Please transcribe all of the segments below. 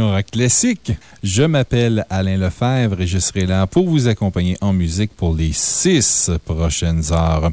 Rock Classique. Je m'appelle Alain Lefebvre et je serai là pour vous accompagner en musique pour les six prochaines heures.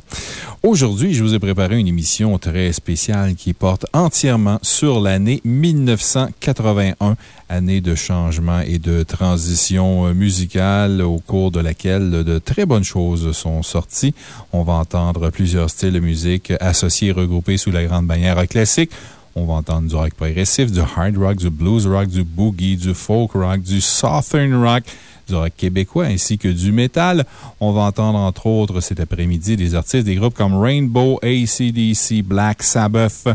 Aujourd'hui, je vous ai préparé une émission très spéciale qui porte entièrement sur l'année 1981, année de changement et de transition musicale au cours de laquelle de très bonnes choses sont sorties. On va entendre plusieurs styles de musique associés et regroupés sous la grande bannière classique. On va entendre du rock progressif, du hard rock, du blues rock, du boogie, du folk rock, du southern rock, du rock québécois ainsi que du métal. On va entendre entre autres cet après-midi des artistes des groupes comme Rainbow, ACDC, Black Sabbath,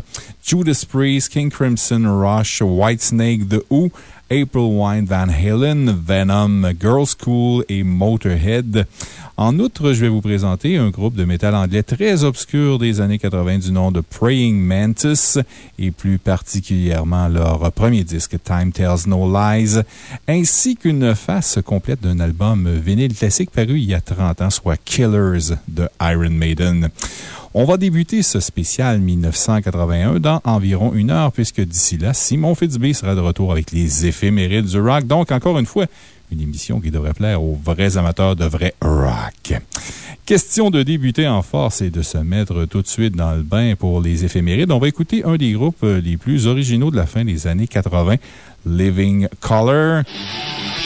Judas Priest, King Crimson, Rush, Whitesnake, The Who, April Wine, Van Halen, Venom, Girl School et Motorhead. En outre, je vais vous présenter un groupe de métal anglais très obscur des années 80 du nom de Praying Mantis et plus particulièrement leur premier disque Time Tells No Lies, ainsi qu'une face complète d'un album vinyle classique paru il y a 30 ans, soit Killers de Iron Maiden. On va débuter ce spécial 1981 dans environ une heure, puisque d'ici là, Simon Fitzbé sera de retour avec les éphémérides du rock. Donc, encore une fois, une émission qui devrait plaire aux vrais amateurs de vrai rock. Question de débuter en force et de se mettre tout de suite dans le bain pour les éphémérides. On va écouter un des groupes les plus originaux de la fin des années 80, Living Color.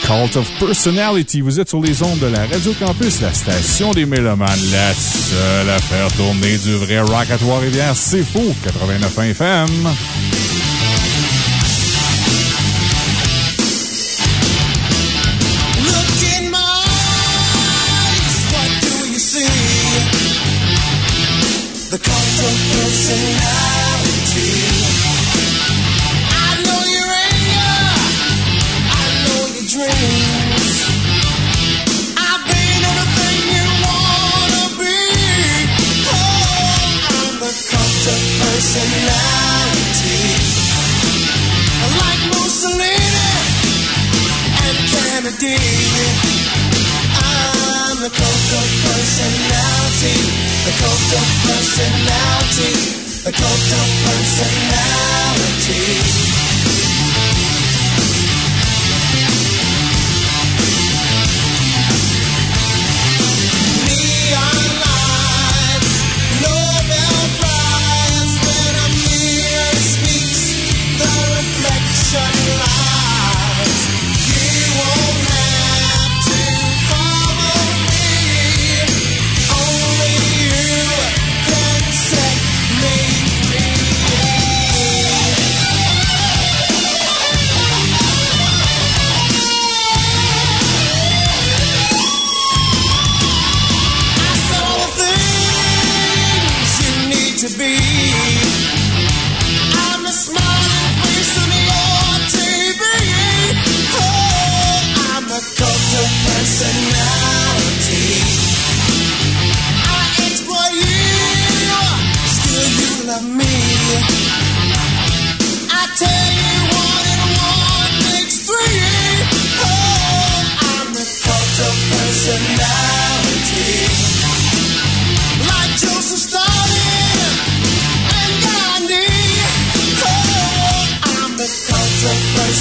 Cult of Personality. Vous êtes sur les ondes de la Radio Campus, la station des Mélomanes, la seule à faire tourner du vrai rock à Trois-Rivières. C'est faux, 89 FM. The cult of personality. Kennedy. I'm the cult of personality, the cult of personality, the cult of personality.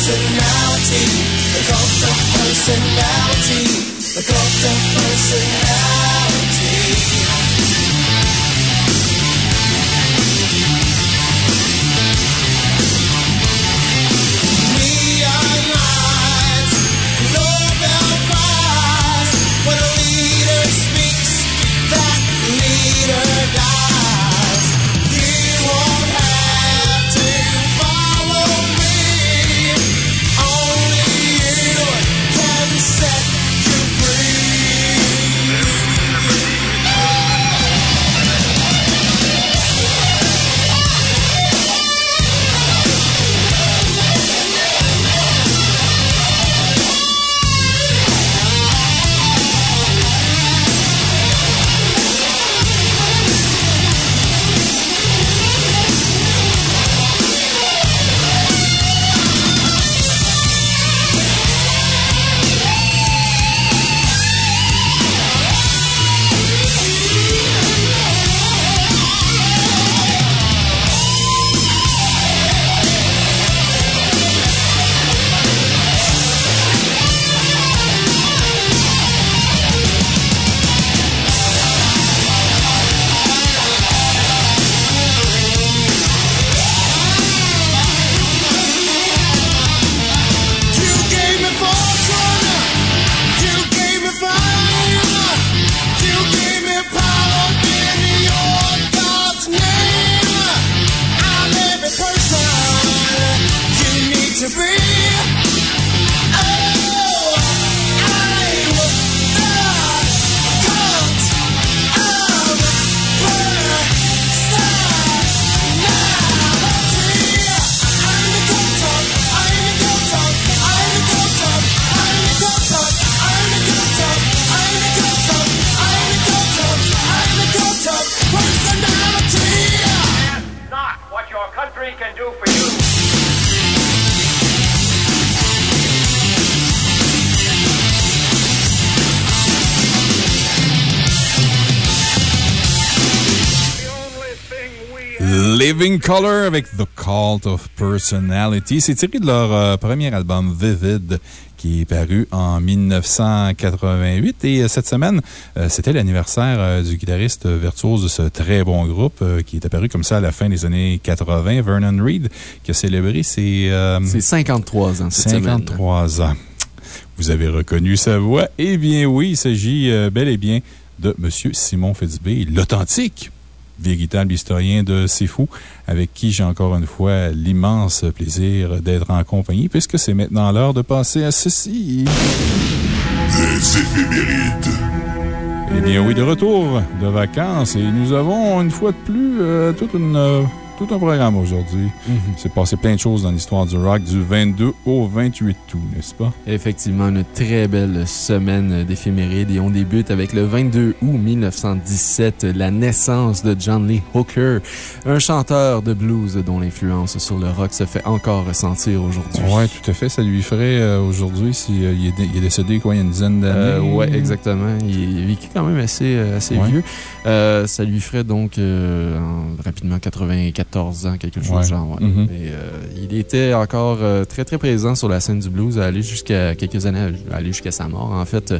Personality. The cult of personality. The cult of personality. Avec The Cult of Personality. C'est tiré de leur euh, premier album Vivid qui est paru en 1988. Et euh, cette semaine, euh, c'était l'anniversaire euh, du guitariste virtuose de ce très bon groupe euh, qui est apparu comme ça à la fin des années 80, Vernon Reed, qui a célébré ses C'est 53 ans cette semaine. 53 ans. Vous avez reconnu sa voix? Eh bien oui, il s'agit bel et bien de M. Simon Fitzbé, l'authentique véritable historien de C'est Fou, avec qui j'ai encore une fois l'immense plaisir d'être en compagnie, puisque c'est maintenant l'heure de passer à ceci. Les éphémérides. Eh bien oui, de retour de vacances, et nous avons une fois de plus euh, toute une, euh, tout un programme aujourd'hui. Il s'est passé plein de choses dans l'histoire du rock du 22 au 28 août, n'est-ce pas? Effectivement, une très belle semaine d'éphéméride et on débute avec le 22 août 1917, la naissance de John Lee Hooker, un chanteur de blues dont l'influence sur le rock se fait encore ressentir aujourd'hui. Oui, tout à fait. Ça lui ferait euh, aujourd'hui s'il est, il est décédé, quoi, il y a une dizaine d'années? Euh, ouais, exactement. Il est vécu quand même assez, euh, assez Ouais. vieux. Euh, ça lui ferait donc euh, en- rapidement 94 ans, quelque chose Ouais. genre. ouais. Mhm. Et, euh, il était encore euh, très, très présent sur la scène du blues, aller jusqu'à quelques années, aller jusqu'à sa mort, en fait,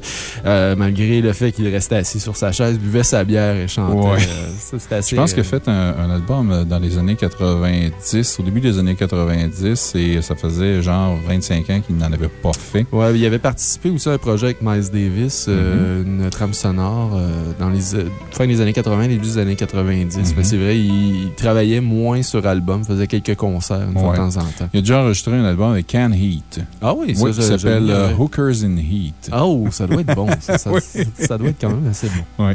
euh, malgré le fait qu'il restait assis sur sa chaise, buvait sa bière et chantait. Ouais. Ça, c'était assez. Je pense qu'il a fait un, un album dans les années 90, au début des années 90, et ça faisait genre 25 ans qu'il n'en avait pas fait. Ouais, il avait participé aussi à un projet avec Miles Davis, Mm-hmm. une trame sonore, dans les fin des années 80, début des années 90. Mhm. Mais c'est vrai, il, il travaillait moins sur album, faisait quelques concerts une fois Ouais. de temps en temps. Il a déjà enregistré un album avec Can Heat. Ah oui, ça, Oui, s'appelle euh, Hookers in Heat. Oh, ça doit être bon. Ça, ça- Oui. ça doit être quand même assez bon. Oui.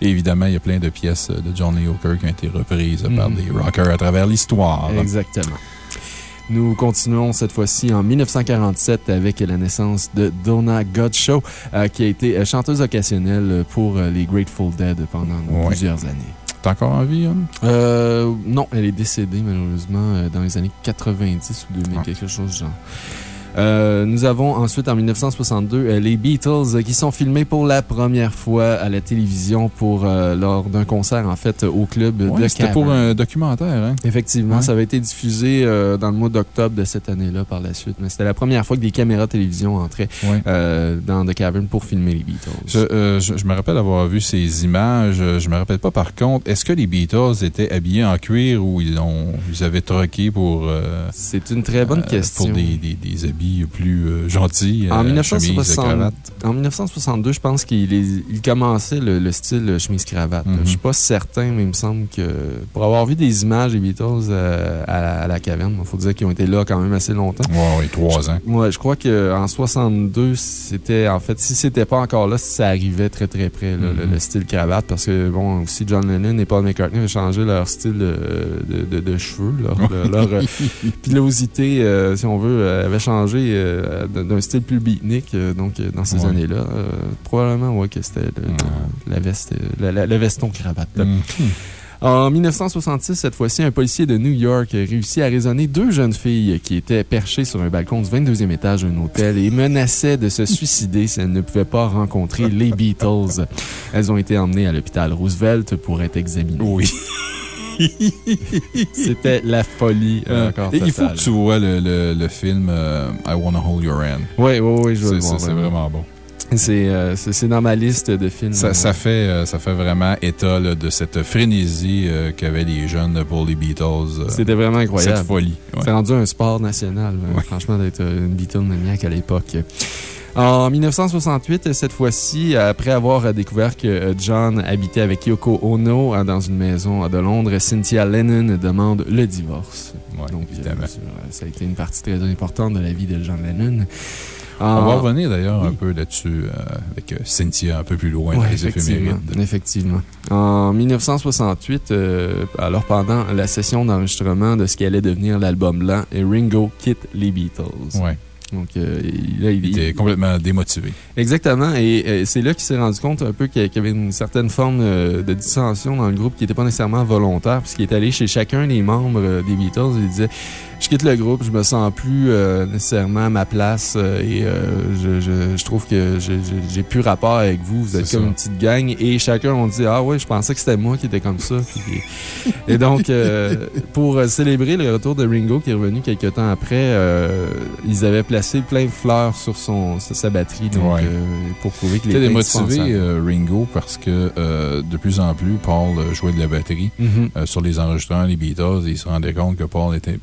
Et évidemment, il y a plein de pièces de John Lee Hooker qui ont été reprises par Mhm. des rockers à travers l'histoire. Exactement. Nous continuons cette fois-ci en 1947 avec la naissance de Donna Godshow, euh, qui a été euh, chanteuse occasionnelle pour euh, les Grateful Dead pendant Ouais. plusieurs années. T'es encore en vie, hein? Euh, non, elle est décédée malheureusement dans les années 90 ou 2000, Ah. quelque chose du genre. Euh, nous avons ensuite en 1962 euh, les Beatles euh, qui sont filmés pour la première fois à la télévision pour, euh, lors d'un concert en fait au club Ouais, de C'était pour un documentaire, hein? Effectivement, Ouais. ça avait été diffusé euh, dans le mois d'octobre de cette année-là par la suite. Mais c'était la première fois que des caméras télévision entraient Ouais. euh, dans The Cavern pour filmer les Beatles. Je, euh, je, je me rappelle avoir vu ces images. Je me rappelle pas, par contre, est-ce que les Beatles étaient habillés en cuir ou ils, ont, ils avaient troqué pour. euh, C'est une très bonne question. Pour des, des, des habits plus euh, gentils. En, euh, 1960 chemise, cravate. en 1962, je pense qu'il il commençait le, le style euh, chemise-cravate. Mhm. Je suis pas certain, mais il me semble que pour avoir vu des images des Beatles euh, à, la, à la caverne, il faut dire qu'ils ont été là quand même assez longtemps. Ouais, trois ans. Ouais, je crois qu'en 62, c'était, en fait, si c'était pas encore là, ça arrivait très très près, là, le, le style cravate, parce que, bon, aussi John Lennon et Paul McCartney avaient changé leur style euh, de, de, de cheveux, leur, leur, leur, euh, pilosité, euh, si on veut, euh, avait changé euh, d'un style plus beatnik, euh, donc, euh, dans ces Ouais. années-là. Euh, probablement, ouais, que c'était le- Ouais. la veste, la, la- le veston cravate. là. Mhm. En 1966, cette fois-ci, un policier de New York a réussi à raisonner deux jeunes filles qui étaient perchées sur un balcon du 22e étage d'un hôtel et menaçaient de se suicider si elles ne pouvaient pas rencontrer les Beatles. Elles ont été emmenées à l'hôpital Roosevelt pour être examinées. Oui. C'était la folie euh, Et il faut que tu vois le, le, le film euh, I Wanna Hold Your Hand. Oui, oui, oui, je veux le voir. c'est vraiment bon. C'est euh, c'est- dans ma liste de films. Ça, ça fait, euh, ça fait vraiment état là, de cette frénésie euh, qu'avaient les jeunes pour les Beatles. C'était vraiment incroyable. Cette folie. ouais. C'est rendu un sport national, franchement, d'être une Beatlemaniac à l'époque. En 1968, cette fois-ci, après avoir découvert que John habitait avec Yoko Ono euh, dans une maison de Londres, Cynthia Lennon demande le divorce. Ouais, Donc, évidemment. ça a été une partie très importante de la vie de John Lennon. On En- va revenir d'ailleurs un peu là-dessus euh, avec euh, Cynthia un peu plus loin Ouais, dans les effectivement, effectivement. En 1968, euh, alors pendant la session d'enregistrement de ce qui allait devenir l'album blanc, Ringo quitte les Beatles. Ouais. Donc, euh, là, il, Il était complètement démotivé. Exactement. Et euh, c'est là qu'il s'est rendu compte un peu qu'il y avait une certaine forme euh, de dissension dans le groupe qui n'était pas nécessairement volontaire, puisqu'il est allé chez chacun des membres des Beatles et il disait Je quitte le groupe, je me sens plus euh, nécessairement à ma place euh, et euh, je, je- je trouve que j'ai plus rapport avec vous. Vous êtes comme ça. une petite gang. Et chacun on dit Ah ouais, je pensais que c'était moi qui étais comme ça. Puis- et donc, euh, pour célébrer le retour de Ringo qui est revenu quelques temps après, euh, ils avaient placé plein de fleurs sur, son, sur sa batterie. Donc, Ouais. euh, pour prouver était était démotivé, Ringo, parce que de plus en plus, Paul jouait de la batterie. Mhm. Sur les enregistrements des Beatles, il se rendait compte que Paul était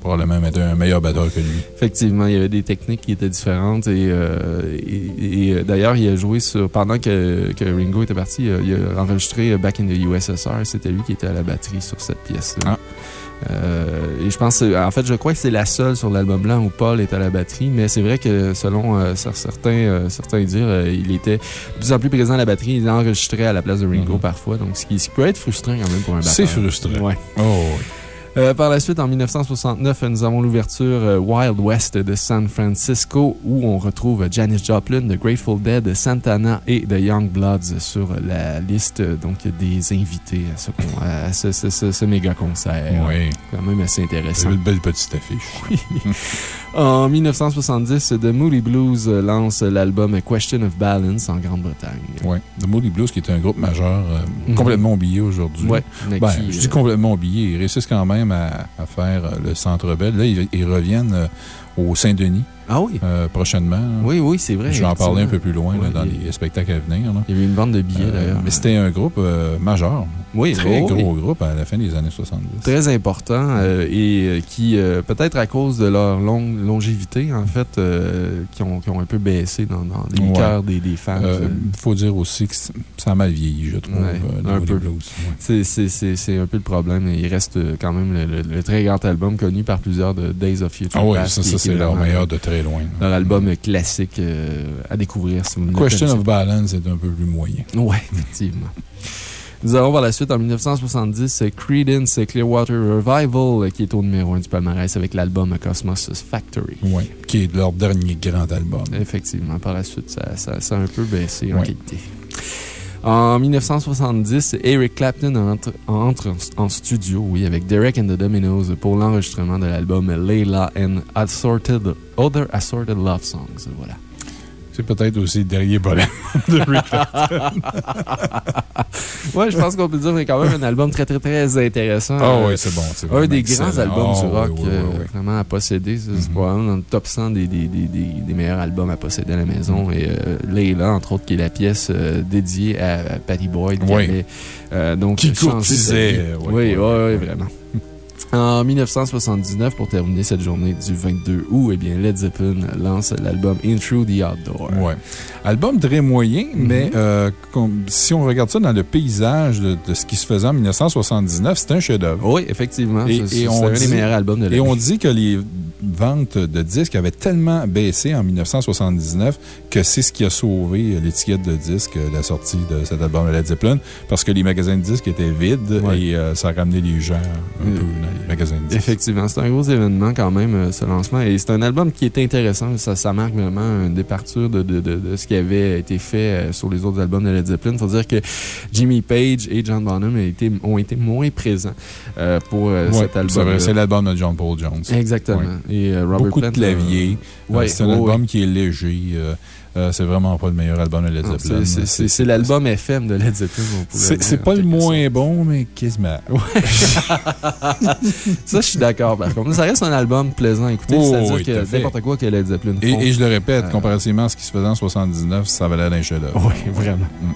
probablement était un meilleur batteur que lui. Effectivement, il y avait des techniques qui étaient différentes. Et, euh, et- et, euh, d'ailleurs, il a joué sur. Pendant que, que Ringo était parti, euh, il a enregistré Back in the USSR. C'était lui qui était à la batterie sur cette pièce-là. Ah. Euh, et je pense, en fait, je crois que c'est la seule sur l'album blanc où Paul est à la batterie, mais c'est vrai que selon euh, cer- certains, euh, certains dire, euh, il était de plus en plus présent à la batterie, il enregistrait à la place de Ringo Mhm. parfois, donc ce qui, ce qui peut être frustrant quand même pour un batteur. C'est frustrant. Ouais. Oh, oui. Euh, par la suite, en 1969, nous avons l'ouverture euh, Wild West de San Francisco où on retrouve Janis Joplin, The Grateful Dead, Santana et The Young Bloods sur la liste donc, des invités à ce, à ce, ce- ce- ce méga concert. Oui. Quand même assez C'est intéressant. une belle petite affiche. En 1970, The Moody Blues euh, lance l'album Question of Balance en Grande-Bretagne. Oui. The Moody Blues, qui est un groupe majeur, euh, Mhm. complètement oublié aujourd'hui. Mais Ben, qui, je dis complètement oublié. Ils réussissent quand même à, faire euh, le Centre Bell. Là, ils, ils reviennent euh, au Saint-Denis Ah oui, euh, prochainement. oui, oui, c'est vrai. Je vais en parler un peu plus loin là, dans il- les spectacles à venir. là. Il y avait une bande de billets Euh, d'ailleurs. mais c'était un groupe euh, majeur. oui, Très oui. gros groupe à la fin des années 70. très important et qui, peut-être à cause de leur longue longévité, en fait, qui, ont, qui ont un peu baissé dans, dans les Ouais. cœurs des, des fans. Il faut dire aussi que ça a mal vieilli, je trouve, Ouais, un peu. Ouais. c'est- un peu le problème. Il reste quand même le, le- le très grand album connu par plusieurs de Days of Future Ah oui, ça, ça c'est est leur meilleur de très loin. Leur album classique euh, à découvrir si vous ne Question of Balance est un peu plus moyen. Oui, effectivement. Nous avons par la suite, en 1970, Creedence Clearwater Revival, euh, qui est au numéro 1 du palmarès avec l'album Cosmos Factory. Oui, qui est leur dernier grand album. Effectivement, par la suite, ça, ça- ça a un peu baissé en qualité. En 1970, Eric Clapton entre, en, studio, avec Derek and the Dominoes pour l'enregistrement de l'album Layla and Assorted, Other Assorted Love Songs. C'est peut-être aussi le dernier bonhomme de Rick Ouais, je pense qu'on peut dire que c'est quand même un album très, très, très intéressant. Ah oui, c'est bon. c'est Un vraiment des excellent. grands albums Ah du oui, rock, oui, oui, euh, vraiment à posséder. C'est Mhm. probablement dans le top 100 des, des, des, des, meilleurs albums à posséder à la maison. Et euh, Layla, entre autres, qui est la pièce euh, dédiée à, à Patty Boyd. Qui avait, donc, Qui courtisait, Oui, oui, vraiment. En 1979, pour terminer cette journée du 22 août, eh bien, Led Zeppelin lance l'album In Through the Outdoor. Ouais. Album très moyen, Mhm. mais euh, si on regarde ça dans le paysage de, de ce qui se faisait en 1979, c'est un chef-d'œuvre. Oui, effectivement. Et- C'est et on dit- meilleurs albums de Et on dit que les ventes de disques avaient tellement baissé en 1979 que c'est ce qui a sauvé l'étiquette de disque, la sortie de cet album de Led Zeppelin, parce que les magasins de disques étaient vides Ouais. et euh, ça a ramené les gens un Euh, peu dans les magasins de disques. Effectivement, c'est un gros événement quand même, euh, ce lancement. Et c'est un album qui est intéressant. Ça, ça marque vraiment une départure de, de, de, de ce qui avait été fait euh, sur les autres albums de Led Zeppelin. Il faut dire que Jimmy Page et John Bonham été- ont été moins présents euh, pour Ouais, cet album. c'est l'album de John Paul Jones. Exactement. Ouais. Et euh, Robert Beaucoup de Plant, claviers. euh, ouais, c'est un album qui est léger. Euh, c'est vraiment pas le meilleur album de Led Zeppelin. c'est- l'album FM de Led Zeppelin. C'est pas le moins bon, mais quasiment. Ça, je suis d'accord par contre. Ça reste un album plaisant à écouter. Oh, C'est-à-dire oui, que n'importe quoi que Led Zeppelin Et, font, et je le répète, Euh, comparativement à ce qui se faisait en 79, ça valait d'un chef-d'œuvre. Oui, vraiment. Mm.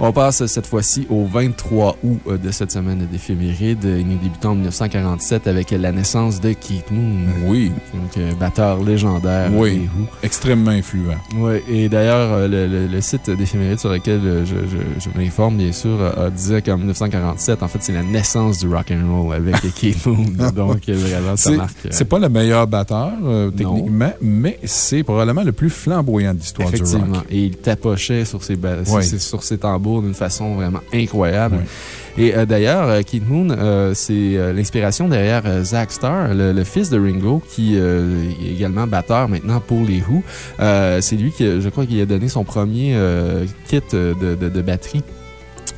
On passe cette fois-ci au 23 août euh, de cette semaine d'éphéméride. Et nous débutons en 1947 avec la naissance de Keith Moon. Oui, Donc, batteur légendaire. Oui. extrêmement influent. Oui, et d'ailleurs, euh, le, le- le site d'éphéméride sur lequel euh, je, je- je m'informe, bien sûr, disait qu'en 1947, en fait, c'est la naissance du rock and roll avec Keith Moon. Donc, vraiment, ça marque. c'est pas le meilleur batteur, euh, techniquement, mais c'est probablement le plus flamboyant de l'histoire du Effectivement. rock. Et il tapochait sur ses, ba- Oui. sur ses- sur ses tambours d'une façon vraiment incroyable. Et euh, d'ailleurs, euh, Keith Moon, euh, c'est euh, l'inspiration derrière Zach Starr, le, le fils de Ringo, qui est également batteur maintenant pour les Who. C'est lui qui, je crois, qui a donné son premier kit de, de- de batterie.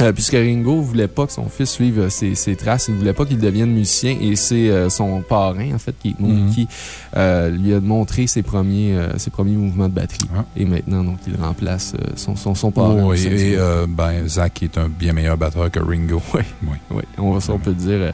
Euh, puisque Ringo voulait pas que son fils suive euh, ses, ses traces, il voulait pas qu'il devienne musicien et c'est euh, son parrain, en fait, Mhm. qui euh, lui a montré ses premiers, ses premiers mouvements de batterie. Ah. Et maintenant, donc, il remplace son, son, son parrain. Oh, et et, ben, Zach est un bien meilleur batteur que Ringo. Oui. Oui. Oui, on, peut dire.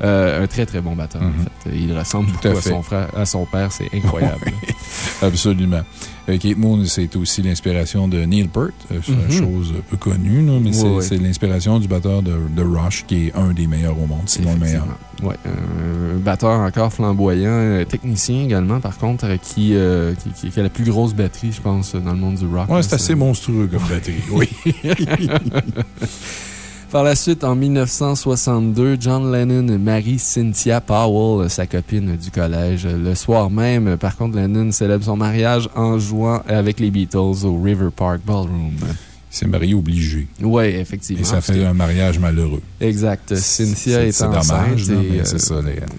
un très, très bon batteur, Mhm. en fait. Il ressemble Tout à beaucoup à fait. son frère, à son père. C'est incroyable. Absolument. Euh, Kate Moon, c'est aussi l'inspiration de Neil Peart. Euh, Mhm. chose peu connue, là, mais Oui, c'est oui. l'inspiration du batteur de, de Rush, qui est un des meilleurs au monde, sinon le meilleur. Oui, un batteur encore flamboyant, euh, technicien également, par contre, qui, euh, qui, qui- qui a la plus grosse batterie, je pense, dans le monde du rock. Là. c'est assez monstrueux comme batterie. Oui. Par la suite, en 1962, John Lennon marie Cynthia Powell, sa copine du collège. Le soir même, par contre, Lennon célèbre son mariage en jouant avec les Beatles au River Park Ballroom. S'est marié obligé. Oui, effectivement. Et ça fait un mariage malheureux. Exact. Cynthia C'est- est C'est enceinte. dommage, et, mais euh, c'est ça.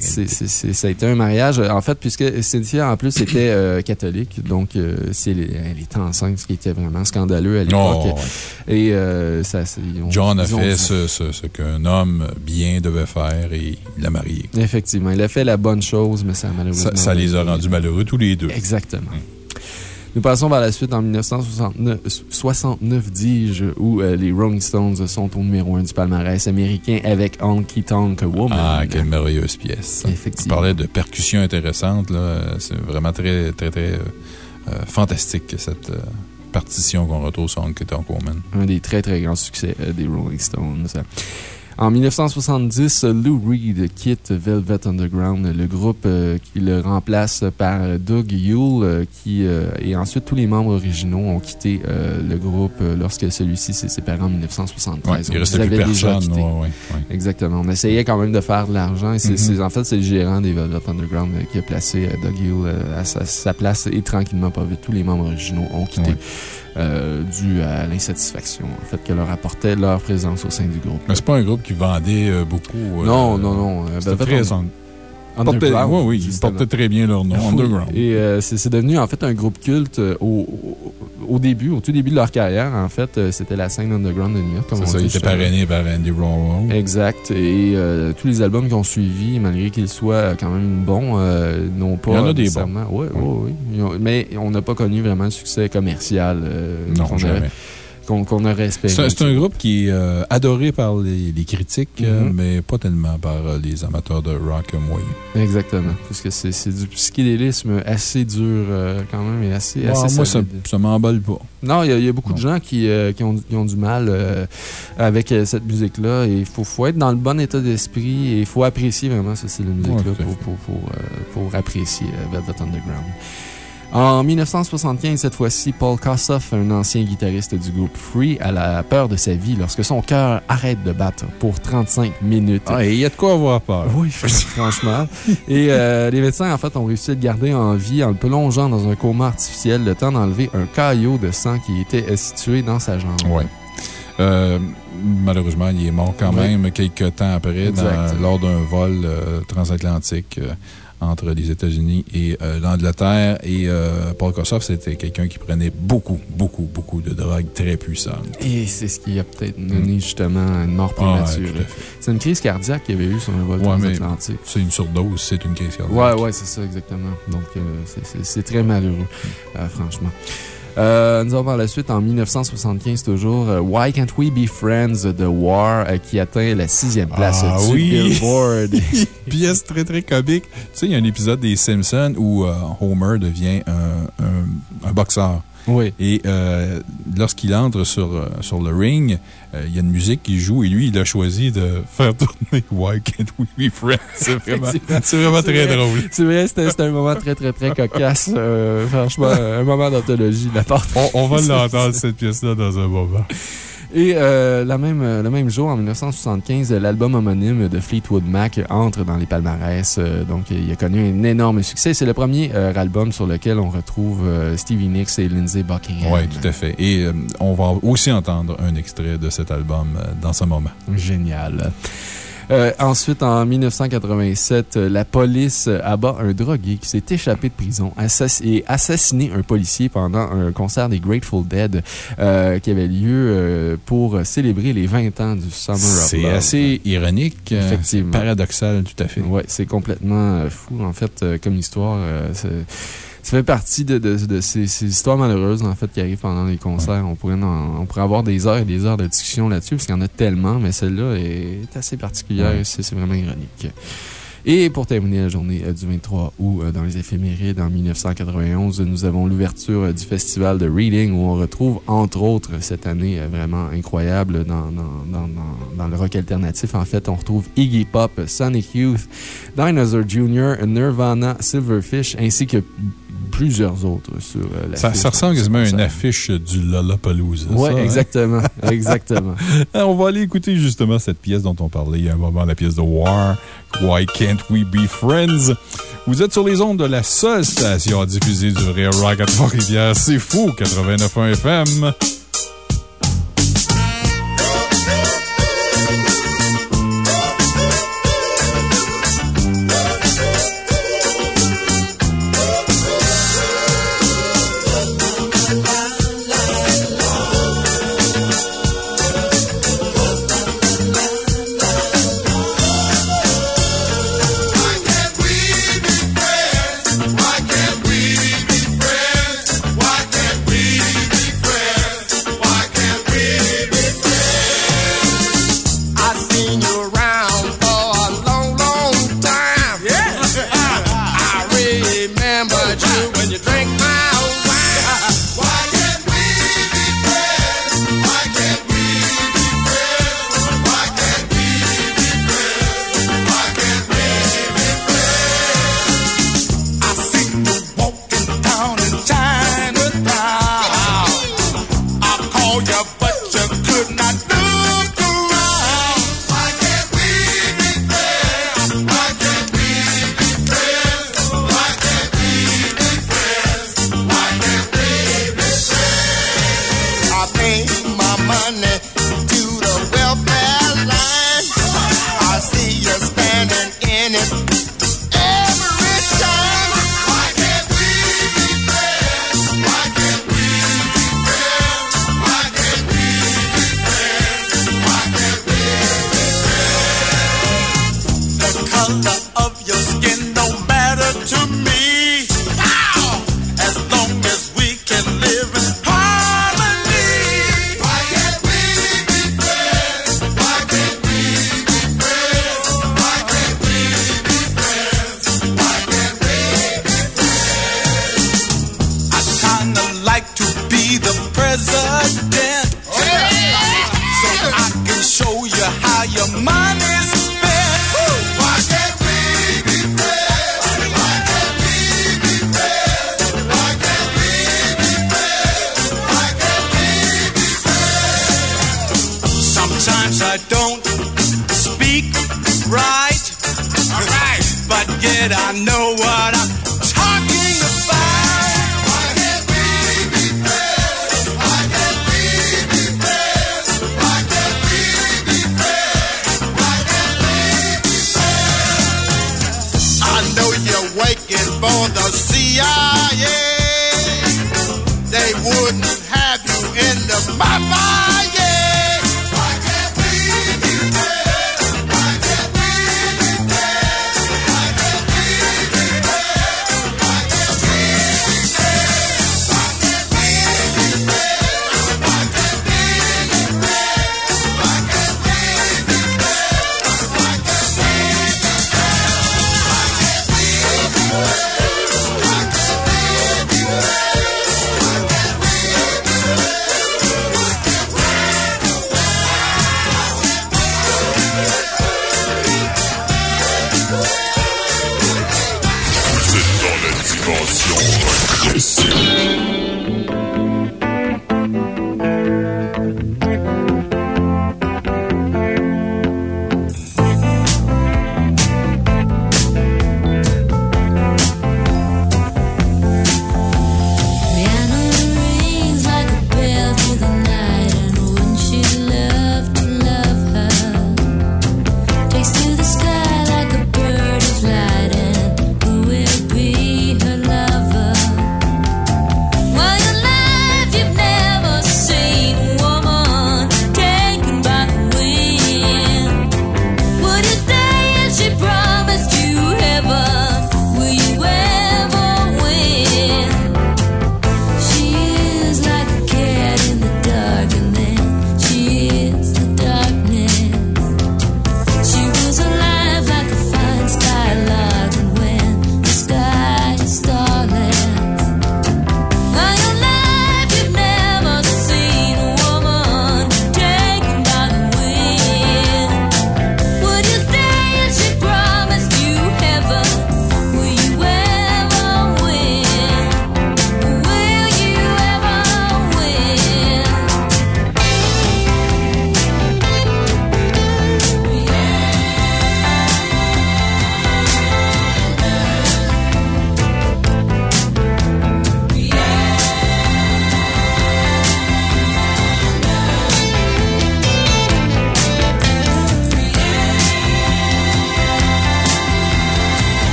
c'est- c'est- c'est- ça a été un mariage, en fait, puisque Cynthia, en plus, était euh, catholique. Donc, euh, elle, est- elle était enceinte, ce qui était vraiment scandaleux à l'époque. Oh. Et euh, ça, c'est- ont- John a fait ce, ce- ce qu'un homme bien devait faire et il l'a marié. Effectivement. Il a fait la bonne chose, mais ça a malheureusement. Ça, ça les a rendus malheureux tous les deux. Exactement. Nous passons vers la suite en 1969, 69, dis-je, où euh, les Rolling Stones sont au numéro 1 du palmarès américain avec Honky Tonk Woman. Ah, quelle merveilleuse pièce. Effectivement. Tu parlais de percussions intéressantes. là. C'est vraiment très, très, très euh, euh, fantastique, cette euh, partition qu'on retrouve sur Honky Tonk Woman. Un des très très grands succès des Rolling Stones. En 1970, Lou Reed quitte Velvet Underground, le groupe euh, qui le remplace par Doug Yule, euh, qui, euh, et ensuite tous les membres originaux ont quitté euh, le groupe lorsque celui-ci s'est séparé en 1973. Ouais, il restait plus personne. ouais, ouais. Exactement. On essayait quand même de faire de l'argent. et c'est- Mhm. c'est- En fait, c'est le gérant des Velvet Underground qui a placé Doug Yule à sa, sa place et tranquillement, pas vite, tous les membres originaux ont quitté. Euh, dû à l'insatisfaction en fait, que leur apportait leur présence au sein du groupe. Mais c'est pas un groupe qui vendait euh, beaucoup. euh, non, non, non. C'était Velvet très. Portait- Underground, ouais, oui, ils portaient très bien leur nom, Oui, Underground. Et euh, c'est devenu en fait un groupe culte euh, au, au, début, au tout début de leur carrière. En fait, euh, c'était la scène underground de New York. comme C'est on ça, dit il était justement. parrainé par Andy Warhol. Exact. Et euh, tous les albums qui ont suivi, malgré qu'ils soient quand même bons, euh, n'ont pas. Il y en a des nécessairement- Oui, oui, oui. Ils Mais on n'a pas connu vraiment le succès commercial Non, jamais. Qu'on qu'on aurait espéré. C'est un- groupe qui est euh, adoré par les, les critiques, euh, Mhm. mais pas tellement par euh, les amateurs de rock moyen. Exactement. Puisque c'est c'est du psychédélisme assez dur, euh, quand même, et assez, moi, ça, ça m'emballe pas. Non, il y, a- il y a beaucoup Non. de gens qui, euh, qui, ont, qui ont du mal avec cette musique-là. Et il faut, faut être dans le bon état d'esprit et il faut apprécier vraiment ce style de musique-là Ouais, pour, pour, pour, pour apprécier Velvet Underground. En 1975, cette fois-ci, Paul Kossoff, un ancien guitariste du groupe Free, a la peur de sa vie lorsque son cœur arrête de battre pour 35 minutes. Ah, il y a de quoi avoir peur. Oui, franchement. Et euh, les médecins, en fait, ont réussi à le garder en vie en le plongeant dans un coma artificiel, le temps d'enlever un caillot de sang qui était situé dans sa jambe. Ouais. Euh, malheureusement, il est mort quand Oui. même quelques temps après, dans- lors d'un vol euh, transatlantique entre les États-Unis et euh, l'Angleterre. Et euh, Paul Kossoff, c'était quelqu'un qui prenait beaucoup, beaucoup, beaucoup de drogues très puissantes. Et c'est ce qui a peut-être donné justement une mort Ah, ouais, prématurée. c'est une crise cardiaque qu'il y avait eu sur un vol Ouais, transatlantique. c'est une surdose, c'est une crise cardiaque. Ouais, ouais, c'est ça, exactement. Donc, euh, c'est- très malheureux, franchement. Euh, nous avons par la suite, en 1975 toujours, euh, Why Can't We Be Friends The War, euh, qui atteint la sixième place Ah du oui. Billboard. Pièce très, très comique. Tu sais, il y a un épisode des Simpsons où euh, Homer devient un, un- un boxeur. Oui. Et euh, lorsqu'il entre sur, euh, sur le ring, euh, il y a une musique qui joue et lui, il a choisi de faire tourner Why Can't We Be Friends. C'est vraiment, très vrai. drôle. C'est vrai, c'était c'était un moment très, très, très cocasse. euh, franchement, un moment d'anthologie de la part de- On, on va l'entendre, cette pièce-là, dans un moment. Et euh, la même, euh, le même jour, en 1975, l'album homonyme de Fleetwood Mac entre dans les palmarès. Euh, donc, il a connu un énorme succès. C'est le premier euh, album sur lequel on retrouve euh, Stevie Nicks et Lindsey Buckingham. Oui, tout à fait. Et on va aussi entendre un extrait de cet album dans ce moment. Génial. Euh, ensuite, en 1987, euh, la police abat un drogué qui s'est échappé de prison assass- et assassiné un policier pendant un concert des Grateful Dead euh, qui avait lieu euh, pour célébrer les 20 ans du Summer of C'est Love. assez ironique. euh, Effectivement. Paradoxal, tout à fait. Ouais, c'est complètement fou, en fait, comme histoire. Ça fait partie de, de- de ces, ces histoires malheureuses, en fait, qui arrivent pendant les concerts. On, pourrait en- on pourrait avoir des heures et des heures de discussion là-dessus, parce qu'il y en a tellement, mais celle-là est assez particulière. Ouais. C'est vraiment ironique. Et pour terminer la journée euh, du 23 août, euh, dans les éphémérides, en 1991, nous avons l'ouverture euh, du festival de Reading, où on retrouve, entre autres, cette année vraiment incroyable dans, dans, dans, dans- dans le rock alternatif. En fait, on retrouve Iggy Pop, Sonic Youth, Dinosaur Jr., Nirvana, Silverfish, ainsi que plusieurs autres sur euh, la Ça, ça ressemble quasiment à une affiche du Lollapalooza. Oui, hein? exactement. exactement. On va aller écouter justement cette pièce dont on parlait il y a un moment, la pièce de War, Why Can't We Be Friends? Vous êtes sur les ondes de la seule station à diffuser du vrai rock à Trois-Rivières. C'est fou, 89.1 FM.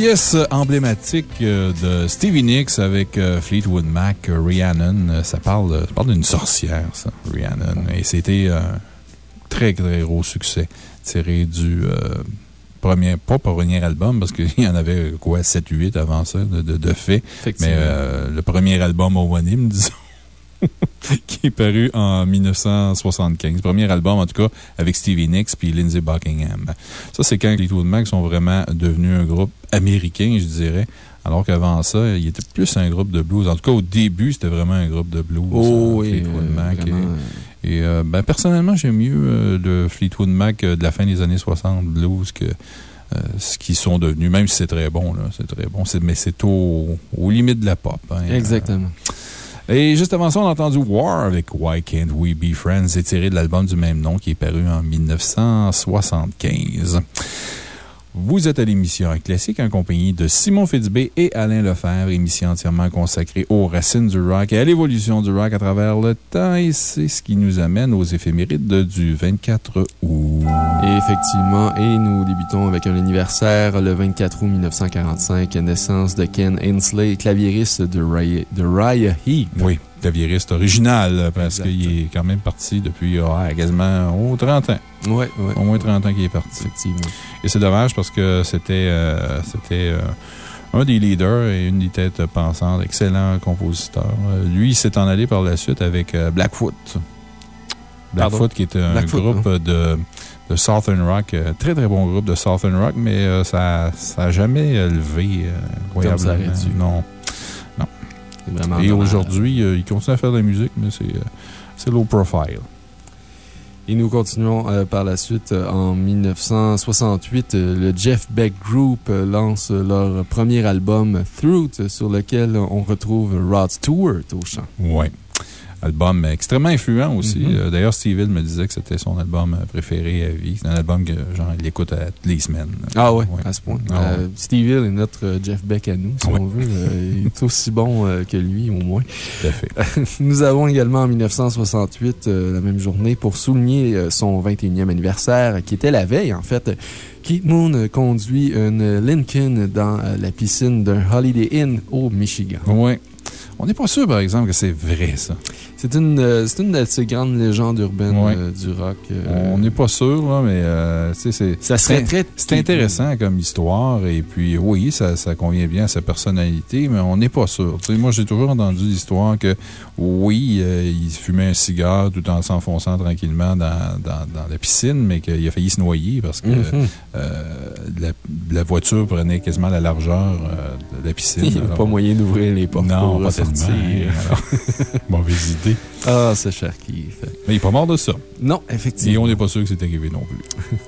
Pièce emblématique euh, de Stevie Nicks avec euh, Fleetwood Mac, euh, Rhiannon. Ça parle, ça parle d'une sorcière, ça, Rhiannon. Et c'était un très, très gros succès tiré du premier, pas premier album, parce qu'il y en avait quoi, 7-8 avant ça, de, de, de fait. Mais le premier album homonyme, disons. qui est paru en 1975. Premier album, en tout cas, avec Stevie Nicks puis Lindsey Buckingham. Ça, c'est quand Fleetwood Mac sont vraiment devenus un groupe américain, je dirais. Alors qu'avant ça, il était plus un groupe de blues. En tout cas, au début, c'était vraiment un groupe de blues. Oh, euh, Fleetwood Mac. Et, euh, ben, personnellement, j'aime mieux euh, le Fleetwood Mac de la fin des années 60 blues que ce qu'ils sont devenus, même si c'est très bon. C'est très bon. Mais c'est au, aux limites de la pop. Hein. Exactement. Et juste avant ça, on a entendu War avec Why Can't We Be Friends, tiré de l'album du même nom qui est paru en 1975. Vous êtes à l'émission Classique en compagnie de Simon Fitzbé et Alain Lefebvre, émission entièrement consacrée aux racines du rock et à l'évolution du rock à travers le temps. Et c'est ce qui nous amène aux éphémérides du 24 août. Et effectivement, et nous débutons avec un anniversaire le 24 août 1945, naissance de Ken Ainsley, claviériste de Raya, de Raya Heap. Oui claviériste original, parce qu'il est quand même parti depuis quasiment oh, 30 ans. Oui, oui. Au moins 30 ans qu'il est parti. Effectivement. Et c'est dommage parce que c'était euh, c'était euh, un des leaders et une des têtes pensantes, excellent compositeur. Euh, lui, il s'est en allé par la suite avec Blackfoot. Blackfoot, qui est un groupe de, de, Southern Rock, très très bon groupe de Southern Rock, mais ça n'a jamais levé incroyablement. Non. Et aujourd'hui, il continue à faire de la musique, mais c'est low profile. Et nous continuons euh, par la suite. Euh, en 1968, euh, le Jeff Beck Group lance leur premier album, Truth, sur lequel on retrouve Rod Stewart au chant. Oui. Album extrêmement influent aussi. Mm-hmm. Euh, d'ailleurs, Steve Hill me disait que c'était son album euh, préféré à vie. C'est un album que, genre, il écoute à toutes les semaines. Ah ouais, à ce point. Ah euh, Steve Hill est notre Jeff Beck à nous, si on veut. il est aussi bon que lui, au moins. Tout à fait. nous avons également en 1968, la même journée, pour souligner son 21e anniversaire, qui était la veille, en fait. Keith Moon conduit une Lincoln dans la piscine d'un Holiday Inn au Michigan. Oui. On n'est pas sûr, par exemple, que c'est vrai, ça. C'est une, euh, une de ces grandes légendes urbaines euh, du rock. Euh. On n'est pas sûr, là, mais c'est. Ça serait très. C'est intéressant comme histoire. Et puis, oui, ça, ça convient bien à sa personnalité, mais on n'est pas sûr. moi, j'ai toujours entendu l'histoire que, oui, il fumait un cigare tout en s'enfonçant tranquillement dans, dans, la piscine, mais qu'il a failli se noyer parce que mm-hmm. la, voiture prenait quasiment la largeur de la piscine. Il n'y a pas moyen d'ouvrir les portes. Non, pas tellement. Mauvaise idée. Ah, c'est cher qui fait. Mais il n'est pas mort de ça. Non, effectivement. Et on n'est pas sûr que c'est arrivé non plus.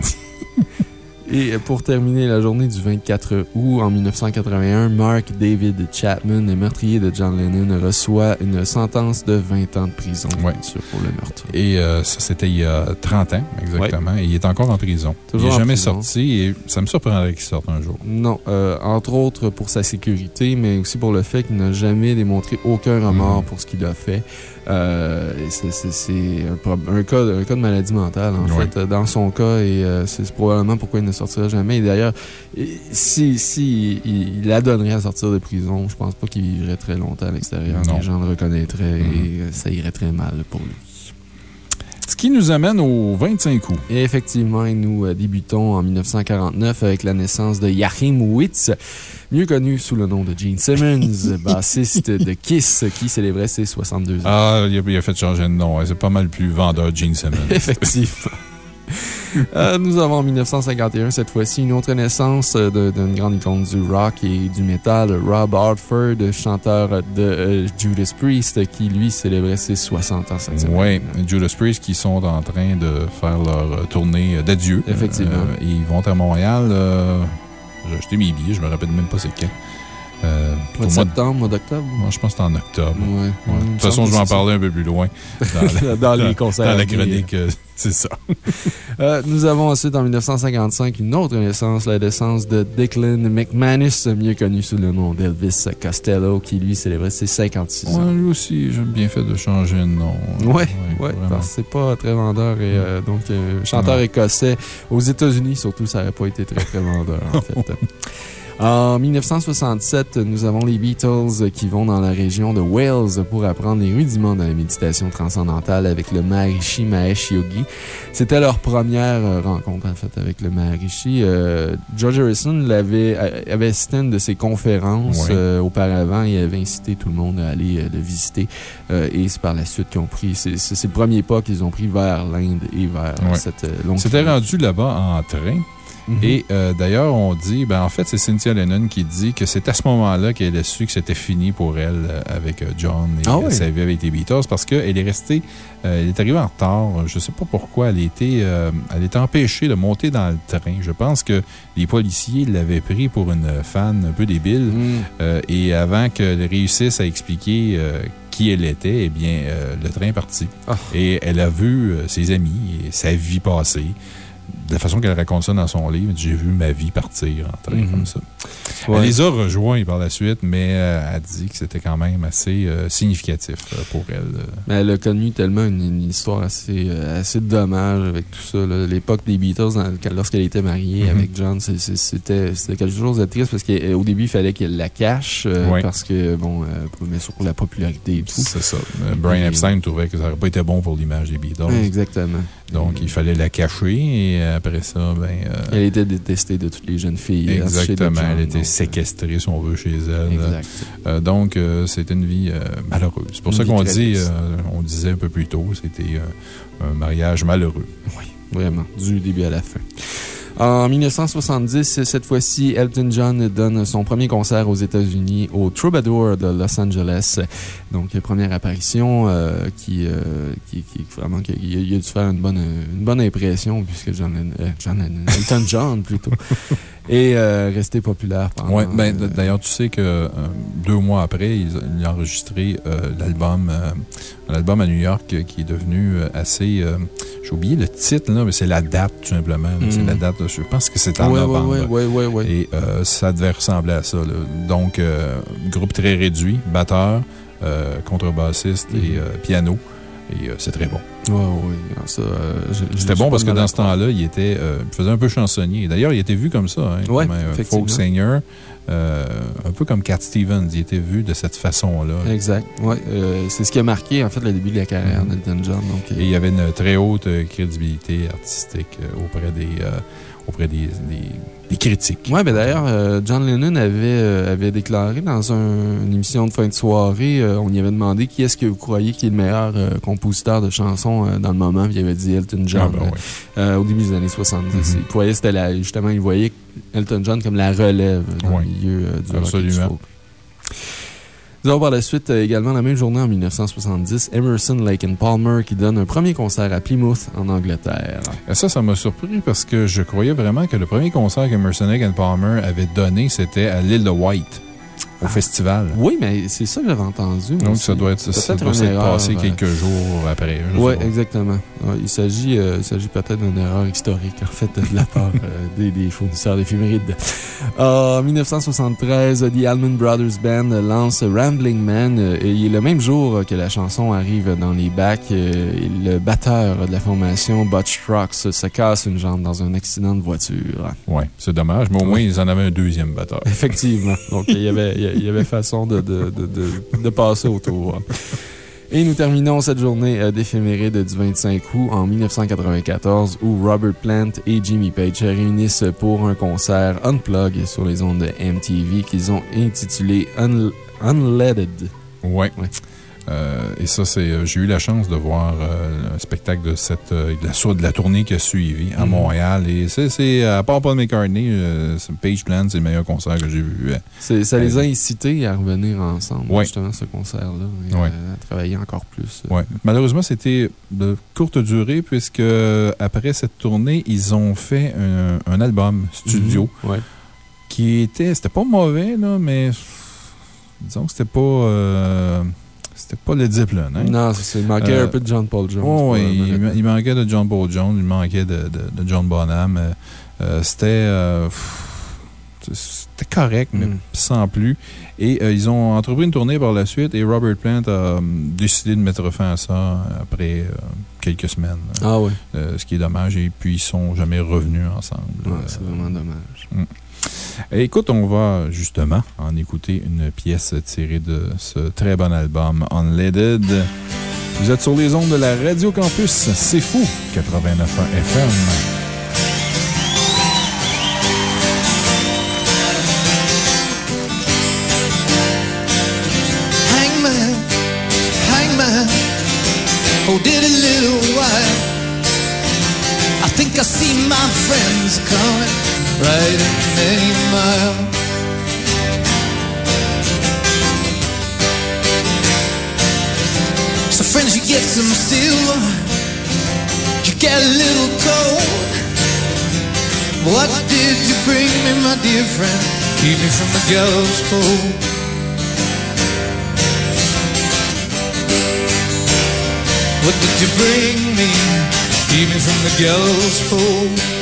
Et pour terminer la journée du 24 août en 1981, Mark David Chapman, meurtrier de John Lennon, reçoit une sentence de 20 ans de prison pour le meurtre. Et euh, ça, c'était il y a 30 ans, exactement. Et il est encore en prison. il n'est jamais sorti et ça me surprendrait qu'il sorte un jour. Non, euh, entre autres pour sa sécurité, mais aussi pour le fait qu'il n'a jamais démontré aucun remords mm. pour ce qu'il a fait. Euh, c'est un, un, cas, un cas de maladie mentale, en fait, dans son cas, et c'est probablement pourquoi il ne sortira jamais. Et d'ailleurs, si, si il, la donnerait à sortir de prison, je pense pas qu'il vivrait très longtemps à l'extérieur. Les gens le reconnaîtraient et mm-hmm. ça irait très mal pour lui. Ce qui nous amène au 25 août. Et effectivement, nous euh, débutons en 1949 avec la naissance de Joachim Witz mieux connu sous le nom de Gene Simmons, bassiste de Kiss, qui célébrait ses 62 ans. Ah, il a, fait changer de nom. C'est pas mal plus vendeur, Gene Simmons. Effectivement. Euh, nous avons en 1951, cette fois-ci, une autre naissance d'une grande icône du rock et du metal, Rob Hartford, chanteur de euh, Judas Priest, qui lui célébrait ses 60 ans cette semaine. Oui, Judas Priest qui sont en train de faire leur tournée d'adieu. Effectivement. Euh, ils vont à Montréal j'ai acheté mes billets, je me rappelle même pas c'est quand. Euh, mois de septembre, mois d'octobre? Moi, je pense que c'est en octobre. De toute façon, je vais en parler un peu plus loin. Dans, les concerts. Dans la chronique, euh, c'est ça. Euh, nous avons ensuite, en 1955, une autre naissance, la naissance de Declan McManus, mieux connu sous le nom d'Elvis Costello, qui lui célébrait ses 56 ans. Ouais, lui aussi, j'ai bien fait de changer de nom. Oui, ouais, parce que c'est pas très vendeur. Et donc, chanteur écossais aux États-Unis, surtout, ça n'aurait pas été très, très vendeur, en fait. En 1967, nous avons les Beatles qui vont dans la région de Wales pour apprendre les rudiments de la méditation transcendantale avec le Maharishi Mahesh Yogi. C'était leur première euh, rencontre, en fait, avec le Maharishi. Euh, George Harrison l'avait, avait assisté à une de ses conférences euh, auparavant et avait incité tout le monde à aller euh, le visiter. Euh, et c'est par la suite qu'ils ont pris, c'est le premier pas qu'ils ont pris vers l'Inde et vers Ouais. cette euh, longue C'était rendu là-bas en train? Mhm. Et euh, d'ailleurs, on dit, ben, en fait, c'est Cynthia Lennon qui dit que c'est à ce moment-là qu'elle a su que c'était fini pour elle euh, avec euh, John et Ah oui? sa vie avec les Beatles parce qu'elle est restée, euh, elle est arrivée en retard. Je ne sais pas pourquoi. Elle, était, euh, elle était empêchée de monter dans le train. Je pense que les policiers l'avaient pris pour une fan un peu débile. Euh, et avant qu'elle réussisse à expliquer qui elle était, eh bien, euh, le train est parti. Ah. Et elle a vu euh, ses amis et sa vie passer. De la façon qu'elle raconte ça dans son livre, j'ai vu ma vie partir en train Mhm. comme ça. Ouais. Elle les a rejoints par la suite, mais euh, elle dit que c'était quand même assez euh, significatif euh, pour elle. euh. Mais elle a connu tellement une, une histoire assez, assez dommage avec tout ça. L'époque des Beatles, lorsqu'elle était mariée Mhm. avec John, c'était quelque chose de triste parce qu'au début, il fallait qu'elle la cache Ouais. parce que, bon, bien sûr, pour la popularité et tout. C'est ça. Brian Epstein trouvait que ça n'aurait pas été bon pour l'image des Beatles. Ouais, exactement. Donc, il fallait la cacher et après ça, ben. euh, Elle était détestée de toutes les jeunes filles. Exactement. Elle était donc, séquestrée, si on veut, chez elle. Exact. Euh, donc, euh, c'était une vie euh, malheureuse. C'est pour Une ça qu'on dit, euh, on disait un peu plus tôt, c'était euh, un mariage malheureux. Oui, vraiment, du début à la fin. En 1970, cette fois-ci, Elton John donne son premier concert aux États-Unis au Troubadour de Los Angeles. Donc, première apparition euh, qui, euh, qui, qui, vraiment, qui- il a, dû faire une bonne, une bonne impression puisque John, euh, John Elton John plutôt, est euh, resté populaire pendant. Ouais, ben, euh, D'ailleurs, tu sais que euh, deux mois après, il, il a enregistré euh, l'album un album à New York euh, qui est devenu euh, assez. euh, J'ai oublié le titre, là, mais c'est la date, tout simplement. là. C'est Mm. la date, je pense que c'est en ouais, novembre. ouais, ouais. Et euh, ça devait ressembler à ça. là. Donc, euh, groupe très réduit, batteur, contrebassiste et Mhm. euh, piano. Et c'est très bon. Ouais, ouais, C'était bon parce que dans ce temps-là, il, était, il faisait un peu chansonnier. D'ailleurs, il était vu comme ça, hein, comme un folk singer, euh, un peu comme Cat Stevens. Il était vu de cette façon-là. Exact. Ouais, euh, c'est ce qui a marqué, en fait, le début de la carrière Mhm. d'Elton John. Donc, euh, Et il y avait une très haute euh, crédibilité artistique euh, auprès des, euh, auprès des, des, des critiques. Ouais, ben d'ailleurs, euh, John Lennon avait, euh, avait déclaré dans un- une émission de fin de soirée, euh, on y avait demandé qui est-ce que vous croyez qui est le meilleur compositeur de chansons dans le moment, puis il avait dit Elton John. Ah, ben ouais. au début des années 70. Mhm. Il croyait, c'était la, justement, il voyait Elton John comme la relève dans Ouais. le milieu du rock Absolument. Nous avons par la suite, euh, également, la même journée en 1970, Emerson, Lake and Palmer qui donne un premier concert à Plymouth, en Angleterre. Et Ça, ça m'a surpris parce que je croyais vraiment que le premier concert que Emerson Lake and Palmer avait donné, c'était à l'île de White, au Ah. festival. Oui, mais c'est ça que j'avais entendu. Donc, ça doit être, ça peut-être doit une s'être erreur, passé euh, quelques jours après. Oui, exactement. Ouais, il s'agit euh, il s'agit peut-être d'une erreur historique, en fait, de la part euh, des, des fournisseurs d'éphémérides. En 1973, The Allman Brothers Band lance Rambling Man et le même jour que la chanson arrive dans les bacs, le batteur de la formation Butch Trucks se casse une jambe dans un accident de voiture. Ouais, c'est dommage, mais au moins, ils en avaient un deuxième batteur. Effectivement. Donc, il y avait, y avait façon de, de, de, de, de passer autour. Et nous terminons cette journée euh, d'éphéméride du 25 août en 1994 où Robert Plant et Jimmy Page se réunissent pour un concert Unplug sur les ondes de MTV qu'ils ont intitulé Un- Unleaded. Ouais. Ouais. Euh, et ça, c'est. euh, J'ai eu la chance de voir euh, un spectacle de, cette, euh, de, la, so- de la tournée qui a suivi à Mhm. Montréal. Et c'est, c'est, à part Paul McCartney, Page Plant, c'est le meilleur concert que j'ai vu. Ça les a incités à revenir ensemble, Ouais. justement, ce concert-là, et Ouais. à, travailler encore plus. Ouais. Malheureusement, c'était de courte durée, puisque après cette tournée, ils ont fait un, un album studio Mhm. Ouais. qui était. C'était pas mauvais, là, mais. Disons que c'était pas. C'était pas le Zeppelin, hein? Non, c'est- c'est- il manquait Euh, un peu de John Paul Jones. Oh, oui, il, manquait de John Paul Jones, il manquait de, de- de John Bonham. Euh, euh, c'était. euh, correct, mais Mm. sans plus. Et ils ont entrepris une tournée par la suite et Robert Plant a décidé de mettre fin à ça après quelques semaines. Ah oui. Ce qui est dommage. Et puis, ils sont jamais revenus ensemble. Ouais, c'est vraiment dommage. Mm. Écoute, on va justement en écouter une pièce tirée de ce très bon album Unleaded. Vous êtes sur les ondes de la Radio Campus. C'est fou, 89 FM. Friends coming right many mile. So, friends, you get some silver, you get a little cold. What did you bring me, my dear friend? Keep me from the gallows pole. What did you bring me? Keep me from the gallows pole.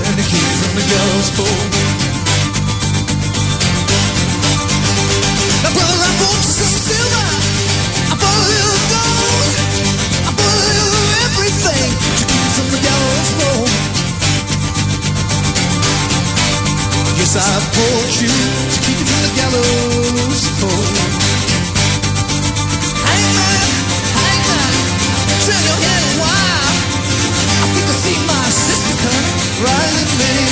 and the key from the pole. Now, brother, I bought you some silver. I bought a little gold. I bought a little everything to keep from the pole. Yes, I bought you to keep you from the gallows pole. Hangman, hangman, turn your head a coming riding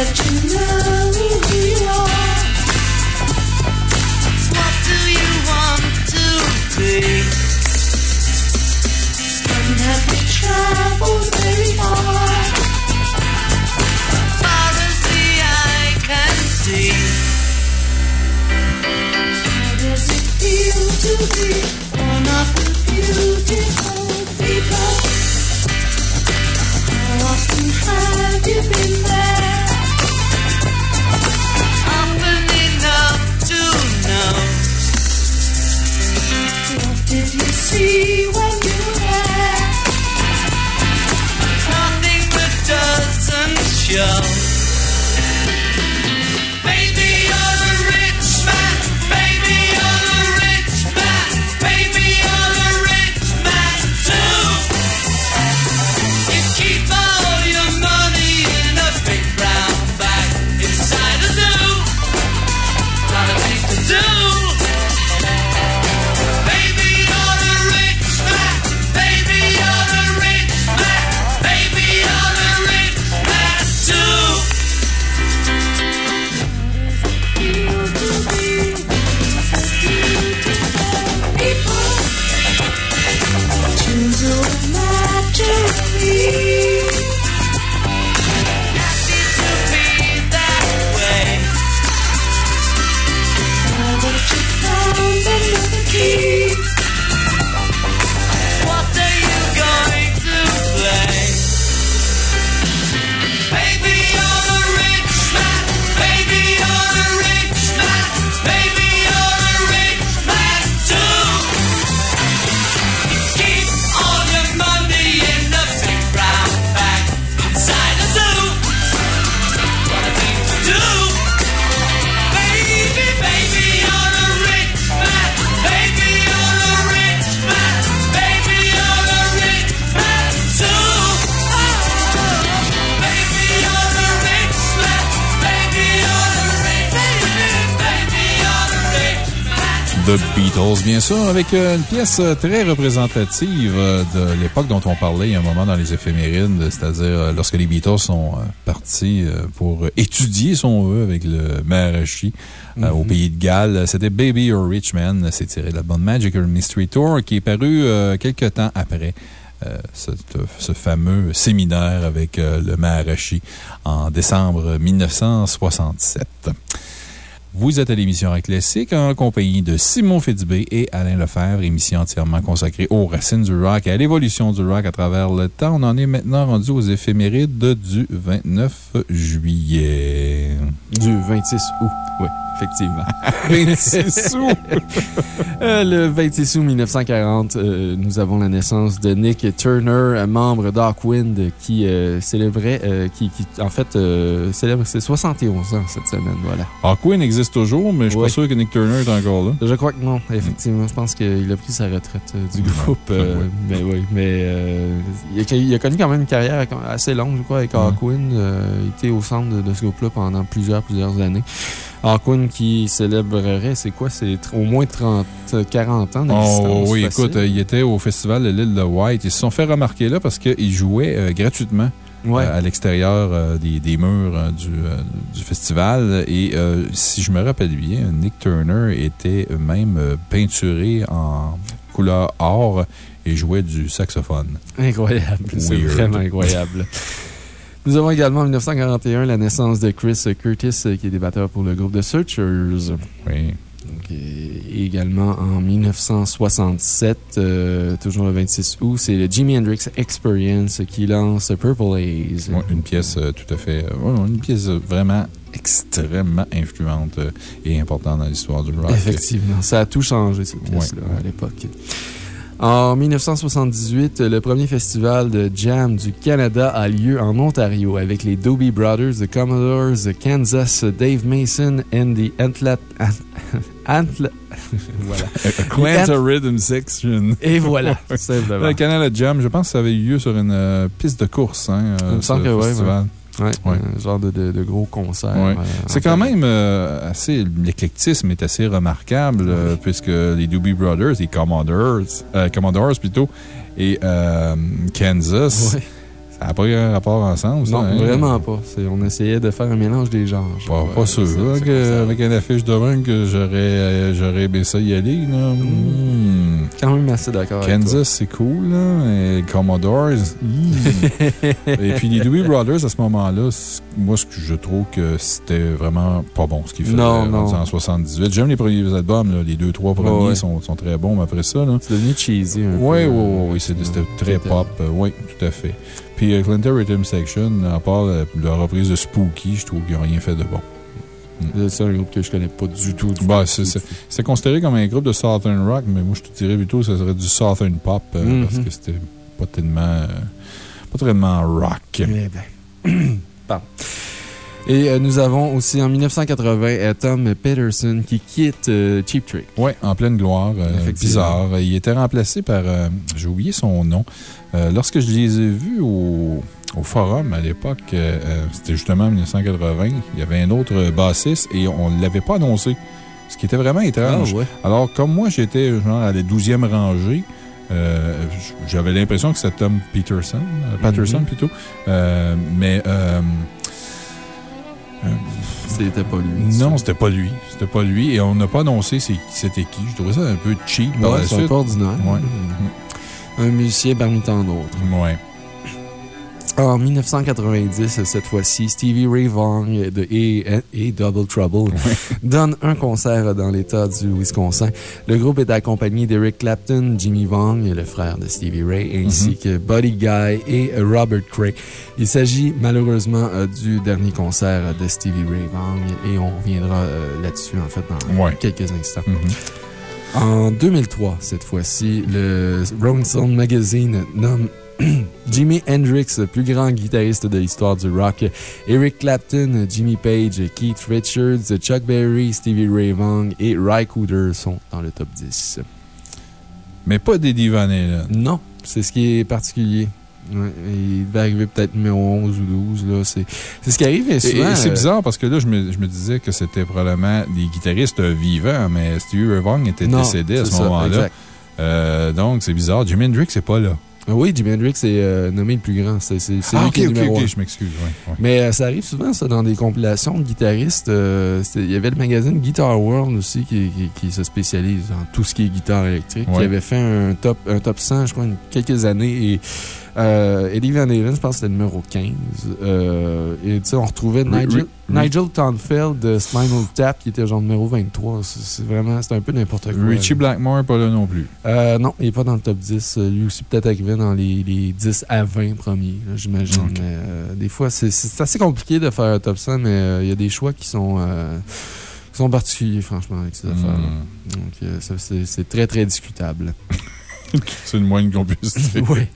Now Bien sûr, avec euh, une pièce euh, très représentative euh, de l'époque dont on parlait il y a un moment dans les éphémérides, c'est-à-dire lorsque les Beatles sont partis pour étudier, si on veut, avec le Maharishi euh, au pays de Galles. C'était Baby You're a Rich Man. C'est tiré de l'album Magical Mystery Tour qui est paru quelques temps après. euh, ce fameux séminaire avec euh, le Maharishi en décembre 1967. Vous êtes à l'émission Rock Classique en compagnie de Simon Fitzbé et Alain Lefebvre, émission entièrement consacrée aux racines du rock et à l'évolution du rock à travers le temps. On en est maintenant rendu aux éphémérides du 29 juillet. Du 26 août. Oui, effectivement. 26 août! Euh, le 26 août 1940, euh, nous avons la naissance de Nick Turner, euh, membre d'Hawkwind, qui euh, célébrait, qui, qui, en fait, célèbre ses 71 ans cette semaine. Voilà. Existe toujours, mais je suis pas sûr que Nick Turner est encore là. Je crois que non, effectivement. Je pense qu'il a pris sa retraite du groupe. Mais oui, mais il, a, il a connu quand même une carrière assez longue, je crois, avec Hawkwind. Il était au centre de, de ce groupe-là pendant plusieurs, plusieurs années. Hawkwind qui célébrerait, c'est quoi? C'est au moins 30, 40 ans d'existence. Oh, oui, facile. écoute, il était au festival de l'île de White. Ils se sont fait remarquer là parce qu'ils jouaient euh, gratuitement. Ouais. euh, à l'extérieur euh, des, des murs euh, du, du festival. Et si je me rappelle bien, Nick Turner était même peinturé en couleur or et jouait du saxophone. Incroyable. C'est vraiment incroyable. Nous avons également en 1941 la naissance de Chris Curtis, euh, qui est débatteur pour le groupe The Searchers. Oui. Et également en 1967, euh, toujours le 26 août, c'est le Jimi Hendrix Experience qui lance Purple Haze. Ouais, une pièce euh, tout à fait. euh, une pièce euh, vraiment extrêmement influente euh, et importante dans l'histoire du rock. Effectivement, ça a tout changé, cette pièce-là, à l'époque. En 1978, le premier festival de jam du Canada a lieu en Ontario avec les Doobie Brothers, The Commodores, The Kansas, Dave Mason and the Antla... Antla... voilà. Atlanta Rhythm Section. Et voilà, simplement. Le Canada Jam, je pense que ça avait eu lieu sur une euh, piste de course, hein, euh, Il me semble ce que oui, festival. Ouais, Ouais. Un genre de, de, de gros concert. Ouais. euh, C'est quand fait. même euh, assez. L'éclectisme est assez remarquable, euh, puisque les Doobie Brothers, les Commodores, Commodores plutôt, et Kansas, Ouais. Ça n'a pas eu un rapport ensemble, ça, Non, hein? vraiment pas. On essayait de faire un mélange des genres. Pas, sûr, là, que- ça. avec une affiche de même que j'aurais euh, j'aurais aimé ça y aller. Là. Hmm. Quand même assez d'accord. Kansas, c'est cool, là. Et Commodores. Et puis les Doobie Brothers, à ce moment-là, moi, ce que je trouve que c'était vraiment pas bon ce qu'ils faisaient Non, non. rendu en 78. J'aime les premiers albums, là, les deux, trois premiers ouais. Sont, sont très bons, mais après ça. C'est devenu cheesy un Oui, peu. oui, oui, oui, c'était très pop. euh, Oui, tout à fait. Puis euh, Clinton Rhythm Section, à part la, la reprise de Spooky, je trouve qu'ils n'ont rien fait de bon. C'est un groupe que je connais pas du tout. Bah, tout, c'est considéré comme un groupe de Southern Rock, mais moi, je te dirais plutôt que ça serait du Southern Pop, euh, Mhm. parce que c'était pas tellement, euh, pas tellement rock. Eh ben. Pardon. Et euh, nous avons aussi en 1980 euh, Tom Peterson qui quitte euh, Cheap Trick. Oui, en pleine gloire. euh, bizarre. Il était remplacé par. euh, J'ai oublié son nom. Euh, lorsque je les ai vus au, au forum à l'époque, euh, euh, c'était justement en 1980, il y avait un autre bassiste et on ne l'avait pas annoncé. Ce qui était vraiment étrange. Ah, ouais. Alors, comme moi, j'étais genre à la 12e rangée, euh, j'avais l'impression que c'était Tom Peterson, euh, Patterson plutôt. Mais. C'était pas lui. non, c'était pas lui. C'était pas lui. Et on n'a pas annoncé c'est- c'était qui. Je trouvais ça un peu cheap par Ouais, la c'est un suite. peu ordinaire. Ouais. Un musicien parmi tant d'autres. Ouais. En 1990, cette fois-ci, Stevie Ray Vaughan de et, et Double Trouble donne un concert dans l'État du Wisconsin. Le groupe est accompagné d'Eric Clapton, Jimmy Vaughan, le frère de Stevie Ray, ainsi que Buddy Guy et Robert Cray. Il s'agit malheureusement euh, du dernier concert de Stevie Ray Vaughan et on reviendra euh, là-dessus en fait dans quelques instants. Mhm. En 2003, cette fois-ci, le Rolling Stone Magazine nomme Jimi Hendrix, le plus grand guitariste de l'histoire du rock, Eric Clapton, Jimmy Page, Keith Richards, Chuck Berry, Stevie Ray Vaughan et Ry Cooder sont dans le top 10. Mais pas d'Eddie Van Halen. Non, c'est ce qui est particulier. Ouais, il devait arriver peut-être numéro 11 ou 12. là. C'est ce qui arrive, Et, souvent. c'est euh, bizarre parce que là, je me, je me disais que c'était probablement des guitaristes vivants, mais Stevie Ray Vaughan était non, décédé à ce moment-là. Euh, donc, c'est bizarre. Jimi Hendrix, c'est pas là. Ah Oui, Jimi Hendrix est euh, nommé le plus grand. C'est Ah, lui ok, qui est numéro je m'excuse. ouais, ouais. Mais euh, ça arrive souvent, ça, dans des compilations de guitaristes. Euh, Il y avait le magazine Guitar World aussi qui, qui- qui se spécialise dans tout ce qui est guitare électrique, qui avait fait un top, un top 100, je crois, quelques années. Et euh, Eddie Van Halen, je pense que c'était le numéro 15. Euh, et tu sais, on retrouvait Nigel, Nigel Tonfeld de Spinal Tap qui était genre numéro 23. C'est vraiment, c'était un peu n'importe quoi. Richie Blackmore, pas là non plus. Euh, non, il n'est pas dans le top 10. Euh, Lui aussi, peut-être arrivé dans les, les 10 à 20 premiers, là, j'imagine. Ok. Mais euh, des fois, c'est- assez compliqué de faire un top 100, mais il y a des choix qui sont, qui sont particuliers, franchement, avec ces affaires-là. Hmm. Donc, euh, ça, c'est très, très discutable. C'est le moins qu'on puisse dire. oui.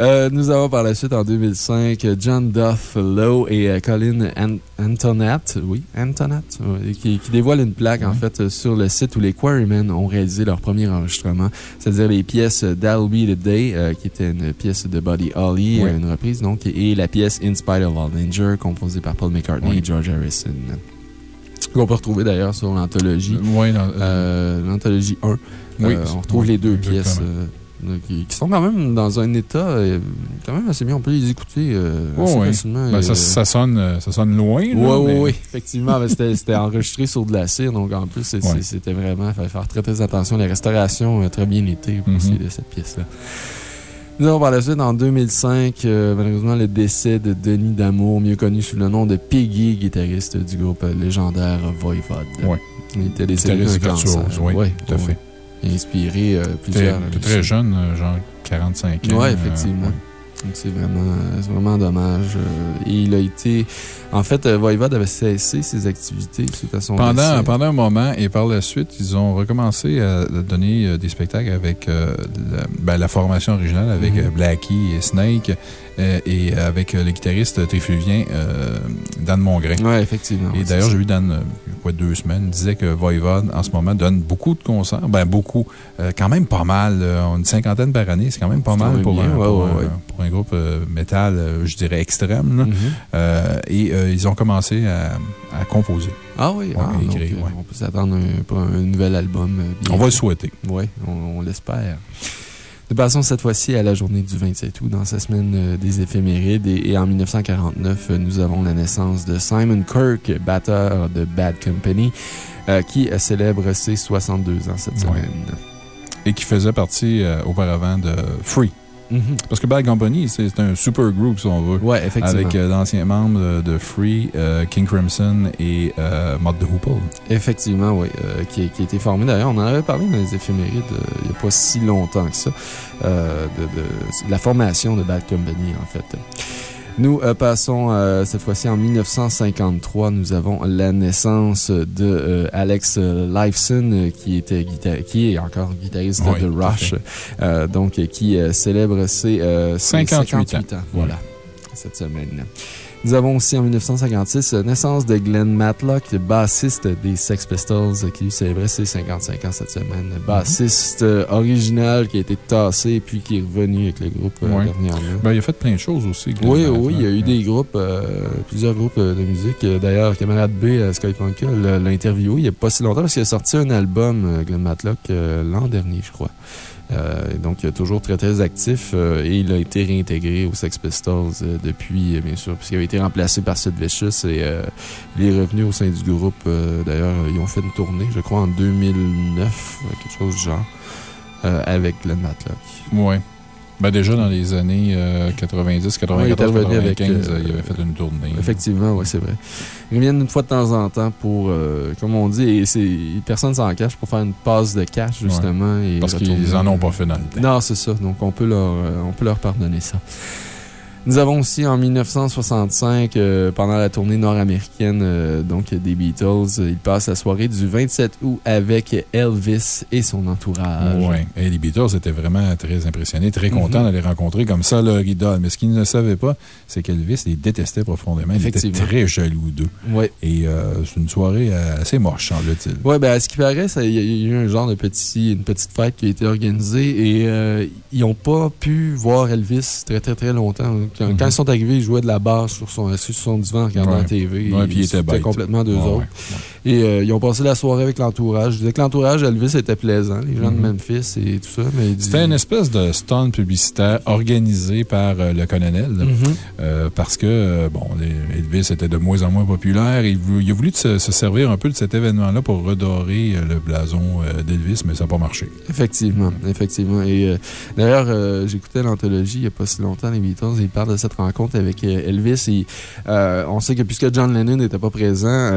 Euh, nous avons par la suite, en 2005, John Duff Lowe et euh, Colin An- Antonette, oui, Antonette, qui, qui dévoilent une plaque, en fait, sur le site où les Quarrymen ont réalisé leur premier enregistrement, c'est-à-dire les pièces That'll Be the Day, euh, qui était une pièce de Buddy Holly, Oui. une reprise, donc, et la pièce In Spite of All Danger, composée par Paul McCartney Oui. et George Harrison. Qu'on peut retrouver d'ailleurs sur l'anthologie. Ouais, dans- Euh, L'anthologie 1. Oui, Euh, on retrouve oui, les deux exactement. pièces euh, qui, qui sont quand même dans un état euh, quand même assez bien. On peut les écouter euh, Oh, assez oui. facilement. Ben, euh, ça, ça sonne, euh, ça sonne loin. Oui, oui, mais- oui, effectivement. ben, C'était enregistré sur de la cire, donc en plus, Ouais. c'était vraiment. Il fallait faire très, très attention. La restauration a très bien été aussi Mhm. de cette pièce-là. Nous avons par la suite, en 2005, euh, malheureusement, le décès de Denis Damour, mieux connu sous le nom de Piggy, guitariste du groupe euh, légendaire Voivode. Ouais. Il était décédé d'un cancer. oui, tout à fait. Inspiré euh, plusieurs. t'es très jeune, euh, genre 45 ans. Oui, euh, effectivement. ouais. Donc, C'est vraiment, c'est vraiment dommage. euh, Et il a été. En fait, euh, Voivode avait cessé ses activités suite à son Pendant, décès. pendant un moment et par la suite, ils ont recommencé à donner euh, des spectacles avec euh, la, ben, la formation originale avec Mhm. euh, Blackie et Snake euh, et avec euh, le guitariste trifluvien euh, Dan Mongrain. Oui, effectivement. Et d'ailleurs, j'ai vu Dan, euh, il y a quoi, deux semaines, il disait que Voivode, en ce moment, donne beaucoup de concerts. Ben, beaucoup. Euh, quand même pas mal. euh, une cinquantaine par année, c'est quand même pas mal pour, bien, un, ouais, pour, ouais, un- ouais. pour un groupe euh, métal, euh, je dirais extrême. là. Mhm. Euh, et euh, ils ont commencé à, à composer. Ah oui, Ouais, ah, donc, euh, ouais. on peut s'attendre un- pour un nouvel album. euh, On va le souhaiter. Oui, on, on l'espère. Nous passons cette fois-ci à la journée du 27 août dans sa semaine euh, des éphémérides. Et, et en 1949, euh, nous avons la naissance de Simon Kirk, batteur de Bad Company, euh, qui célèbre ses 62 ans cette Ouais. semaine. Et qui faisait partie euh, auparavant de Free. Mhm. Parce que Bad Company, c'est un super groupe, si on veut. Effectivement. Avec euh, d'anciens membres de, de Free, euh, King Crimson et euh, Mod the Hoople. Effectivement, oui. euh, qui, qui a été formé d'ailleurs. On en avait parlé dans les éphémérides il n'y a pas si longtemps que ça. de, de- de la formation de Bad Company, en fait. Nous euh, passons euh, cette fois-ci en 1953. Nous avons la naissance de euh, Alex Lifeson, qui, était qui est encore guitariste Oui, de Rush, donc qui célèbre ses ses 58 ans. Voilà, cette semaine. Nous avons aussi en 1956 euh, naissance de Glenn Matlock, bassiste des Sex Pistols, euh, qui célébrait ses 55 ans cette semaine. Bassiste euh, original qui a été tassé puis qui est revenu avec le groupe Ouais. dernièrement. Ben, il a fait plein de choses aussi. Glenn Oui, Matlock. oui, il y a eu des groupes, euh, plusieurs groupes de musique. D'ailleurs, camarade B, Sky Punka, l'a l'a interviewé il n'y a pas si longtemps parce qu'il a sorti un album, Glenn Matlock, l'an dernier, je crois. Euh, donc, il toujours très, très actif euh, et il a été réintégré aux Sex Pistols euh, depuis, bien sûr, puisqu'il avait été remplacé par Sid Vicious et il est revenu au sein du groupe. D'ailleurs, ils ont fait une tournée, je crois, en 2009, euh, quelque chose du genre, avec Glenn Matlock. Oui. Ben, déjà dans les années euh, 90, 94, Ouais, il était revenu avec, 95, euh, il avait fait une tournée. Effectivement, oui, c'est vrai. Ils reviennent une fois de temps en temps pour, euh, comme on dit, et personne s'en cache pour faire une passe de cash, justement. et Parce qu'ils retourner. en ont pas fait dans le temps. Non, c'est ça. Donc, on peut leur, euh, on peut leur pardonner ça. Nous avons aussi en 1965, euh, pendant la tournée nord-américaine euh, donc des Beatles, euh, ils passent la soirée du 27 août avec Elvis et son entourage. Oui. Et les Beatles étaient vraiment très impressionnés, très contents Mhm. d'aller rencontrer comme ça leur idole. Mais ce qu'ils ne savaient pas, c'est qu'Elvis les détestait profondément. Il était très jaloux d'eux. Oui. Et euh, c'est une soirée assez moche, semble-t-il. Oui, ben, à ce qui paraît, il y a il eu un genre de petit, une petite fête qui a été organisée et ils n'ont pas pu voir Elvis très, très, très longtemps. Quand, quand ils sont arrivés, ils jouaient de la basse sur son, assis sur son divan en regardant Ouais. la TV. Ouais, puis il était C'était complètement deux Ouais, autres. Et euh, ils ont passé la soirée avec l'entourage. Je disais que l'entourage, Elvis, était plaisant, les gens Mhm. de Memphis et tout ça. mais C'était une espèce de stunt publicitaire organisé par euh, le colonel. Mhm. euh, parce que, bon, les- Elvis était de moins en moins populaire. Il, il a voulu se, se servir un peu de cet événement-là pour redorer le blason d'Elvis, mais ça n'a pas marché. Effectivement, effectivement. Et d'ailleurs, j'écoutais l'anthologie il n'y a pas si longtemps, les Beatles, et ils parlent de cette rencontre avec Elvis. Et, on sait que puisque John Lennon n'était pas présent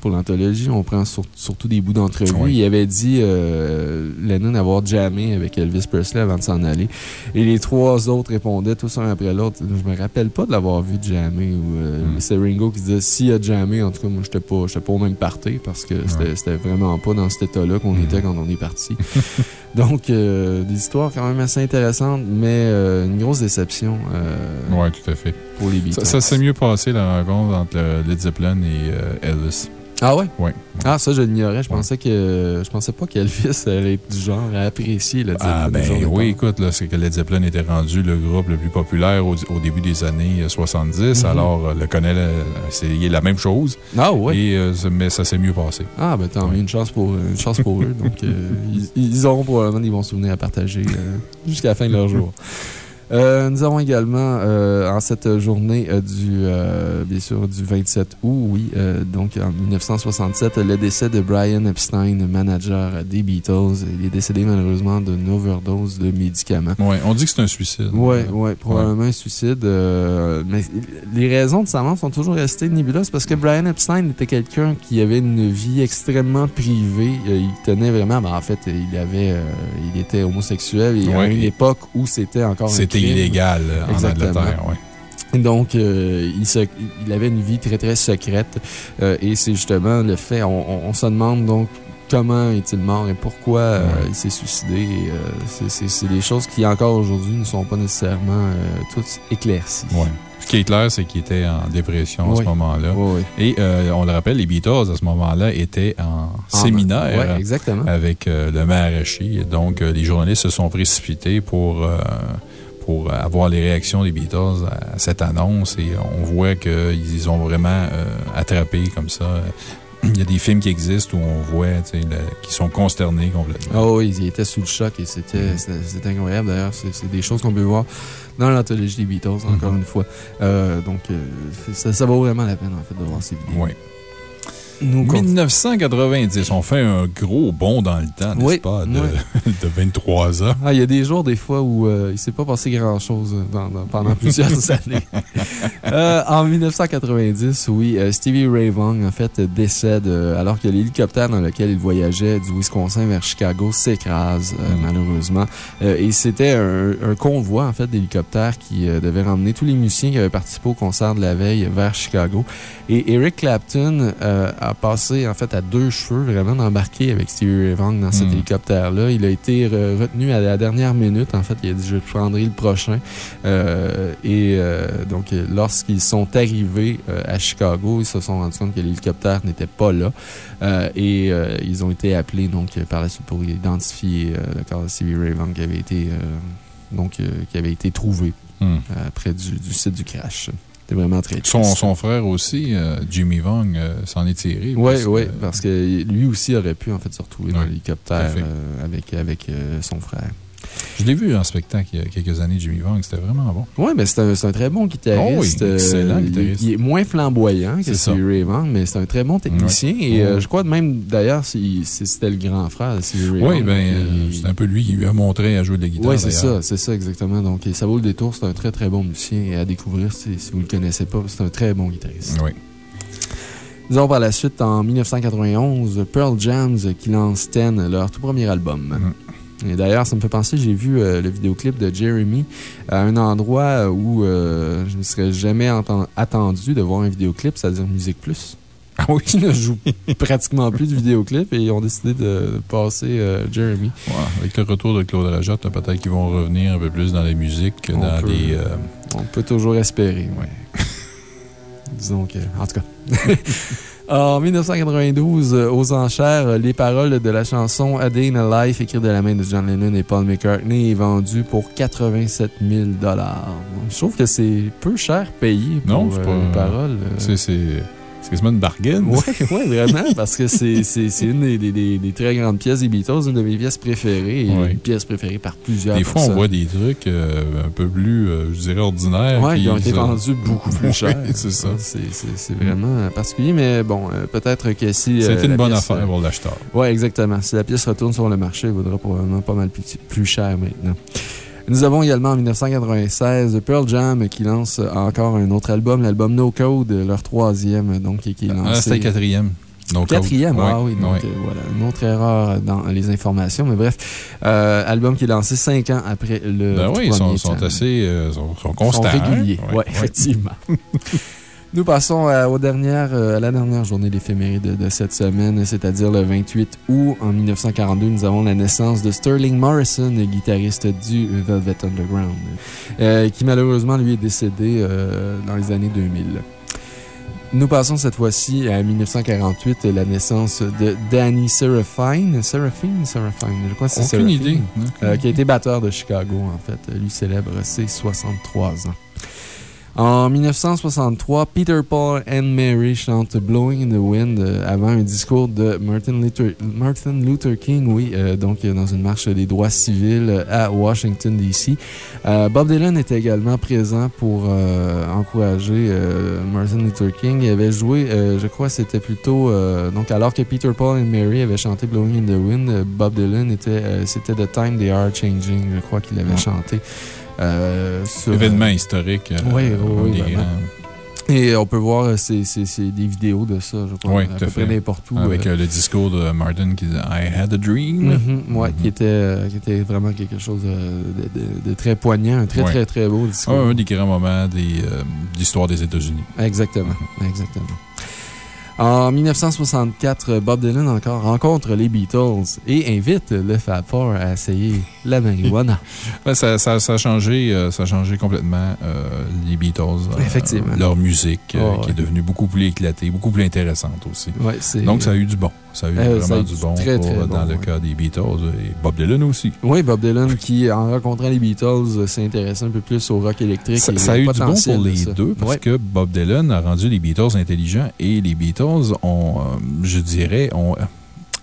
pour l'anthologie, on prend sur- surtout des bouts d'entrevue. Oui. Il avait dit, euh, Lennon, avoir jammé avec Elvis Presley avant de s'en aller. Et les trois autres répondaient tous un après l'autre. Je me rappelle pas de l'avoir vu jammer. Euh, Mm. C'est Ringo qui disait, s'il a jammé, en tout cas, moi, j'étais pas, j'étais pas au même party parce que c'était c'était vraiment pas dans cet état-là qu'on Mm. était quand on est parti. Donc, euh, des histoires quand même assez intéressantes, mais euh, une grosse déception euh, Oui, tout à fait. pour les Beatles. Ça, ça s'est mieux passé, la rencontre entre le Led Zeppelin et Elvis. Ah ouais? Oui. Ah, ça, je l'ignorais. Je pensais que je pensais pas qu'Elvis allait être du genre à apprécier le Ah, du ben oui, départ. écoute, là, c'est que Led Zeppelin était rendu le groupe le plus populaire au, au début des années euh, 70. Mhm. Alors, euh, le a essayé la même chose. Ah ouais? Et, euh, mais ça s'est mieux passé. Ah, ben tant une chance pour, une chance pour eux. Donc, euh, ils, ils auront probablement des bons souvenirs à partager euh, jusqu'à la fin de leur jour. Euh, nous avons également, euh, en cette journée euh, du, euh, bien sûr, du 27 août, oui, euh, donc en 1967, le décès de Brian Epstein, manager des Beatles. Il est décédé malheureusement d'une overdose de médicaments. Ouais, on dit que c'est un suicide. Oui, ouais, probablement un suicide. euh, mais les raisons de sa mort sont toujours restées nébuleuses parce que Brian Epstein était quelqu'un qui avait une vie extrêmement privée. Il tenait vraiment, ben, en fait, il avait, euh, il était homosexuel et à Ouais, une et- époque où c'était encore C'était illégal en Exactement. Angleterre. Donc, euh, il, se- il avait une vie très, très secrète. euh, et c'est justement le fait, on, on- on se demande donc comment est-il mort et pourquoi euh, Ouais. il s'est suicidé. C'est- des choses qui, encore aujourd'hui, ne sont pas nécessairement toutes éclaircies. Ouais. Ce qui est clair, c'est qu'il était en dépression à ce moment-là. Oui, oui. Et euh, on le rappelle, les Beatles, à ce moment-là, étaient en En- séminaire. Exactement. avec euh, le maraîcher. Donc, euh, les journalistes se sont précipités pour, pour avoir les réactions des Beatles à cette annonce et on voit qu'ils ont vraiment euh, attrapé comme ça. Il y a des films qui existent où on voit, le- qui sont consternés complètement. Ah oui, il était sous le choc et c'était c'était incroyable. D'ailleurs, c'est des choses qu'on peut voir dans l'anthologie des Beatles, encore Mhm. une fois. Euh, donc, euh, ça, ça vaut vraiment la peine, en fait, de voir ces vidéos. Oui. Nous, con- 1990, on fait un gros bond dans le temps, n'est-ce Oui, pas, de, oui. de 23 ans? Ah, il y a des jours, des fois, où euh, il ne s'est pas passé grand-chose dans- pendant plusieurs années. Euh, en 1990, oui, euh, Stevie Ray Vaughan, en fait, décède euh, alors que l'hélicoptère dans lequel il voyageait du Wisconsin vers Chicago s'écrase, euh, Mm. malheureusement. Euh, et c'était un, un convoi, en fait, d'hélicoptères qui euh, devait ramener tous les musiciens qui avaient participé au concert de la veille vers Chicago. Et Eric Clapton euh, a a passé en fait à deux cheveux vraiment d'embarquer avec Stevie Ray Vaughan dans cet Mm. hélicoptère-là. Il a été re- retenu à la dernière minute. En fait, il a dit Je prendrai le prochain. Euh, et euh, donc, lorsqu'ils sont arrivés euh, à Chicago, ils se sont rendus compte que l'hélicoptère n'était pas là. Et ils ont été appelés donc, par la suite pour identifier le corps de Stevie Ray Vaughan qui avait été, donc, qui avait été trouvé Hmm. près du, du site du crash. C'était vraiment très Son, triste. son frère aussi, euh, Jimmy Vong, euh, s'en est tiré. Oui, parce oui, que- parce que lui aussi aurait pu en fait se retrouver dans l'hélicoptère euh, avec, avec son frère. Je l'ai vu en spectacle il y a quelques années, Jimmy Vong. C'était vraiment bon. Oui, mais c'est un, un très bon guitariste. Oh oui, excellent Euh, guitariste. Il, est moins flamboyant que. Stevie Ray Vaughan, mais c'est un très bon technicien. Et Ouais. euh, je crois même, d'ailleurs, c'était le grand frère de Stevie Ray Vaughan. Oui, ben, euh, c'est un peu lui qui lui a montré à jouer de la guitare. Oui, c'est ça, c'est ça exactement. Donc, ça vaut le détour. C'est un très très bon musicien et à découvrir si, si vous ne le connaissez pas. C'est un très bon guitariste. Oui. Disons par la suite, en 1991, Pearl Jams qui lance Ten, leur tout premier album. Et d'ailleurs, ça me fait penser, j'ai vu euh, le vidéoclip de Jeremy à un endroit où euh, je ne serais jamais attendu de voir un vidéoclip, c'est-à-dire Musique Plus. Ah oui? Qui ne joue pratiquement plus de vidéoclip et ils ont décidé de passer euh, Jeremy. Ouais, avec le retour de Claude Rajotte, peut-être qu'ils vont revenir un peu plus dans la musique que On dans peut. les. On peut toujours espérer, oui. Disons que. En tout cas. En 1992, euh, aux enchères, euh, les paroles de la chanson A Day in a Life, écrite de la main de John Lennon et Paul McCartney, est vendue pour 87 000 Je trouve que c'est peu cher payé pour Non, euh, pas- les paroles. c'est c'est- quasiment une bargaine. Oui, ouais, vraiment, parce que c'est une des, des- des- des très grandes pièces des Beatles, une de mes pièces préférées, et Ouais. une pièce préférée par plusieurs Des fois, on voit des trucs euh, un peu plus, euh, je dirais, ordinaires. Ouais, qui ont été vendus beaucoup plus Ouais, cher. c'est ça. C'est vraiment particulier, mais bon, euh, peut-être que si. C'était une bonne pièce, affaire pour l'acheteur. Oui, exactement. Si la pièce retourne sur le marché, elle vaudra probablement pas mal plus, plus cher maintenant. Nous avons également en 1996 Pearl Jam qui lance encore un autre album, l'album No Code, leur troisième, donc qui est lancé. Ah, c'était le quatrième. Quatrième, ah oui, donc euh, voilà, une autre erreur dans les informations, mais bref, euh, album qui est lancé cinq ans après le. Ben oui, ils sont, sont assez euh, sont, sont Ils constants. sont réguliers, hein? oui, Ouais, effectivement. Nous passons à, aux dernières, euh, à la dernière journée d'éphéméride de, cette semaine, c'est-à-dire le 28 août en 1942. Nous avons la naissance de Sterling Morrison, guitariste du Velvet Underground, euh, qui malheureusement lui est décédé euh, dans les années 2000. Nous passons cette fois-ci à 1948, la naissance de Danny Seraphine. Seraphine? Seraphine, je crois que c'est Aucune Seraphine. idée. Euh, qui a été batteur de Chicago, en fait. Lui célèbre ses 63 ans. En 1963, Peter, Paul and Mary chantent Blowing in the Wind euh, avant un discours de Martin Luther, Martin Luther King, oui, euh, donc euh, dans une marche des droits civils à Washington, D.C. Euh, Bob Dylan était également présent pour encourager Martin Luther King. Il avait joué, je crois, c'était plutôt. donc, alors que Peter, Paul and Mary avaient chanté Blowing in the Wind, Bob Dylan était. c'était The Time They Are Changing, je crois qu'il avait Ouais. chanté. Euh, sur, Événement historique. euh, Oui, oui, oui. Et on peut voir euh, c'est c'est des vidéos de ça, je crois. Oui, à peu à près fait. n'importe où. Avec euh, le discours de Martin qui disait I had a dream. mhm, ouais, qui, était, euh, qui était vraiment quelque chose de, de- de très poignant, un très, très, très beau discours. Ah, un des grands moments euh, de l'histoire des États-Unis. Exactement, exactement. En 1964, Bob Dylan encore rencontre les Beatles et invite le Fab Four à essayer la marijuana. Ben, ça, ça- ça a changé, euh, ça a changé complètement euh, les Beatles. euh, Effectivement. Leur musique, ouais. qui est devenue beaucoup plus éclatée, beaucoup plus intéressante aussi. Ouais, Donc, ça a eu du bon. Ça a eu ça a vraiment eu du bon très, pour, très dans bon, le ouais. cas des Beatles et Bob Dylan aussi. Oui, Bob Dylan qui, en rencontrant les Beatles, s'est intéressé un peu plus au rock électrique. Ça, et ça a eu du bon pour les deux parce que Bob Dylan a rendu les Beatles intelligents et les Beatles ont, euh, je dirais, ont euh,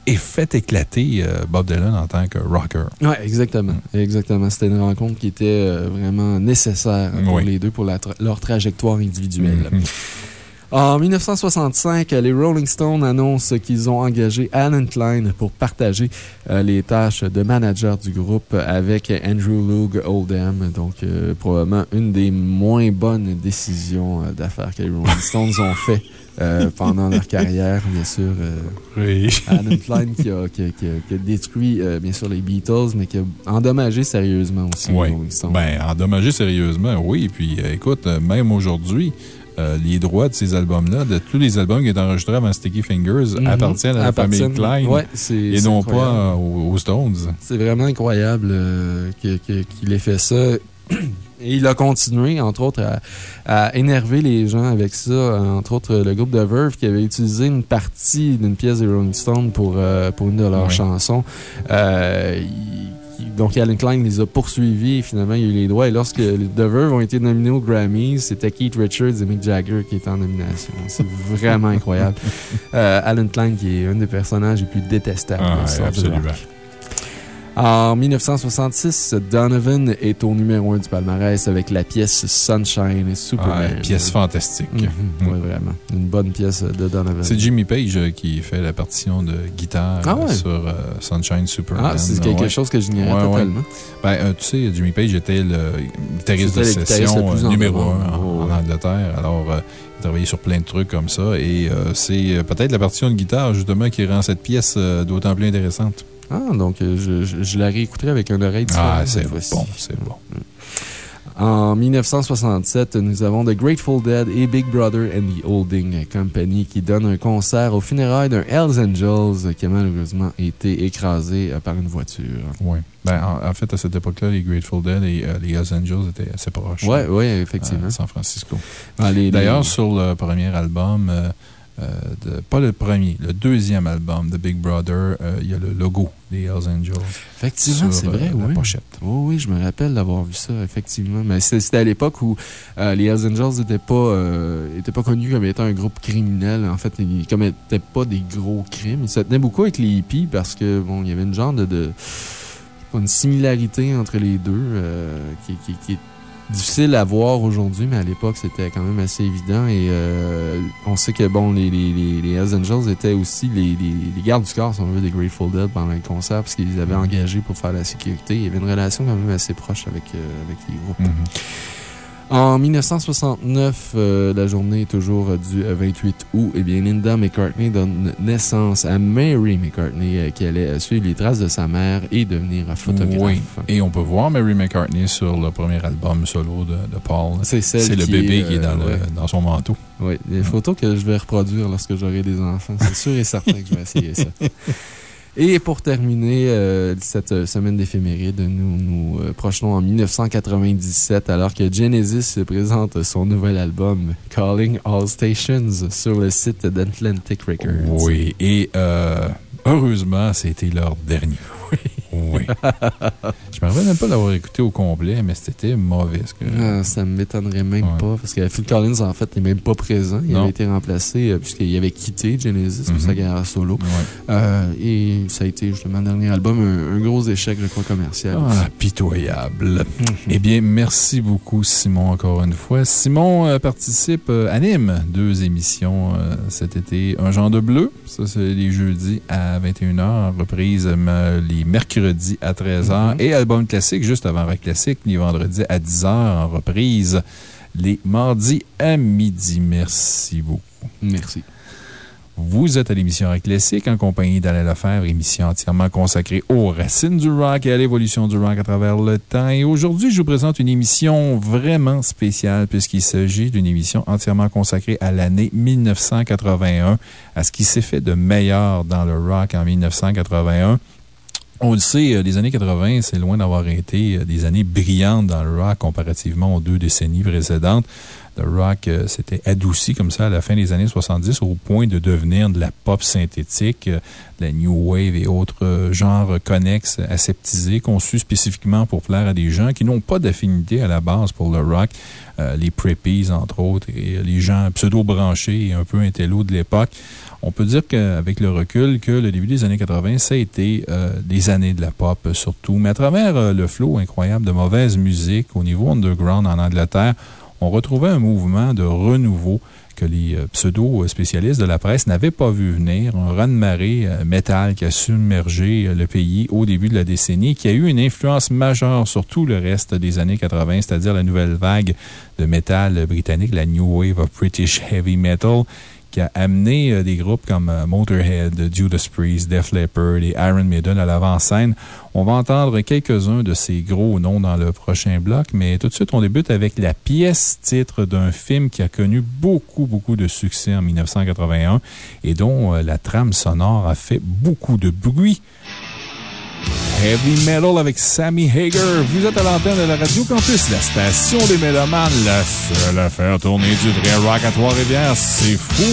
et fait éclater euh, Bob Dylan en tant que rocker. Oui, exactement. Exactement. C'était une rencontre qui était vraiment nécessaire pour Oui. les deux, pour la tra- leur trajectoire individuelle. Mhm. En 1965, les Rolling Stones annoncent qu'ils ont engagé Alan Klein pour partager euh, les tâches de manager du groupe avec Andrew Loog Oldham. Donc, euh, probablement une des moins bonnes décisions d'affaires que les Rolling Stones ont fait euh, pendant leur carrière, bien sûr. euh, Oui. Alan Klein qui a, qui a- qui a- qui a détruit, euh, bien sûr, les Beatles, mais qui a endommagé sérieusement aussi Oui. Stones. Ben, endommagé sérieusement, oui. Puis, écoute, même aujourd'hui, euh, les droits de ces albums-là, de tous les albums qui étaient enregistrés avant Sticky Fingers, Mhm. appartiennent à la famille Klein. ouais, et non incroyable. pas aux, aux Stones. C'est vraiment incroyable euh, qu'il ait fait ça. Et il a continué, entre autres, à, à énerver les gens avec ça. Entre autres, le groupe de Verve qui avait utilisé une partie d'une pièce des Rolling Stones pour, euh, pour une de leurs Oui. chansons. Euh, il- donc, Alan Klein les a poursuivis et finalement, il a eu les droits. Et lorsque les The Verve ont été nominés aux Grammys, c'était Keith Richards et Mick Jagger qui étaient en nomination. C'est vraiment incroyable. Euh, Alan Klein, qui est un des personnages les plus détestables Ah, de l'histoire. En 1966, Donovan est au numéro 1 du palmarès avec la pièce Sunshine Superman. Ah, pièce fantastique. Mhm. Mm. Oui, vraiment. Une bonne pièce de Donovan. C'est Jimmy Page euh, qui fait la partition de guitare Ah ouais? euh, sur euh, Sunshine Superman. Ah, c'est quelque Ouais. chose que j'ignorais Ouais, totalement. Ben, euh, tu sais, Jimmy Page était le guitariste de session euh, numéro demande. un en, Oh, en. Angleterre. Alors, travaillé sur plein de trucs comme ça. Et euh, c'est peut-être la partition de guitare, justement, qui rend cette pièce euh, d'autant plus intéressante. Ah, donc euh, je, je, je la réécouterai avec un oreille différente. Ah, c'est bon, c'est bon. En 1967, nous avons The Grateful Dead et Big Brother and the Holding Company qui donnent un concert aux funérailles d'un Hells Angels qui a malheureusement été écrasé euh, par une voiture. Oui. Ben, en, en fait, à cette époque-là, les Grateful Dead et euh, les Hells Angels étaient assez proches. Oui, oui, effectivement. à San Francisco. Ah, les- D'ailleurs, sur le premier album, euh, de- pas le premier, le deuxième album de Big Brother, euh, il y a le logo des Hells Angels. Effectivement, c'est vrai, euh, la oui. pochette. Oh, oui, je me rappelle d'avoir vu ça, effectivement. Mais c'était à l'époque où euh, les Hells Angels n'étaient pas, euh, pas connus comme étant un groupe criminel. En fait, ils commettaient pas des gros crimes. Ils se tenaient beaucoup avec les hippies parce que, bon, il y avait une genre de. de- une similarité entre les deux euh, qui, qui- qui difficile à voir aujourd'hui, mais à l'époque, c'était quand même assez évident. Et euh, on sait que, bon, les, les, les, les Hells Angels étaient aussi les, les, les gardes du corps, si on veut, des Grateful Dead pendant le concert, parce qu'ils les avaient engagés pour faire la sécurité. Il y avait une relation quand même assez proche avec, euh, avec les groupes. Mhm. En 1969, euh, la journée toujours euh, du euh, 28 août, eh bien, Linda McCartney donne naissance à Mary McCartney, euh, qui allait suivre les traces de sa mère et devenir photographe. Oui. Et on peut voir Mary McCartney sur le premier album solo de, de Paul. C'est celle C'est le qui bébé est, qui est dans, le- ouais. dans son manteau. Oui, des photos que je vais reproduire lorsque j'aurai des enfants. C'est sûr et certain que je vais essayer ça. Et pour terminer euh, cette euh, semaine d'éphéméride, nous nous euh, en 1997 alors que Genesis présente son nouvel album Calling All Stations sur le site d'Atlantic Records. Oui. Et euh, heureusement, c'était leur dernier. Oui. Je me rappelle même pas l'avoir écouté au complet, mais c'était mauvais. que- Ah, ça ne m'étonnerait même Ouais. pas, parce que Phil Collins, en fait, n'est même pas présent. Il Non. avait été remplacé, euh, puisqu'il avait quitté Genesis pour Mhm. sa carrière solo. Ouais. Euh, et ça a été justement le dernier album, un, un gros échec, je crois, commercial. Ah, pitoyable. Mhm. Eh bien, merci beaucoup, Simon, encore une fois. Simon euh, participe, anime deux émissions cet été. Un genre de bleu, ça c'est les jeudis à 21h, reprise les mercredis à 13h, Mhm. et album classique juste avant Rock Classique, les vendredis à 10h en reprise, les mardis à midi. Merci beaucoup. Merci. Vous êtes à l'émission Rock Classique en compagnie d'Alain Lefebvre, émission entièrement consacrée aux racines du rock et à l'évolution du rock à travers le temps. Et aujourd'hui, je vous présente une émission vraiment spéciale puisqu'il s'agit d'une émission entièrement consacrée à l'année 1981, à ce qui s'est fait de meilleur dans le rock en 1981. On le sait, euh, les années 80, c'est loin d'avoir été euh, des années brillantes dans le rock comparativement aux deux décennies précédentes. Le rock euh, s'était adouci comme ça à la fin des années 70 au point de devenir de la pop synthétique, de la new wave et autres genres connexes aseptisés conçus spécifiquement pour plaire à des gens qui n'ont pas d'affinité à la base pour le rock. Les preppies, entre autres, et les gens pseudo-branchés et un peu intello de l'époque. On peut dire qu'avec le recul, que le début des années 80, ça a été euh, des années de la pop euh, surtout. Mais à travers euh, le flot incroyable de mauvaise musique au niveau underground en Angleterre, on retrouvait un mouvement de renouveau que les pseudo-spécialistes de la presse n'avaient pas vu venir. Un raz-de-marée euh, métal qui a submergé le pays au début de la décennie, qui a eu une influence majeure sur tout le reste des années 80, c'est-à-dire la nouvelle vague de métal britannique, la New Wave of British Heavy Metal, qui a amené euh, des groupes comme euh, Motorhead, Judas Priest, Def Leppard et Iron Maiden à l'avant-scène. On va entendre quelques-uns de ces gros noms dans le prochain bloc, mais tout de suite, on débute avec la pièce titre d'un film qui a connu beaucoup, beaucoup de succès en 1981 et dont euh, la trame sonore a fait beaucoup de bruit. Heavy Metal avec Sammy Hager. Vous êtes à l'antenne de la Radio Campus, la station des Mélomanes, la seule à faire tourner du vrai rock à Trois-Rivières. C'est fou!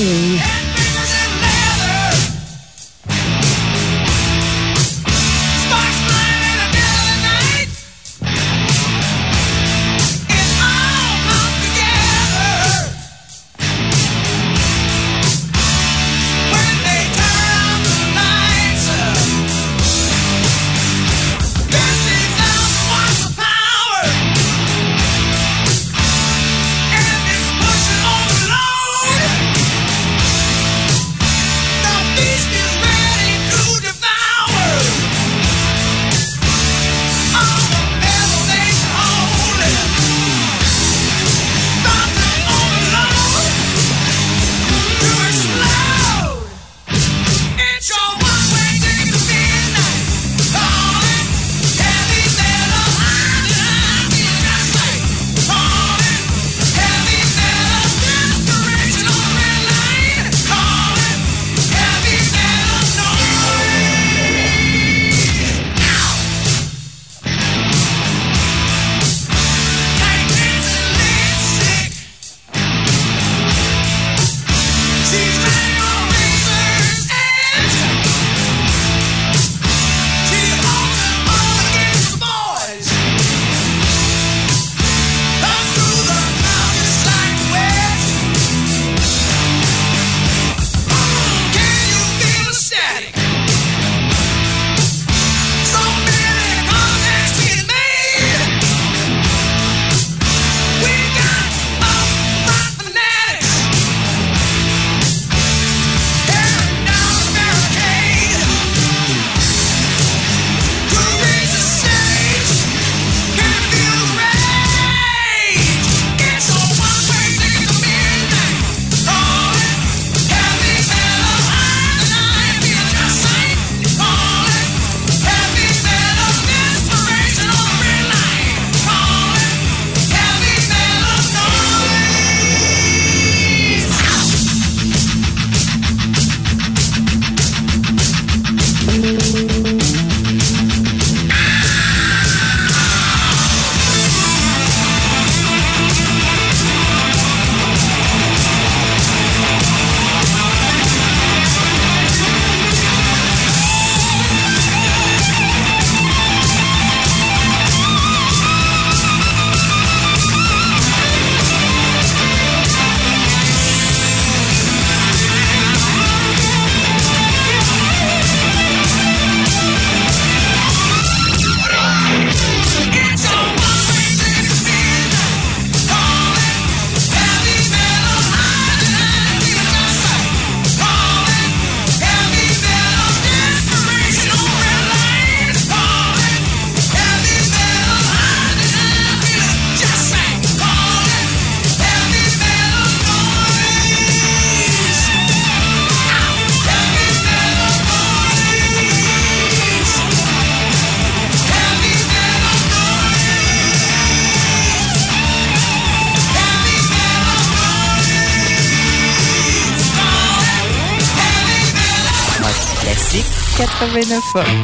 89.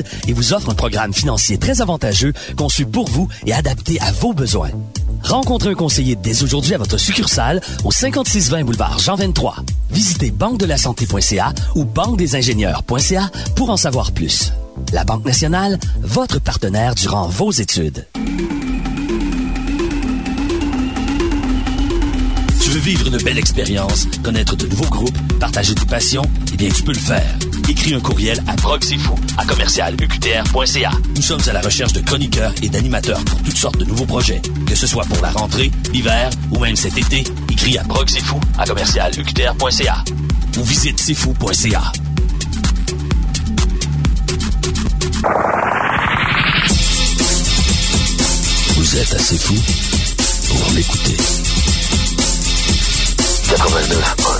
et vous offre un programme financier très avantageux conçu pour vous et adapté à vos besoins. Rencontrez un conseiller dès aujourd'hui à votre succursale au 5620 boulevard Jean 23. Visitez banque-de-la-santé.ca ou banque-des-ingénieurs.ca pour en savoir plus. La Banque nationale, votre partenaire durant vos études. Tu veux vivre une belle expérience, connaître de nouveaux groupes, partager tes passions? Eh bien, tu peux le faire. Écris un courriel à proxifou à commercialuqtr.ca. Nous sommes à la recherche de chroniqueurs et d'animateurs pour toutes sortes de nouveaux projets. Que ce soit pour la rentrée, l'hiver ou même cet été, écris à proxifou à commercialuqtr.ca ou visite sifou.ca. Vous êtes assez fou pour l'écouter. 89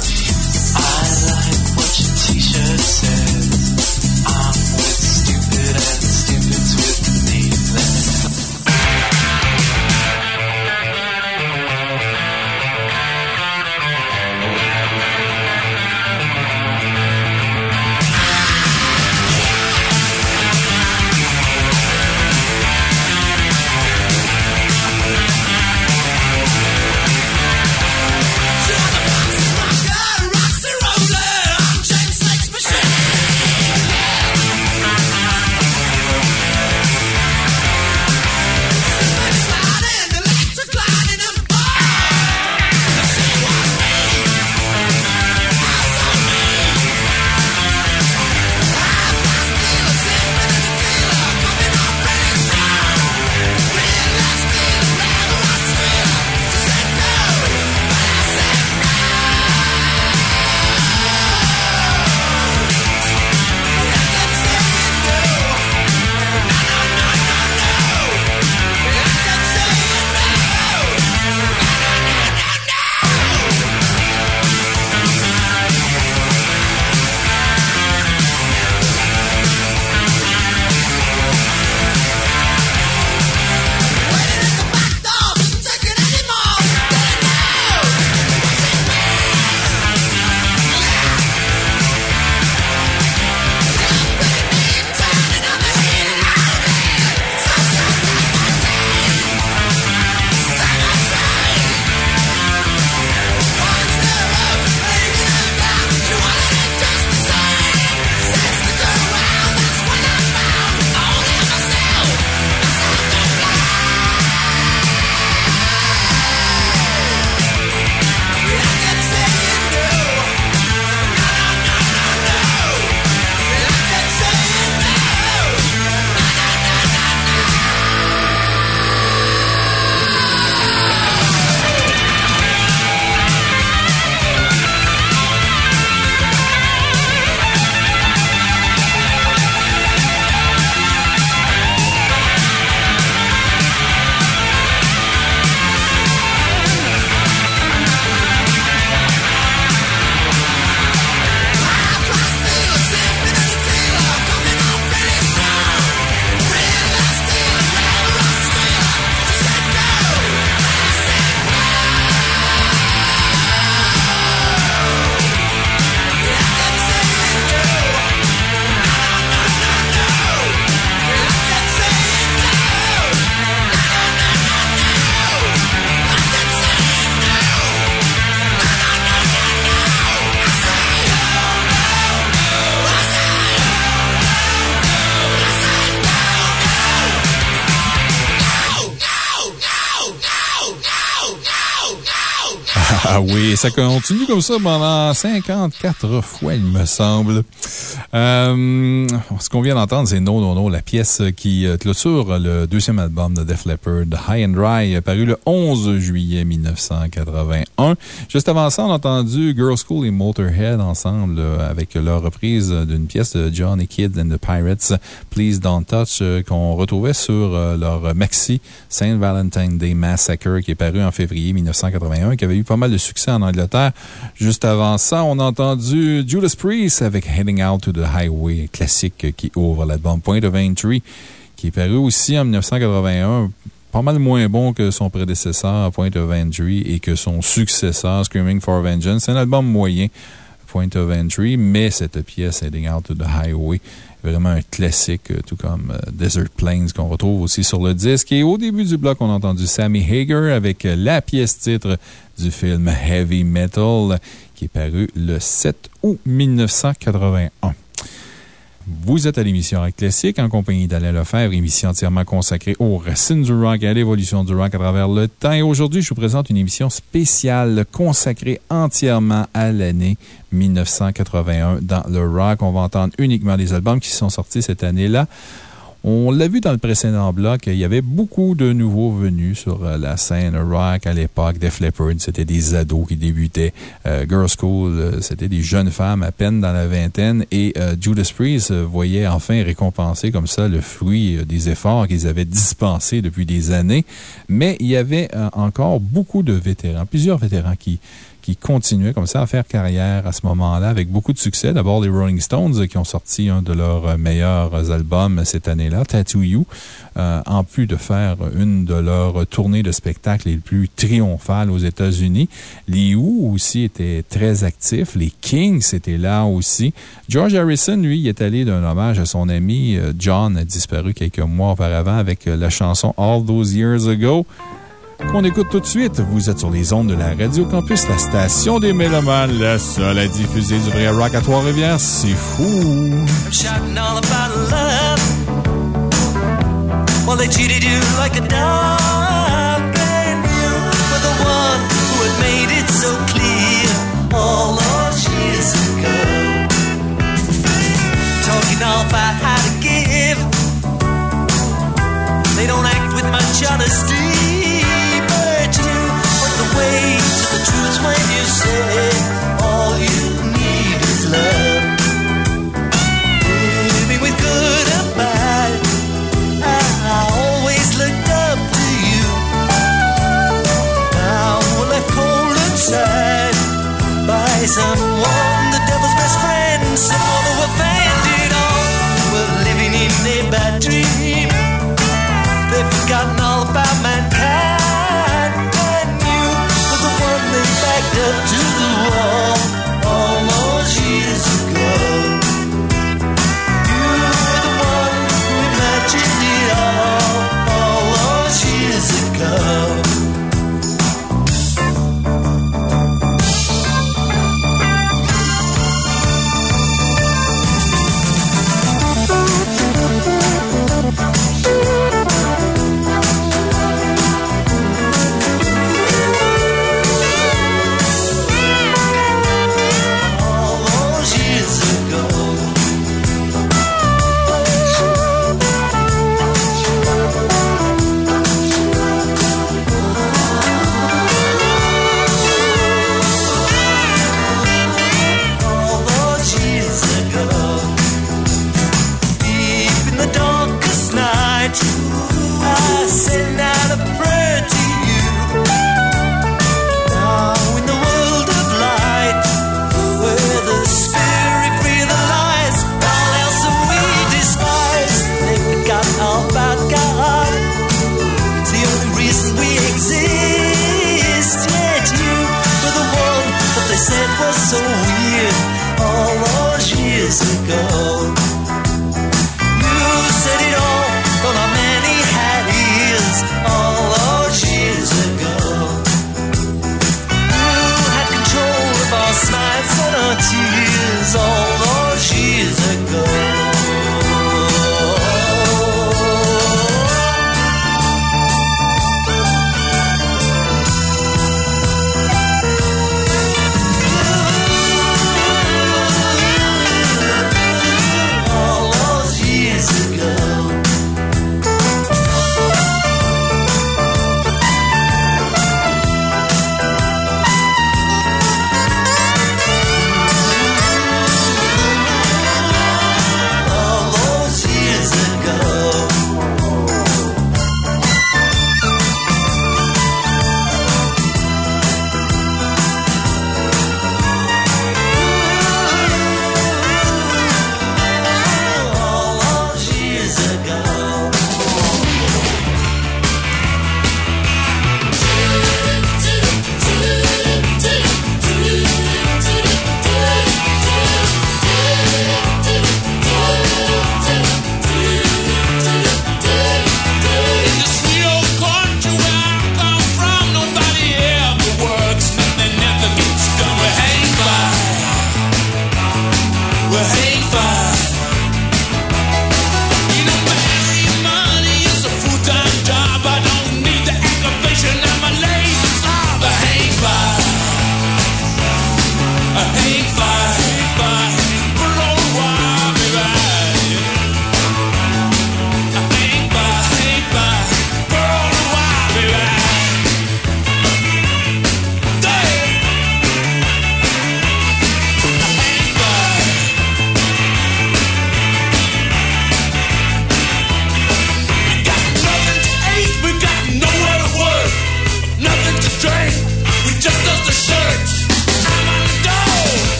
ça continue comme ça pendant 54 fois, il me semble. Euh, ce qu'on vient d'entendre, c'est No No No, la pièce qui euh, clôture le deuxième album de Def Leppard, High and Dry, paru le 11 juillet 1981. Juste avant ça, on a entendu Girl School et Motorhead ensemble euh, avec leur reprise d'une pièce de Johnny Kidd and the Pirates, Please Don't Touch, qu'on retrouvait sur leur maxi Saint Valentine Day Massacre qui est paru en février 1981, qui avait eu pas mal de succès en Angleterre. Juste avant ça, on a entendu Judas Priest avec Heading Out to the Highway, classique qui ouvre l'album Point of Entry, qui est paru aussi en 1981 pas mal moins bon que son prédécesseur, Point of Entry, et que son successeur, Screaming for Vengeance. C'est un album moyen, Point of Entry, mais cette pièce, Heading Out to the Highway, Vraiment un classique, euh, tout comme euh, Desert Plains qu'on retrouve aussi sur le disque. Et au début du bloc, on a entendu Sammy Hager avec euh, la pièce titre du film Heavy Metal qui est paru le 7 août 1981. Vous êtes à l'émission Rock Classique en compagnie d'Alain Lefebvre, émission entièrement consacrée aux racines du rock et à l'évolution du rock à travers le temps. Et aujourd'hui, je vous présente une émission spéciale consacrée entièrement à l'année 1981 dans le rock. On va entendre uniquement les albums qui sont sortis cette année-là. On l'a vu dans le précédent bloc, il y avait beaucoup de nouveaux venus sur euh, la scène rock à l'époque. Def Leppard, c'était des ados qui débutaient. Euh, Girl School, euh, c'était des jeunes femmes à peine dans la vingtaine. Et Judas Priest voyait enfin récompenser comme ça le fruit des efforts qu'ils avaient dispensés depuis des années. Mais il y avait encore beaucoup de vétérans, plusieurs vétérans qui qui continuaient comme ça à faire carrière à ce moment-là avec beaucoup de succès. D'abord, les Rolling Stones qui ont sorti un de leurs meilleurs albums cette année-là, Tattoo You, euh, en plus de faire une de leurs tournées de spectacles les plus triomphales aux États-Unis. Les Who aussi étaient très actifs. Les Kings étaient là aussi. George Harrison, lui, est allé d'un hommage à son ami euh, John, disparu quelques mois auparavant avec la chanson All Those Years Ago qu'on écoute tout de suite. Vous êtes sur les ondes de la Radio Campus, la station des Mélomanes, la seule à diffuser du vrai rock à Trois-Rivières. C'est fou! Truth when you say all you need is love. Living with good and bad, I always looked up to you. Now we're left cold sad by someone, so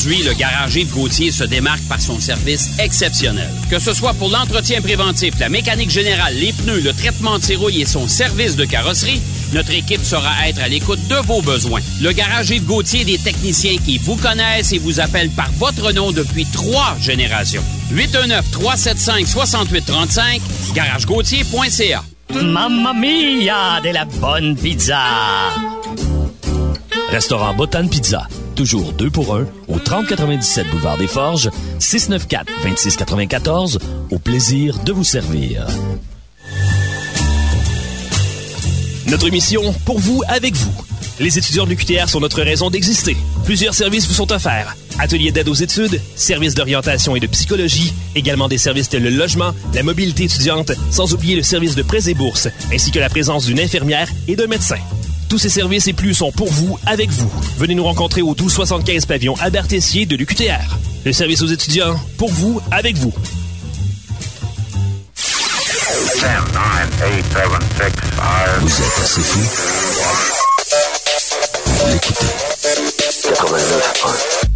aujourd'hui, le garage Yves Gauthier se démarque par son service exceptionnel. Que ce soit pour l'entretien préventif, la mécanique générale, les pneus, le traitement de rouille et son service de carrosserie, notre équipe saura être à l'écoute de vos besoins. Le garage Yves Gauthier, des techniciens qui vous connaissent et vous appellent par votre nom depuis trois générations. 819-375-6835, garagegauthier.ca. Mamma mia, de la bonne pizza! Restaurant Botan Pizza. Toujours deux pour un au 3097 Boulevard des Forges, 694-2694. Au plaisir de vous servir. Notre mission, pour vous, avec vous. Les étudiants de l'UQTR sont notre raison d'exister. Plusieurs services vous sont offerts. Ateliers d'aide aux études, services d'orientation et de psychologie, également des services tels le logement, la mobilité étudiante, sans oublier le service de prêts et bourses, ainsi que la présence d'une infirmière et d'un médecin. Tous ces services et plus sont pour vous, avec vous. Venez nous rencontrer au 1275 pavillon Albert Tessier de l'UQTR. Le service aux étudiants, pour vous, avec vous. Vous êtes assez fou Vous l'écoutez. 89.1.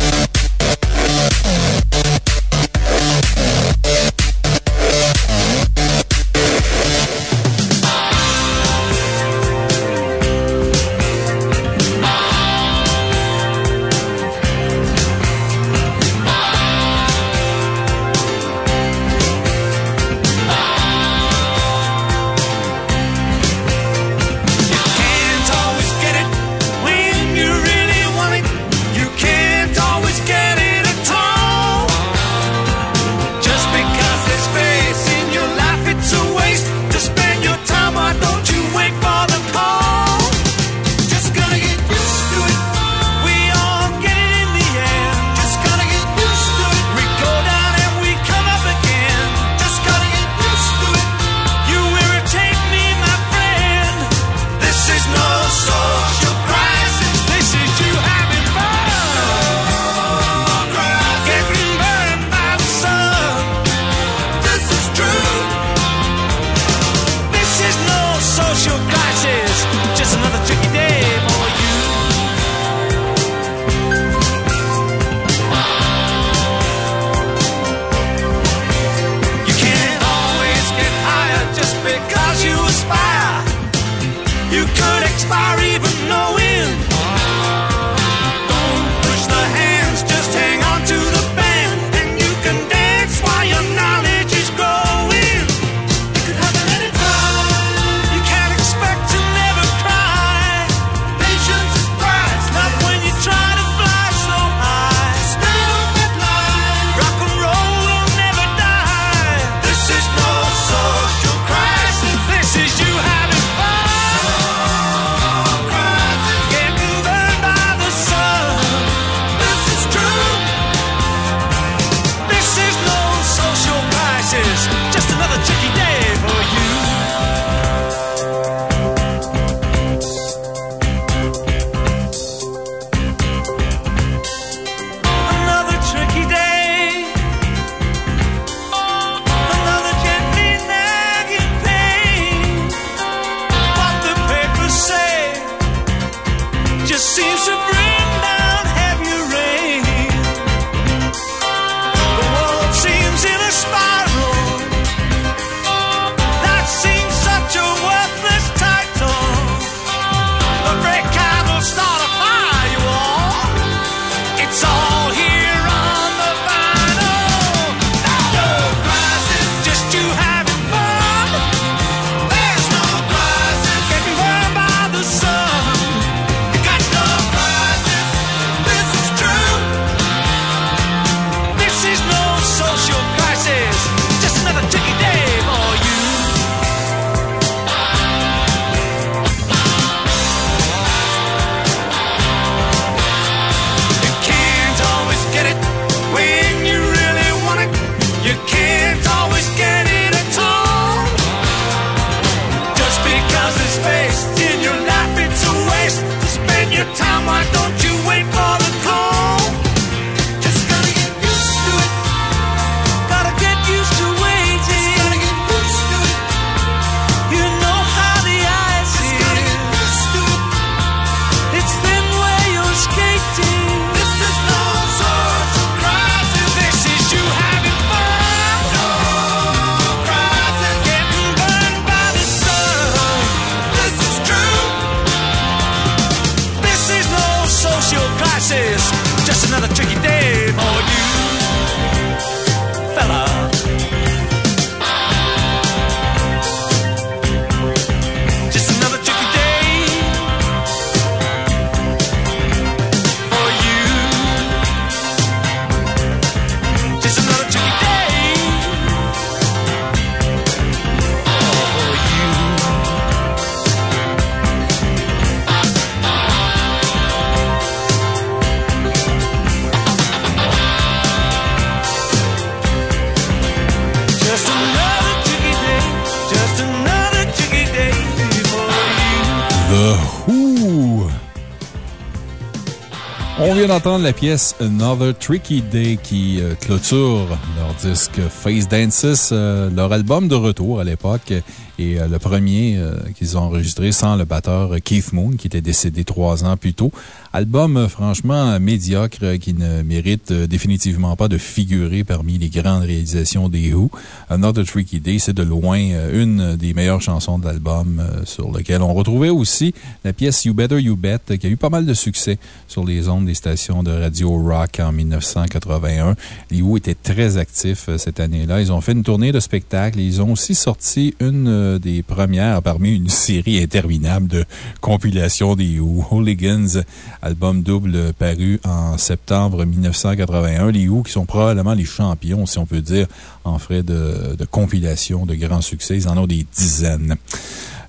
la pièce Another Tricky Day qui euh, clôture leur disque Face Dances, euh, leur album de retour à l'époque et euh, le premier qu'ils ont enregistré sans le batteur Keith Moon qui était décédé trois ans plus tôt. Album euh, franchement médiocre euh, qui ne mérite euh, définitivement pas de figurer parmi les grandes réalisations des Who. Another Tricky Day, c'est de loin une des meilleures chansons de l'album sur lequel on retrouvait aussi la pièce You Better You Bet qui a eu pas mal de succès sur les ondes des stations de radio rock en 1981. Les Who étaient très actifs cette année-là. Ils ont fait une tournée de spectacles et ils ont aussi sorti une des premières parmi une série interminable de compilations des Who, Hooligans album double paru en septembre 1981. Les Who, qui sont probablement les champions, si on peut dire, en frais de, de compilation de grands succès. Ils en ont des dizaines.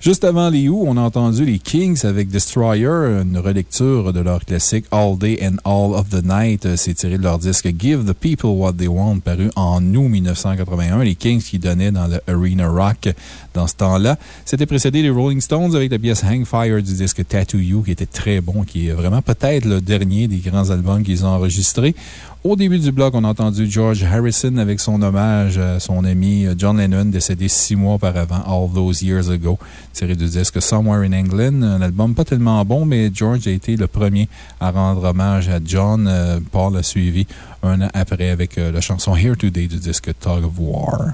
Juste avant les Who, on a entendu les Kings avec Destroyer, une relecture de leur classique All Day and All of the Night. C'est tiré de leur disque Give the People What They Want, paru en août 1981. Les Kings qui donnaient dans le Arena Rock dans ce temps-là. C'était précédé des Rolling Stones avec la pièce Hang Fire du disque Tattoo You, qui était très bon, qui est vraiment peut-être le dernier des grands albums qu'ils ont enregistrés. Au début du bloc, on a entendu George Harrison avec son hommage à son ami John Lennon, décédé six mois auparavant, All Those Years Ago, tiré du disque Somewhere in England. Un album pas tellement bon, mais George a été le premier à rendre hommage à John. Euh, Paul a suivi un an après avec euh, la chanson Here Today du disque Tug of War.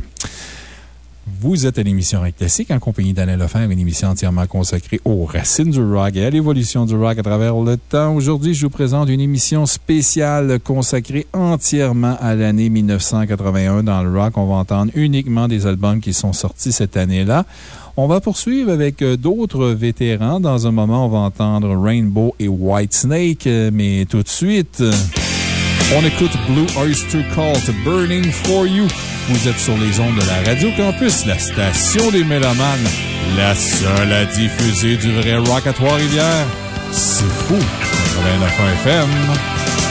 Vous êtes à l'émission Rock Classique en compagnie d'Alain Lefebvre, une émission entièrement consacrée aux racines du rock et à l'évolution du rock à travers le temps. Aujourd'hui, je vous présente une émission spéciale consacrée entièrement à l'année 1981 dans le rock. On va entendre uniquement des albums qui sont sortis cette année-là. On va poursuivre avec euh, d'autres vétérans. Dans un moment, on va entendre Rainbow et White Snake, euh, mais tout de suite, on écoute Blue Oyster Cult Burning for You. Vous êtes sur les ondes de la Radio Campus, la station des Mélomanes, la seule à diffuser du vrai rock à Trois-Rivières. C'est fou! 89 FM.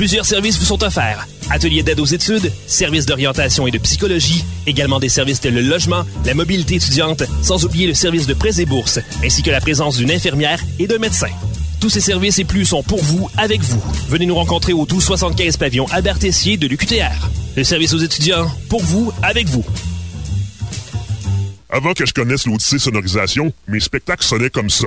Plusieurs services vous sont offerts. Ateliers d'aide aux études, services d'orientation et de psychologie, également des services tels le logement, la mobilité étudiante, sans oublier le service de prêts et bourses, ainsi que la présence d'une infirmière et d'un médecin. Tous ces services et plus sont pour vous, avec vous. Venez nous rencontrer au 1275 pavillon Albert-Tessier de l'UQTR. Le service aux étudiants, pour vous, avec vous. Avant que je connaisse l'Odyssée Sonorisation, mes spectacles sonnaient comme ça.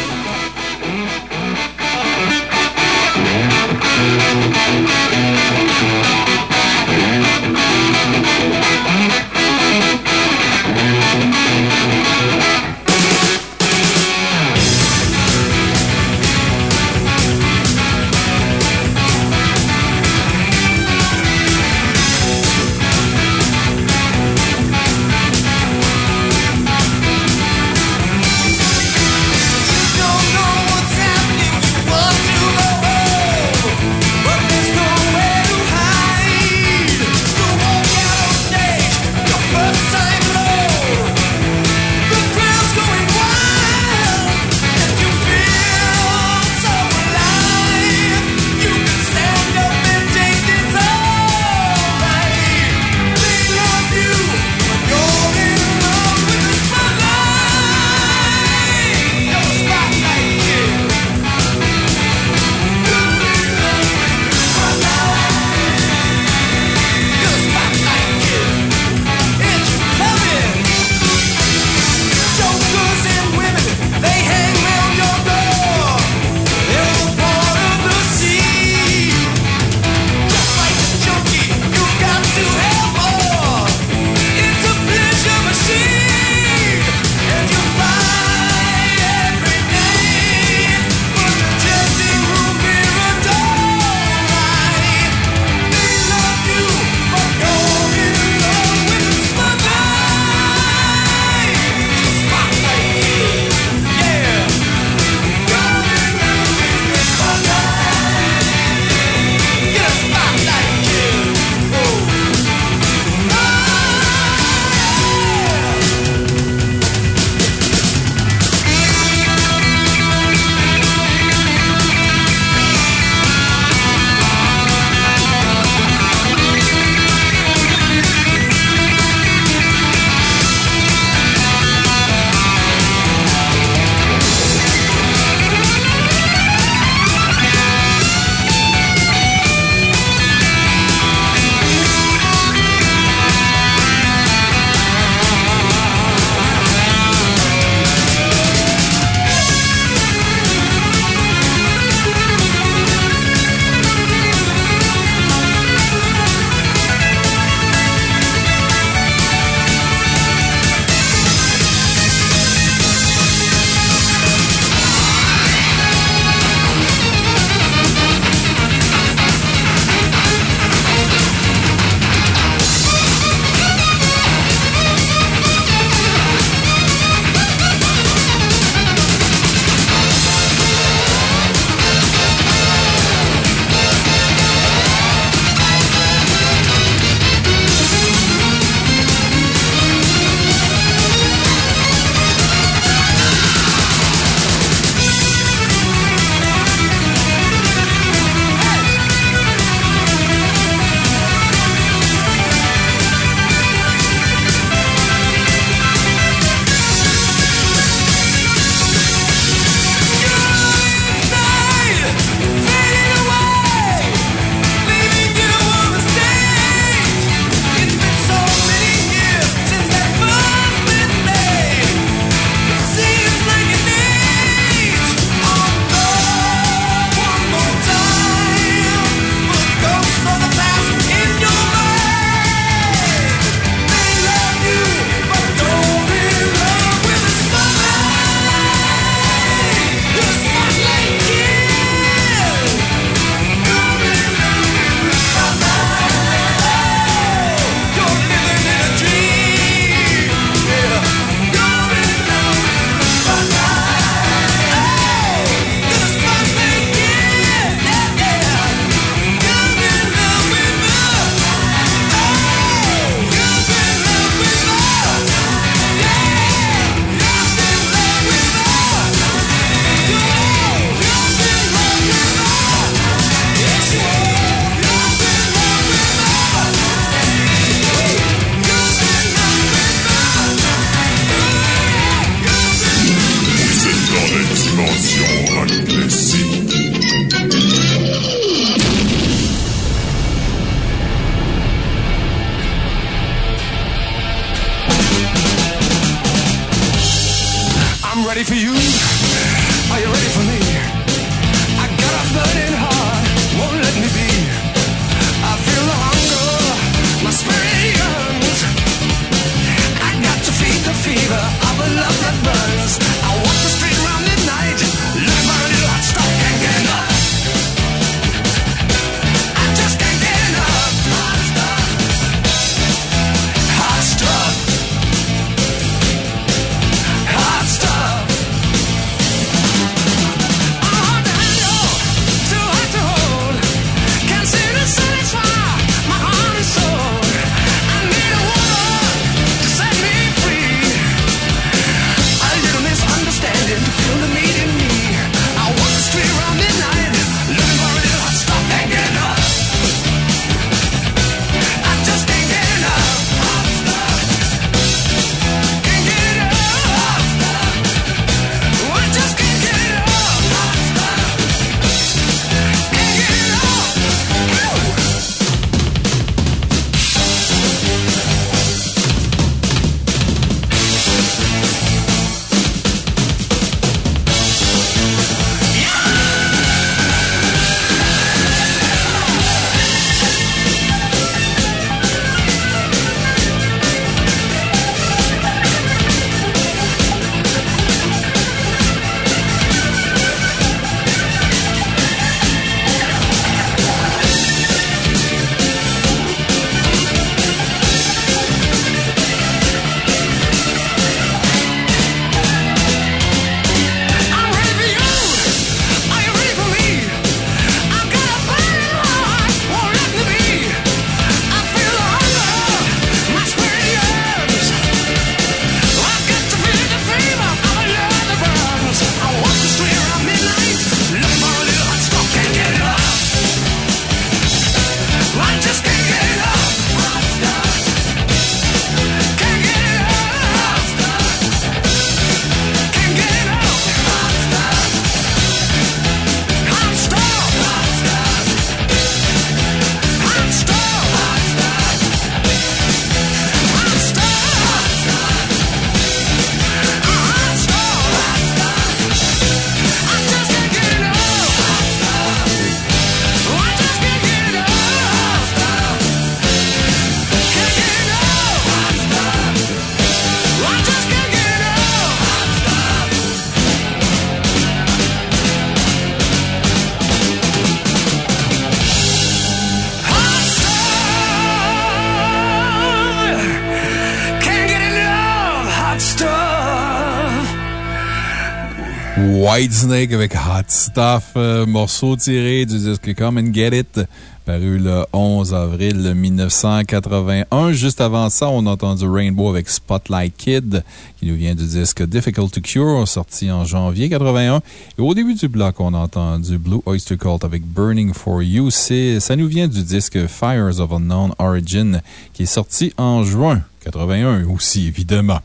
Whitesnake avec Hot Stuff, euh, morceau tiré du disque Come and Get It, paru le 11 avril 1981. Juste avant ça, on a entendu Rainbow avec Spotlight Kid, qui nous vient du disque Difficult to Cure, sorti en janvier 81. Et au début du bloc, on a entendu Blue Oyster Cult avec Burning for You. Ça nous vient du disque Fires of Unknown Origin, qui est sorti en juin 81 aussi, évidemment.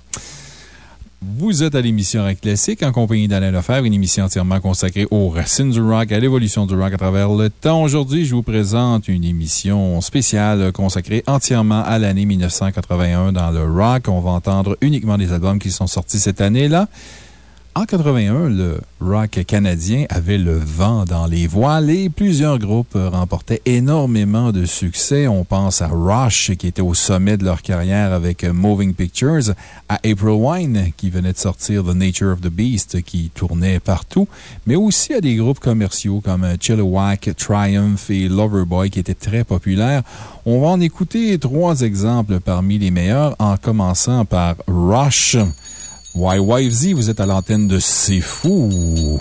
Vous êtes à l'émission Rock Classique en compagnie d'Alain Lefebvre, une émission entièrement consacrée aux racines du rock, à l'évolution du rock à travers le temps. Aujourd'hui, je vous présente une émission spéciale consacrée entièrement à l'année 1981 dans le rock. On va entendre uniquement des albums qui sont sortis cette année-là. En 81, le rock canadien avait le vent dans les voiles et plusieurs groupes remportaient énormément de succès. On pense à Rush, qui était au sommet de leur carrière avec Moving Pictures, à April Wine, qui venait de sortir The Nature of the Beast, qui tournait partout, mais aussi à des groupes commerciaux comme Chilliwack, Triumph et Loverboy, qui étaient très populaires. On va en écouter trois exemples parmi les meilleurs, en commençant par Rush. YYZ, vous êtes à l'antenne de C'est Fou.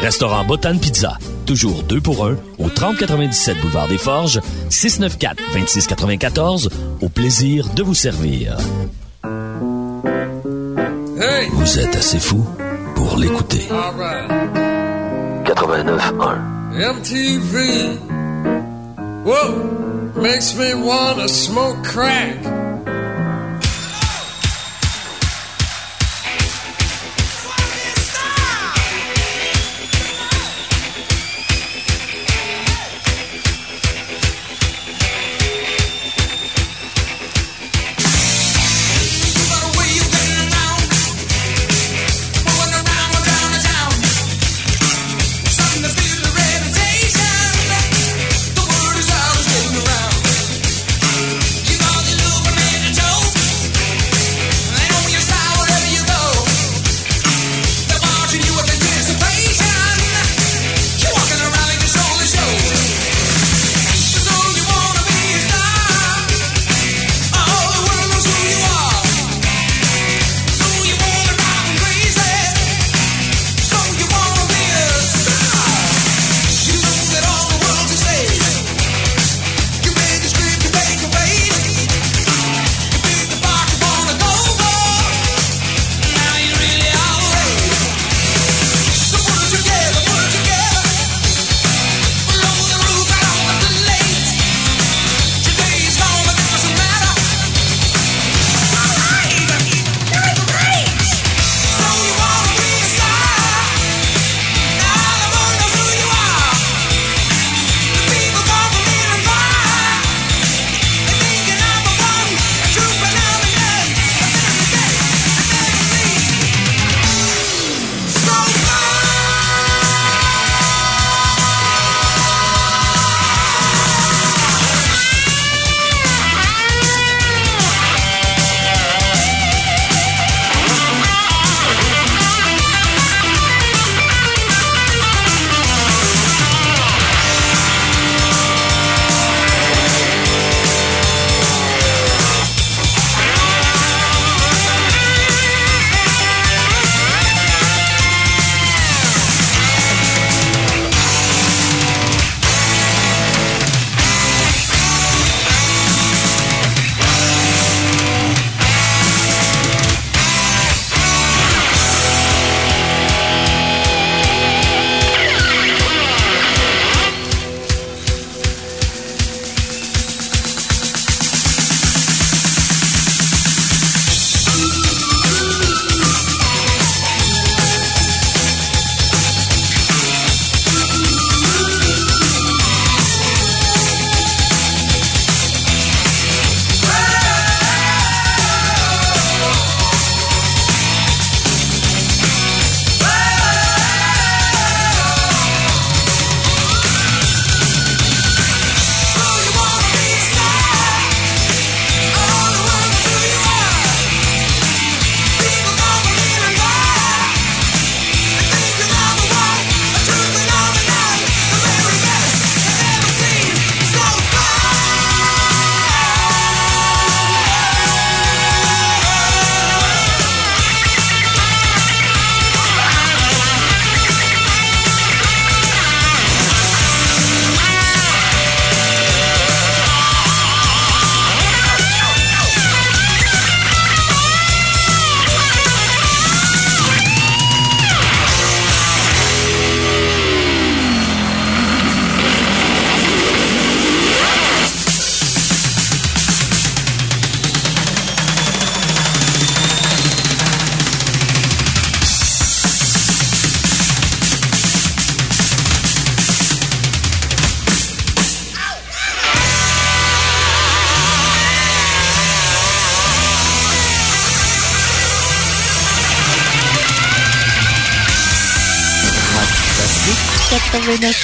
Restaurant Botan Pizza. Toujours 2 pour 1 au 3097 Boulevard des Forges, 694-2694. Au plaisir de vous servir. Vous êtes assez fou pour l'écouter. 89.1 MTV. Whoa, makes me wanna smoke crack.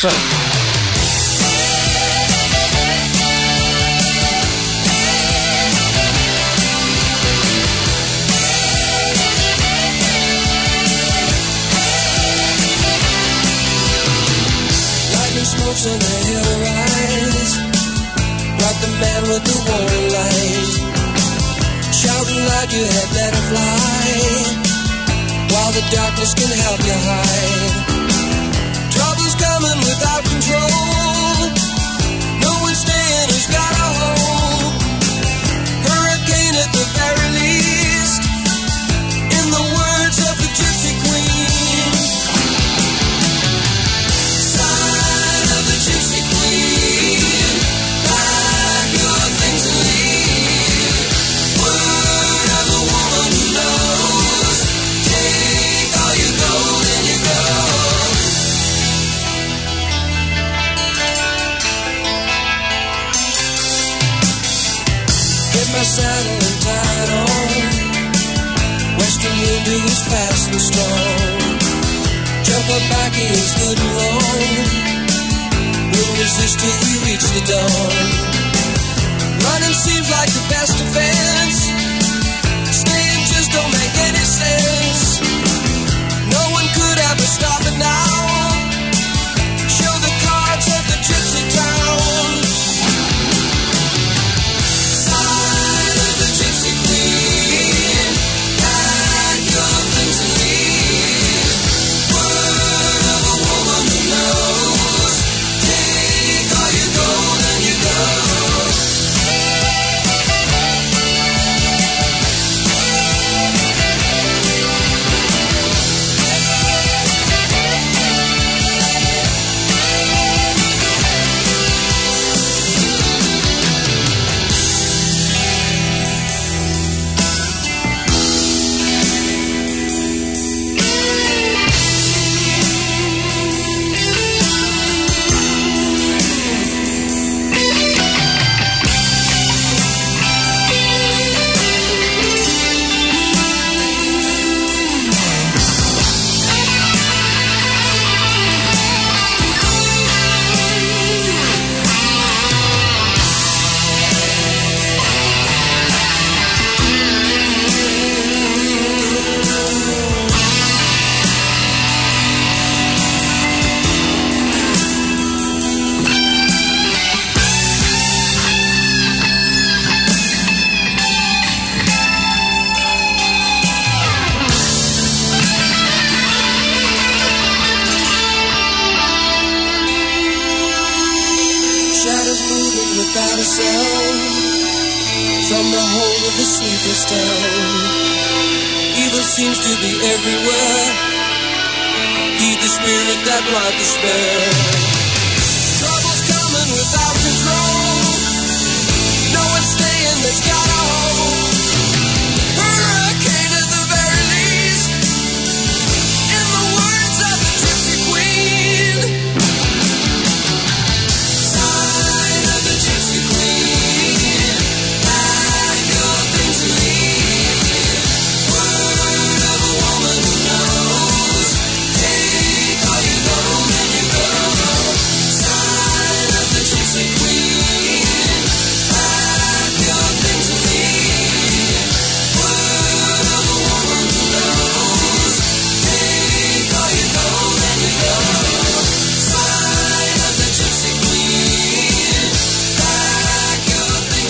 89.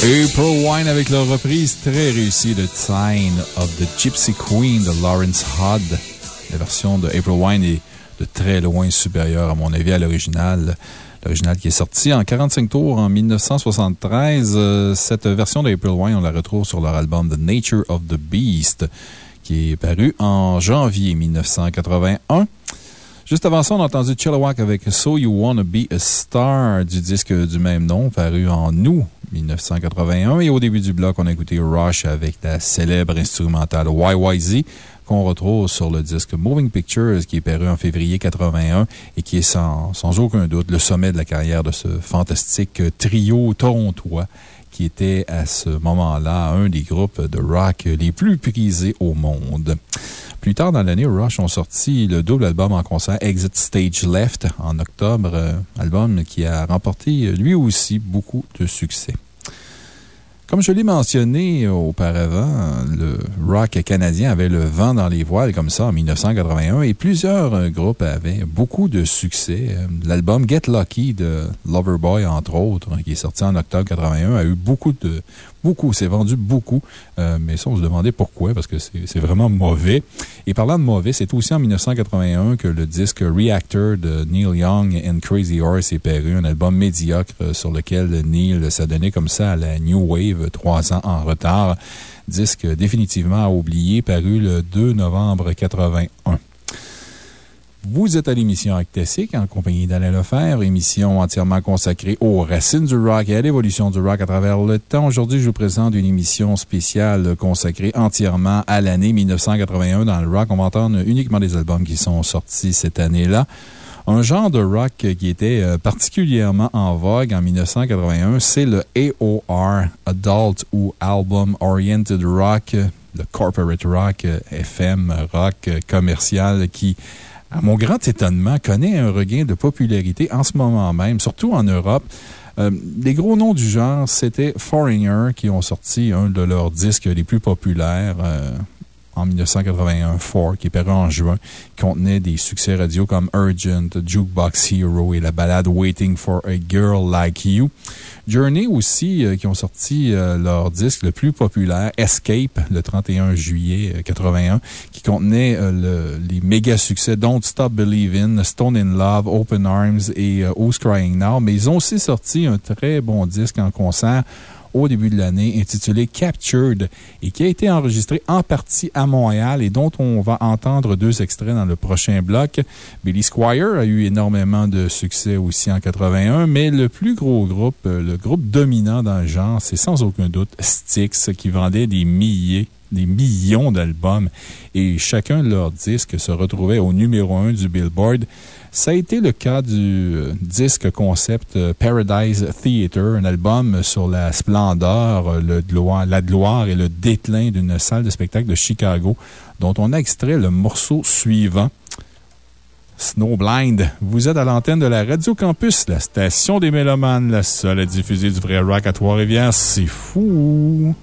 April Wine avec leur reprise très réussie de Sign of the Gypsy Queen de Lawrence Hodd. La version de April Wine est de très loin supérieure, à mon avis, à l'original. L'original qui est sorti en 45 tours en 1973. Euh, Cette version d'April Wine, on la retrouve sur leur album The Nature of the Beast, qui est paru en janvier 1981. Juste avant ça, on a entendu Chilliwack avec So You Wanna Be a Star du disque du même nom, paru en août 1981. Et au début du bloc, on a écouté Rush avec la célèbre instrumentale YYZ qu'on retrouve sur le disque Moving Pictures qui est paru en février 81 et qui est sans, sans aucun doute le sommet de la carrière de ce fantastique trio torontois qui était à ce moment-là un des groupes de rock les plus prisés au monde. Plus tard dans l'année, Rush ont sorti le double album en concert Exit Stage Left en octobre, euh, album qui a remporté lui aussi beaucoup de succès. Comme je l'ai mentionné auparavant, le rock canadien avait le vent dans les voiles comme ça en 1981 et plusieurs groupes avaient beaucoup de succès. L'album Get Lucky de Loverboy, entre autres, qui est sorti en octobre 81, a eu beaucoup de, Beaucoup, c'est vendu beaucoup. Euh, mais ça, on se demandait pourquoi, parce que c'est vraiment mauvais. Et parlant de mauvais, c'est aussi en 1981 que le disque Reactor de Neil Young and Crazy Horse est paru, un album médiocre euh, sur lequel Neil s'adonnait comme ça à la New Wave trois ans en retard. Disque définitivement à oublier, paru le 2 novembre 81. Vous êtes à l'émission Actesic en compagnie d'Alain Lefebvre, émission entièrement consacrée aux racines du rock et à l'évolution du rock à travers le temps. Aujourd'hui, je vous présente une émission spéciale consacrée entièrement à l'année 1981 dans le rock. On va entendre uniquement des albums qui sont sortis cette année-là. Un genre de rock qui était euh, particulièrement en vogue en 1981, c'est le AOR, Adult ou Album Oriented Rock, le corporate rock, euh, FM, rock euh, commercial qui à mon grand étonnement, connaît un regain de popularité en ce moment même, surtout en Europe. Euh, les gros noms du genre, c'était Foreigner qui ont sorti un de leurs disques les plus populaires. Euh, en 1981, Four, qui est paru en juin, qui contenait des succès radio comme Urgent, Jukebox Hero et la balade Waiting for a Girl Like You. Journey aussi, euh, qui ont sorti euh, leur disque le plus populaire, Escape, le 31 juillet 81, qui contenait euh, les méga succès Don't Stop Believing, Stone in Love, Open Arms et Who's Crying Now. Mais ils ont aussi sorti un très bon disque en concert au début de l'année intitulé Captured et qui a été enregistré en partie à Montréal et dont on va entendre deux extraits dans le prochain bloc. Billy Squire a eu énormément de succès aussi en 81, mais le plus gros groupe, euh, le groupe dominant dans le genre, c'est sans aucun doute Styx qui vendait des milliers des millions d'albums et chacun de leurs disques se retrouvait au numéro un du Billboard. Ça a été le cas du euh, disque concept euh, Paradise Theater, un album sur la splendeur, euh, la gloire et le déclin d'une salle de spectacle de Chicago, dont on a extrait le morceau suivant. Snowblind. Vous êtes à l'antenne de la Radio Campus, la station des Mélomanes, la seule à diffuser du vrai rock à Trois-Rivières. C'est fou!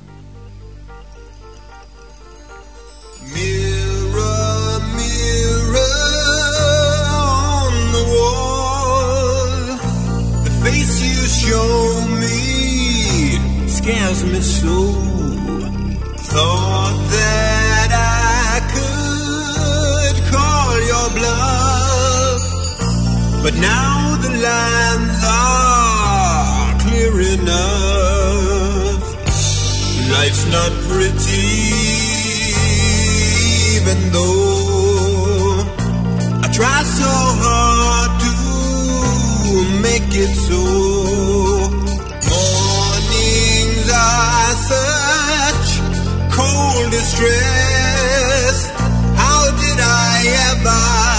Show me scares me so. Thought that I could call your bluff, but now the lines are clear enough. Life's not pretty, even though I try so hard to make it so. Such cold distress. How did I ever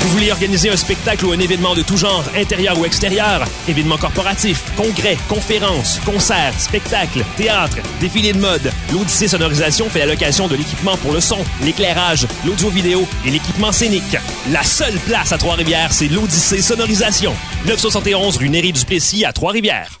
Vous voulez organiser un spectacle ou un événement de tout genre, intérieur ou extérieur? Événements corporatifs, congrès, conférences, concerts, spectacles, théâtre, défilés de mode. L'Odyssée Sonorisation fait la location de l'équipement pour le son, l'éclairage, l'audio-vidéo et l'équipement scénique. La seule place à Trois-Rivières, c'est l'Odyssée Sonorisation. 971 rue Néry-du-Plessis à Trois-Rivières.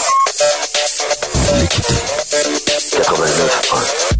l'équipe. 89.1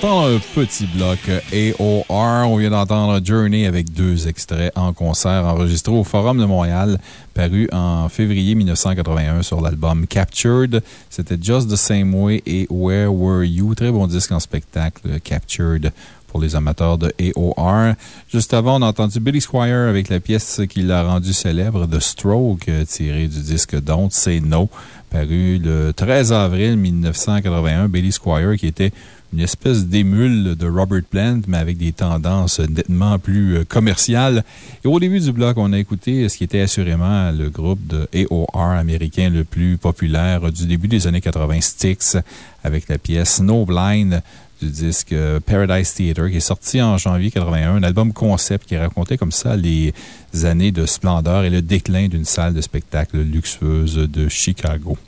d'entendre un petit bloc AOR. On vient d'entendre Journey avec deux extraits en concert enregistrés au Forum de Montréal, paru en février 1981 sur l'album Captured. C'était Just the Same Way et Where Were You? Très bon disque en spectacle, Captured pour les amateurs de AOR. Juste avant, on a entendu Billy Squire avec la pièce qui l'a rendu célèbre, The Stroke, tirée du disque Don't Say No, paru le 13 avril 1981. Billy Squire, qui était une espèce d'émule de Robert Plant, mais avec des tendances nettement plus euh, commerciales. Et au début du bloc, on a écouté ce qui était assurément le groupe de AOR américain le plus populaire du début des années 80, Styx, avec la pièce No Blind du disque euh, Paradise Theater, qui est sorti en janvier 81, un album concept qui racontait comme ça les années de splendeur et le déclin d'une salle de spectacle luxueuse de Chicago.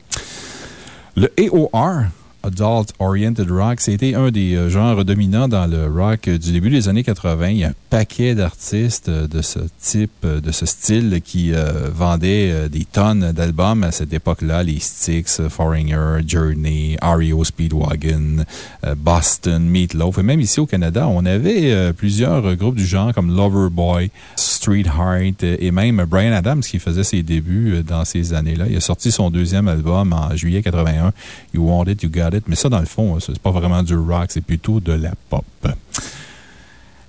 Le AOR, Adult Oriented Rock, c'était un des euh, genres dominants dans le rock du début des années 80. Il y a un paquet d'artistes euh, de ce type, euh, de ce style qui vendaient des tonnes d'albums à cette époque-là. Les Styx, Foreigner, Journey, REO Speedwagon, Boston, Meatloaf. Et même ici au Canada, on avait plusieurs groupes du genre comme Loverboy, Street Heart et même Brian Adams qui faisait ses débuts dans ces années-là. Il a sorti son deuxième album en juillet 81, You Want It, You Got mais ça, dans le fond, c'est pas vraiment du rock, c'est plutôt de la pop.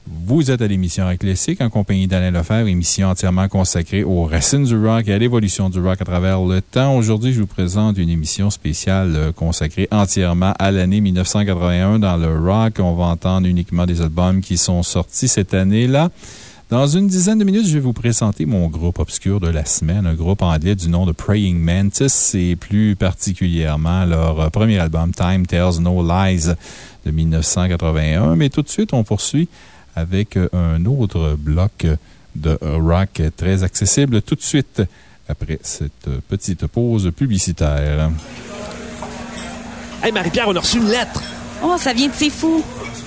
Vous êtes à l'émission Rock Classique en compagnie d'Alain Lefebvre, émission entièrement consacrée aux racines du rock et à l'évolution du rock à travers le temps. Aujourd'hui, je vous présente une émission spéciale euh, consacrée entièrement à l'année 1981 dans le rock. On va entendre uniquement des albums qui sont sortis cette année-là. Dans une dizaine de minutes, je vais vous présenter mon groupe obscur de la semaine, un groupe anglais du nom de Praying Mantis et plus particulièrement leur premier album Time Tells No Lies de 1981. Mais tout de suite, on poursuit avec un autre bloc de rock très accessible tout de suite après cette petite pause publicitaire. Hey Marie-Pierre, on a reçu une lettre! Oh, ça vient de C'est Fou!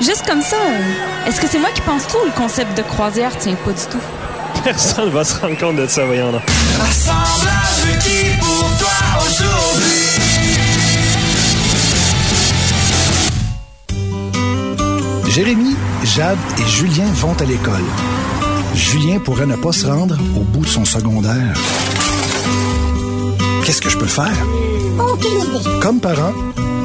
Juste comme ça, est-ce que c'est moi qui pense trop ou le concept de croisière? Tient pas du tout? Personne va se rendre compte de ça, voyons là. Assemblage requis pour toi aujourd'hui. Jérémy, Jade et Julien vont à l'école. Julien pourrait ne pas se rendre au bout de son secondaire. Qu'est-ce que je peux faire? Comme parent,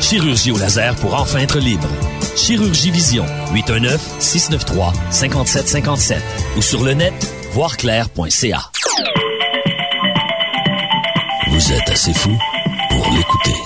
Chirurgie au laser pour enfin être libre. Chirurgie Vision, 819-693-5757 ou sur le net, voirclair.ca. Vous êtes assez fou pour l'écouter.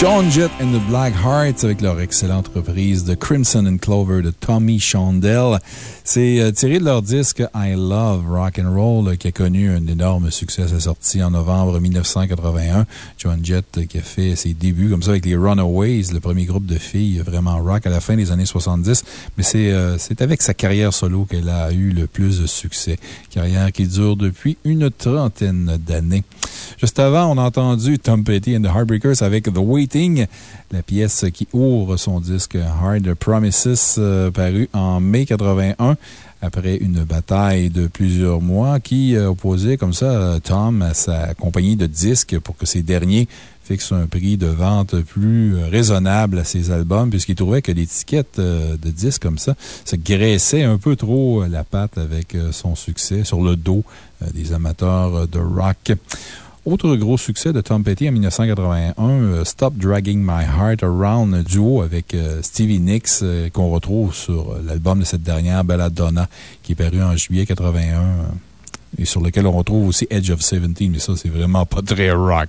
John Jett and the Black Hearts avec leur excellente reprise de Crimson and Clover de Tommy Shondell. C'est euh, tiré de leur disque I Love Rock and Roll euh, qui a connu un énorme succès à sa sortie en novembre 1981. John Jett euh, qui a fait ses débuts comme ça avec les Runaways, le premier groupe de filles vraiment rock à la fin des années 70. Mais c'est avec sa carrière solo qu'elle a eu le plus de succès. Carrière qui dure depuis une trentaine d'années. Juste avant, on a entendu Tom Petty and the Heartbreakers avec The Waiting, la pièce qui ouvre son disque Hard Promises, euh, paru en mai 81 après une bataille de plusieurs mois qui euh, opposait comme ça euh, Tom à sa compagnie de disques pour que ces derniers fixent un prix de vente plus raisonnable à ses albums, puisqu'il trouvait que l'étiquette de disques comme ça se graissait un peu trop la patte avec son succès sur le dos des amateurs de rock. Autre gros succès de Tom Petty en 1981, euh, Stop Dragging My Heart Around, un duo avec euh, Stevie Nicks euh, qu'on retrouve sur l'album de cette dernière, Belladonna, qui est paru en juillet 81 et sur lequel on retrouve aussi Edge of 17, mais ça, c'est vraiment pas très rock.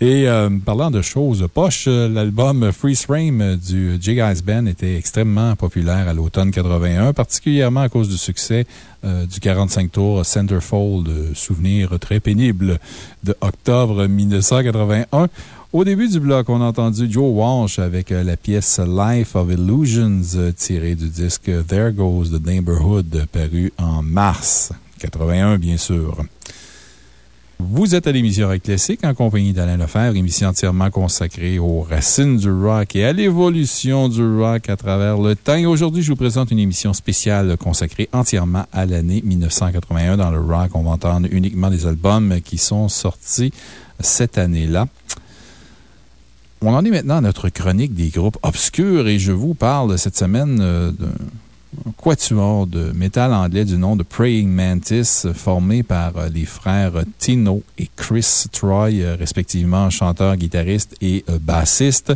Et parlant de choses poches, l'album Freeze Frame du J. Guys Band était extrêmement populaire à l'automne 81, particulièrement à cause du succès euh, du 45 tours Centerfold, euh, souvenir très pénible de octobre 1981. Au début du bloc, on a entendu Joe Walsh avec euh, la pièce Life of Illusions tirée du disque There Goes the Neighborhood paru en mars 81, bien sûr. Vous êtes à l'émission Rock Classique en compagnie d'Alain Lefebvre, émission entièrement consacrée aux racines du rock et à l'évolution du rock à travers le temps. Aujourd'hui, je vous présente une émission spéciale consacrée entièrement à l'année 1981 dans le rock. On va entendre uniquement des albums qui sont sortis cette année-là. On en est maintenant à notre chronique des groupes obscurs et je vous parle cette semaine euh, d'un quatuor de métal anglais du nom de Praying Mantis, formé par euh, les frères Tino et Chris Troy, euh, respectivement chanteurs, guitaristes et euh, bassistes.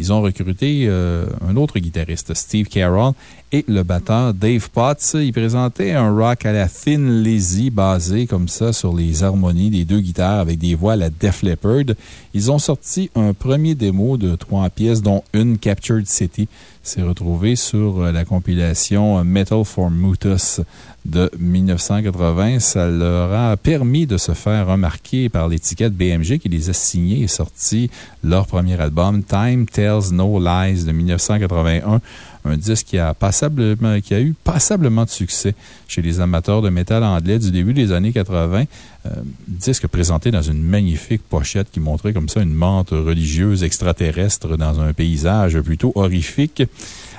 Ils ont recruté un autre guitariste, Steve Carroll, et le batteur Dave Potts. Il présentait un rock à la Thin Lizzy basé comme ça sur les harmonies des deux guitares avec des voix à la Def Leppard. Ils ont sorti un premier démo de trois pièces, dont une Captured City s'est retrouvé sur euh, la compilation euh, Metal for Mutus de 1980. Ça leur a permis de se faire remarquer par l'étiquette BMG qui les a signés et sorti leur premier album, Time Tells No Lies de 1981 un disque qui a, passablement, qui a eu passablement de succès chez les amateurs de métal anglais du début des années 80. Euh, disque présenté dans une magnifique pochette qui montrait comme ça une menthe religieuse extraterrestre dans un paysage plutôt horrifique.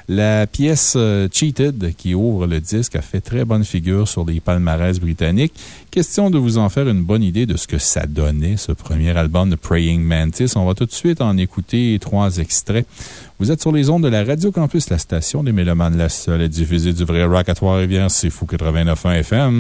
La pièce euh, Cheated qui ouvre le disque a fait très bonne figure sur les palmarès britanniques. Question de vous en faire une bonne idée de ce que ça donnait, ce premier album de Praying Mantis. On va tout de suite en écouter trois extraits. Vous êtes sur les ondes de la Radio Campus, la station des Mélomanes, la seule à diffuser du vrai rock à Trois-Rivières. C'est Fou 89.1 FM.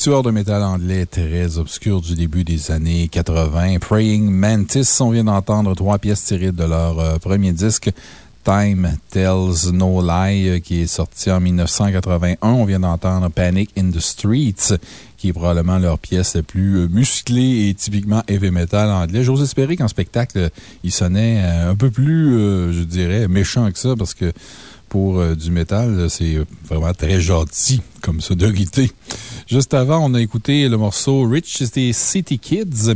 Quatuor de métal anglais très obscur du début des années 80, Praying Mantis. On vient d'entendre trois pièces tirées de leur euh, premier disque. Time Tells No Lie, qui est sorti en 1981. On vient d'entendre Panic in the Streets, qui est probablement leur pièce la plus euh, musclée et typiquement heavy metal anglais. J'ose espérer qu'en spectacle, il sonnait euh, un peu plus, je dirais, méchant que ça, parce que pour du métal, c'est vraiment très gentil comme sonorité. Juste avant, on a écouté le morceau Rich des City Kids.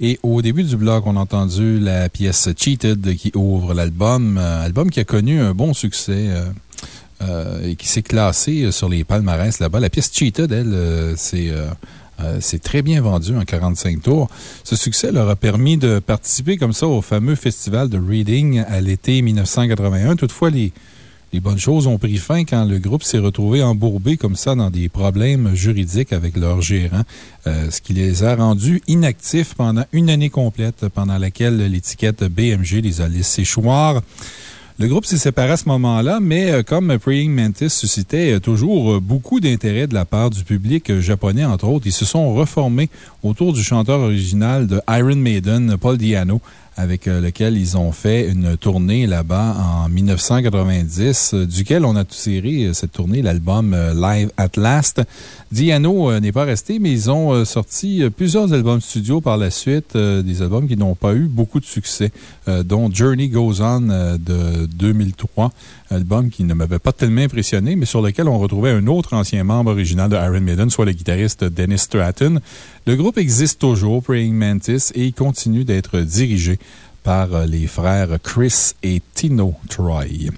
Et au début du blog, on a entendu la pièce Cheated qui ouvre l'album. Euh, album qui a connu un bon succès. euh, euh, et qui s'est classé sur les palmarès là-bas. La pièce Cheated, elle, c'est très bien vendu en 45 tours. Ce succès leur a permis de participer comme ça au fameux festival de Reading à l'été 1981. Toutefois, les, les bonnes choses ont pris fin quand le groupe s'est retrouvé embourbé comme ça dans des problèmes juridiques avec leur gérant, euh, ce qui les a rendus inactifs pendant une année complète, pendant laquelle l'étiquette BMG les a laissés choir. Le groupe s'est séparé à ce moment-là, mais euh, comme Praying Mantis suscitait euh, toujours beaucoup d'intérêt de la part du public japonais, entre autres, ils se sont reformés autour du chanteur original de Iron Maiden, Paul Diano, avec euh, lequel ils ont fait une tournée là-bas en 1990, euh, duquel on a tiré euh, cette tournée, l'album Live at Last. Diano n'est pas resté, mais ils ont sorti plusieurs albums studio par la suite, des albums qui n'ont pas eu beaucoup de succès, dont Journey Goes On de 2003, album qui ne m'avait pas tellement impressionné, mais sur lequel on retrouvait un autre ancien membre original de Iron Maiden, soit le guitariste Dennis Stratton. Le groupe existe toujours, Praying Mantis, et continue d'être dirigé par euh, les frères Chris et Tino Troy.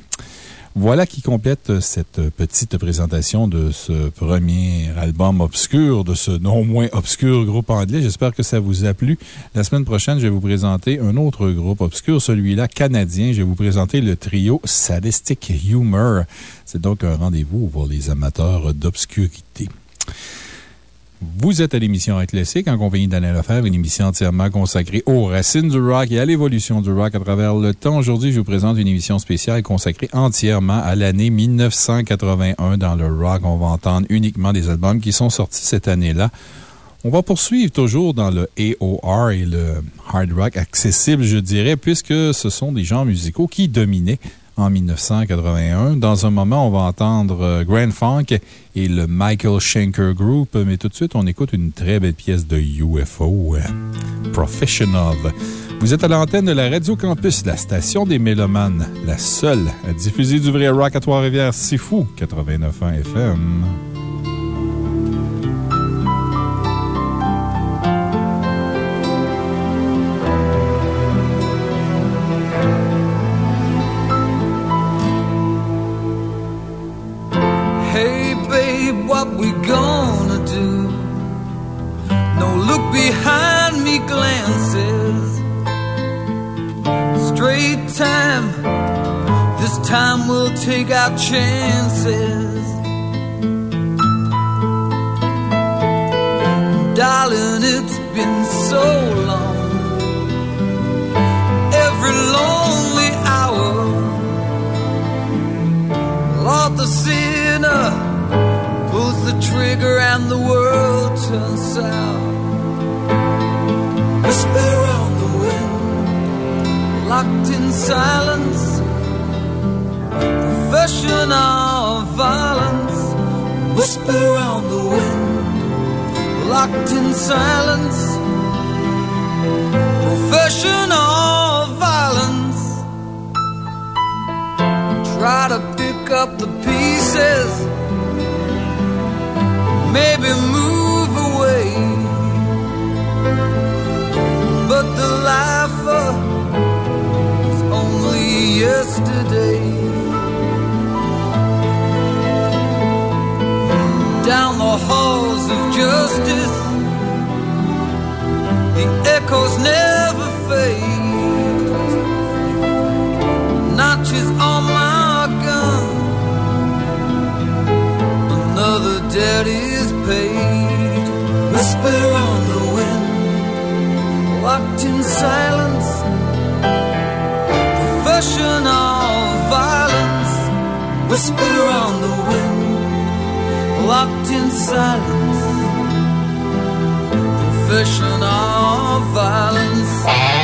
Voilà qui complète cette petite présentation de ce premier album obscur de ce non moins obscur groupe anglais. J'espère que ça vous a plu. La semaine prochaine, je vais vous présenter un autre groupe obscur, celui-là canadien. Je vais vous présenter le trio Sadistic Humor. C'est donc un rendez-vous pour les amateurs d'obscurité. Vous êtes à l'émission Rock en compagnie d'Alain Lefebvre, une émission entièrement consacrée aux racines du rock et à l'évolution du rock à travers le temps. Aujourd'hui, je vous présente une émission spéciale consacrée entièrement à l'année 1981 dans le rock. On va entendre uniquement des albums qui sont sortis cette année-là. On va poursuivre toujours dans le AOR et le hard rock accessible, je dirais, puisque ce sont des genres musicaux qui dominaient en 1981. Dans un moment, on va entendre euh, Grand Funk et le Michael Schenker Group, mais tout de suite, on écoute une très belle pièce de UFO, euh, Professional. Vous êtes à l'antenne de la Radio Campus, la station des Mélomanes, la seule à diffuser du vrai rock à Trois-Rivières. C'est fou, 89.1 FM. Take our chances. Darling, it's been so long. Every lonely hour. Lord, the sinner pulls the trigger and the world turns sour. Whisper on the wind, locked in silence. Professional violence. Whisper on the wind, locked in silence. Professional violence try to pick up the pieces, maybe move away. But the only yesterday. Down the halls of justice, the echoes never fade notches on my gun. Another debt is paid. Whisper on the wind, locked in silence. Professional violence. Whisper on the wind, locked in silence, confession of violence.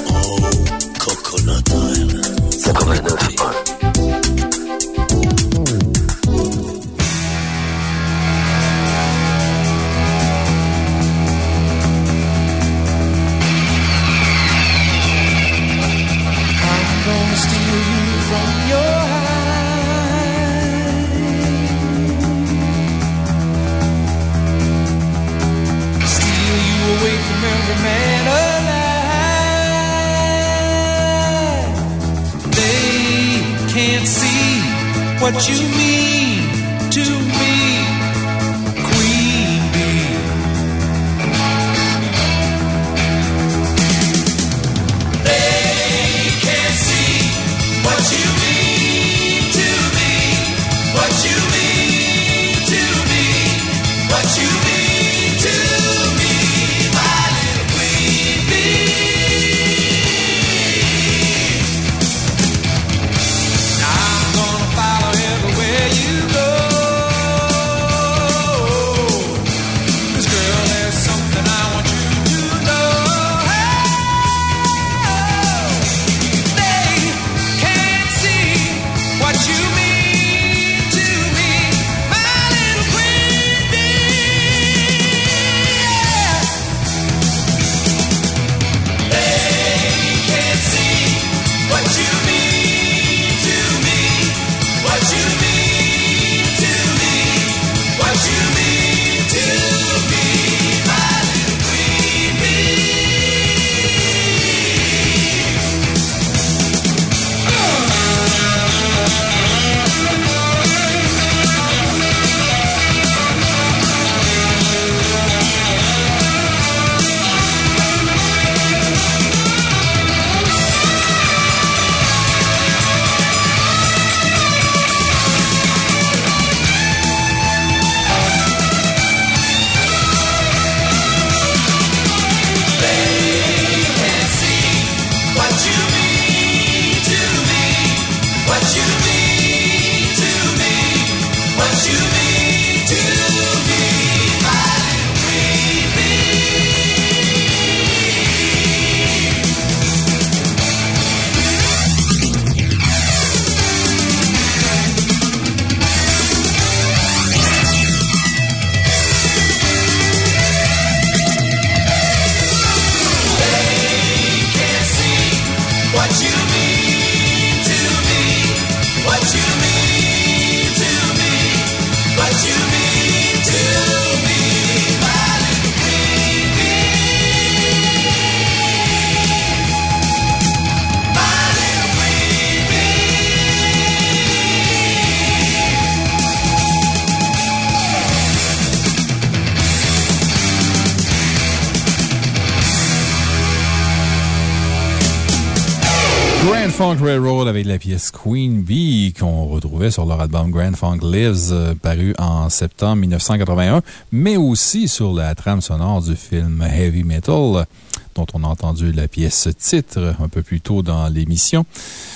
Oh, Coconut Island. What you avec la pièce Queen Bee qu'on retrouvait sur leur album Grand Funk Lives, euh, paru en septembre 1981, mais aussi sur la trame sonore du film Heavy Metal dont on a entendu la pièce titre un peu plus tôt dans l'émission.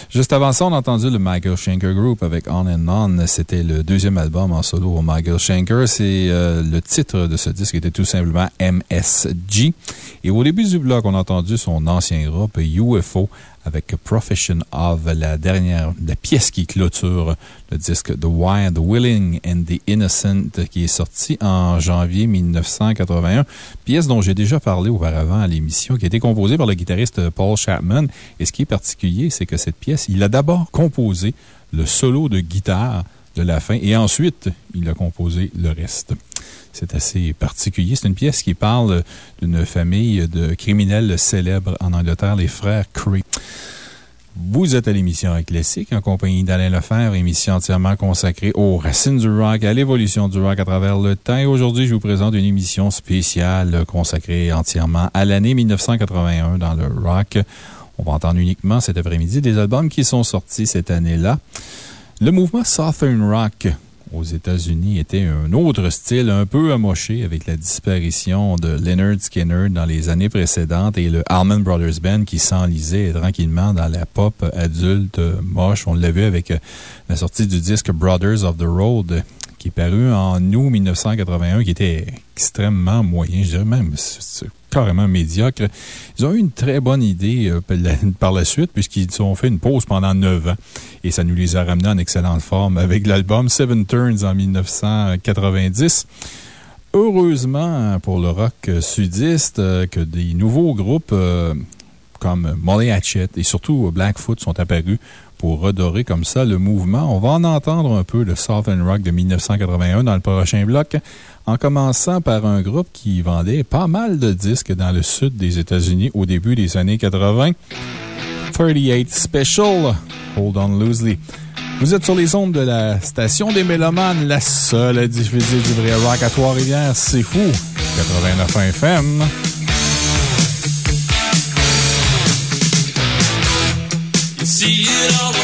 Juste avant ça, on a entendu le Michael Schenker Group avec On and On. C'était le deuxième album en solo au Michael Schenker. C'est euh, le titre de ce disque était tout simplement MSG. Et au début du bloc, on a entendu son ancien groupe UFO avec Profession of, la dernière, la pièce qui clôture le disque The Wild, Willing and the Innocent, qui est sorti en janvier 1981. Pièce dont j'ai déjà parlé auparavant à l'émission, qui a été composée par le guitariste Paul Chapman. Et ce qui est particulier, c'est que cette pièce, il a d'abord composé le solo de guitare de la fin et ensuite, il a composé le reste. C'est assez particulier. C'est une pièce qui parle d'une famille de criminels célèbres en Angleterre, les frères Cree. Vous êtes à l'émission Classique en compagnie d'Alain Lefebvre, émission entièrement consacrée aux racines du rock, à l'évolution du rock à travers le temps. Et aujourd'hui, je vous présente une émission spéciale consacrée entièrement à l'année 1981 dans le rock. On va entendre uniquement cet après-midi des albums qui sont sortis cette année-là. Le mouvement Southern Rock aux États-Unis était un autre style un peu amoché avec la disparition de Leonard Skinner dans les années précédentes et le Allman Brothers Band qui s'enlisait tranquillement dans la pop adulte moche. On l'a vu avec la sortie du disque Brothers of the Road qui est paru en août 1981, qui était extrêmement moyen, je dirais même carrément médiocre. Ils ont eu une très bonne idée euh, par la suite, puisqu'ils ont fait une pause pendant neuf ans. Et ça nous les a ramenés en excellente forme avec l'album Seven Turns en 1990. Heureusement pour le rock sudiste euh, que des nouveaux groupes euh, comme Molly Hatchet et surtout Blackfoot sont apparus pour redorer comme ça le mouvement. On va en entendre un peu le Southern Rock de 1981 dans le prochain bloc, en commençant par un groupe qui vendait pas mal de disques dans le sud des États-Unis au début des années 80. 38 Special, Hold On Loosely. Vous êtes sur les ondes de la station des Mélomanes, la seule à diffuser du vrai rock à Trois-Rivières. C'est fou! 89 FM. See it all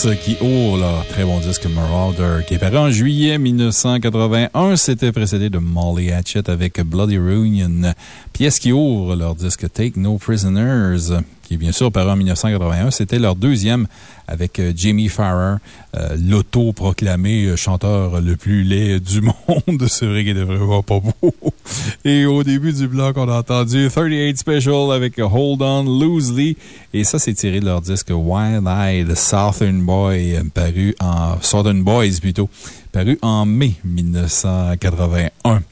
Qui ouvre leur très bon disque Marauder, qui est paru en juillet 1981, c'était précédé de Molly Hatchet avec Bloody Reunion. Pièce qui ouvre leur disque Take No Prisoners, qui bien sûr paru en 1981. C'était leur deuxième avec euh, Jamie Farrer, euh, l'auto-proclamé euh, chanteur le plus laid du monde. C'est vrai qu'il était vraiment pas beau. Et au début du bloc, on a entendu 38 Special avec Hold On Loosely. Et ça, c'est tiré de leur disque Wild Eyed Southern Boy, paru en, Southern Boys plutôt, paru en mai 1981.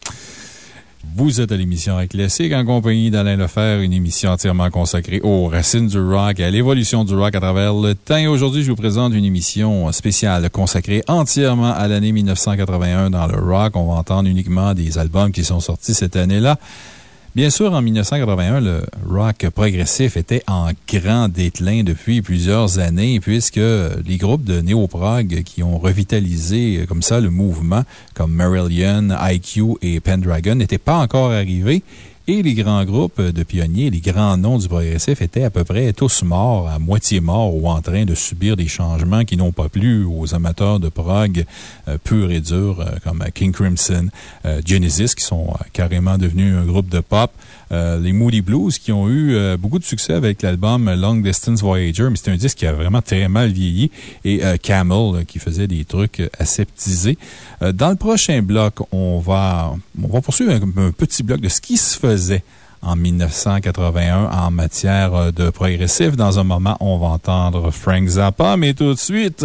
Vous êtes à l'émission Rock Classique en compagnie d'Alain Lefer, une émission entièrement consacrée aux racines du rock et à l'évolution du rock à travers le temps. Aujourd'hui, je vous présente une émission spéciale consacrée entièrement à l'année 1981 dans le rock. On va entendre uniquement des albums qui sont sortis cette année-là. Bien sûr, en 1981, le rock progressif était en grand déclin depuis plusieurs années, puisque les groupes de néo-prog qui ont revitalisé comme ça le mouvement, comme Marillion, IQ et Pendragon, n'étaient pas encore arrivés. Et les grands groupes de pionniers, les grands noms du progressif étaient à peu près tous morts, à moitié morts ou en train de subir des changements qui n'ont pas plu aux amateurs de prog euh, pur et dur, euh, comme King Crimson, euh, Genesis, qui sont euh, carrément devenus un groupe de pop, euh, les Moody Blues, qui ont eu euh, beaucoup de succès avec l'album Long Distance Voyager, mais c'est un disque qui a vraiment très mal vieilli, et euh, Camel, qui faisait des trucs aseptisés. Dans le prochain bloc, on va, on va poursuivre un, un petit bloc de ce qui se faisait en 1981 en matière de progressif. Dans un moment, on va entendre Frank Zappa, mais tout de suite,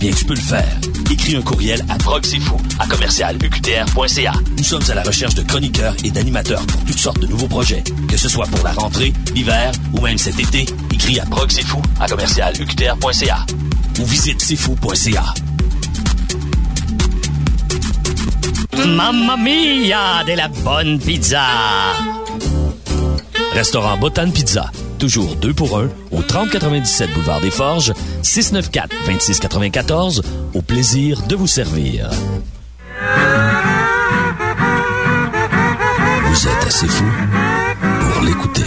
Eh bien, tu peux le faire. Écris un courriel à proxifou à commercialuqtr.ca. Nous sommes à la recherche de chroniqueurs et d'animateurs pour toutes sortes de nouveaux projets. Que ce soit pour la rentrée, l'hiver ou même cet été, écris à proxifou à commercialuqtr.ca ou visite sifou.ca. Mamma mia, de la bonne pizza! Restaurant Botan Pizza. Toujours 2 pour 1 au 3097 Boulevard des Forges, 694-2694. Au plaisir de vous servir. Vous êtes assez fou pour l'écouter.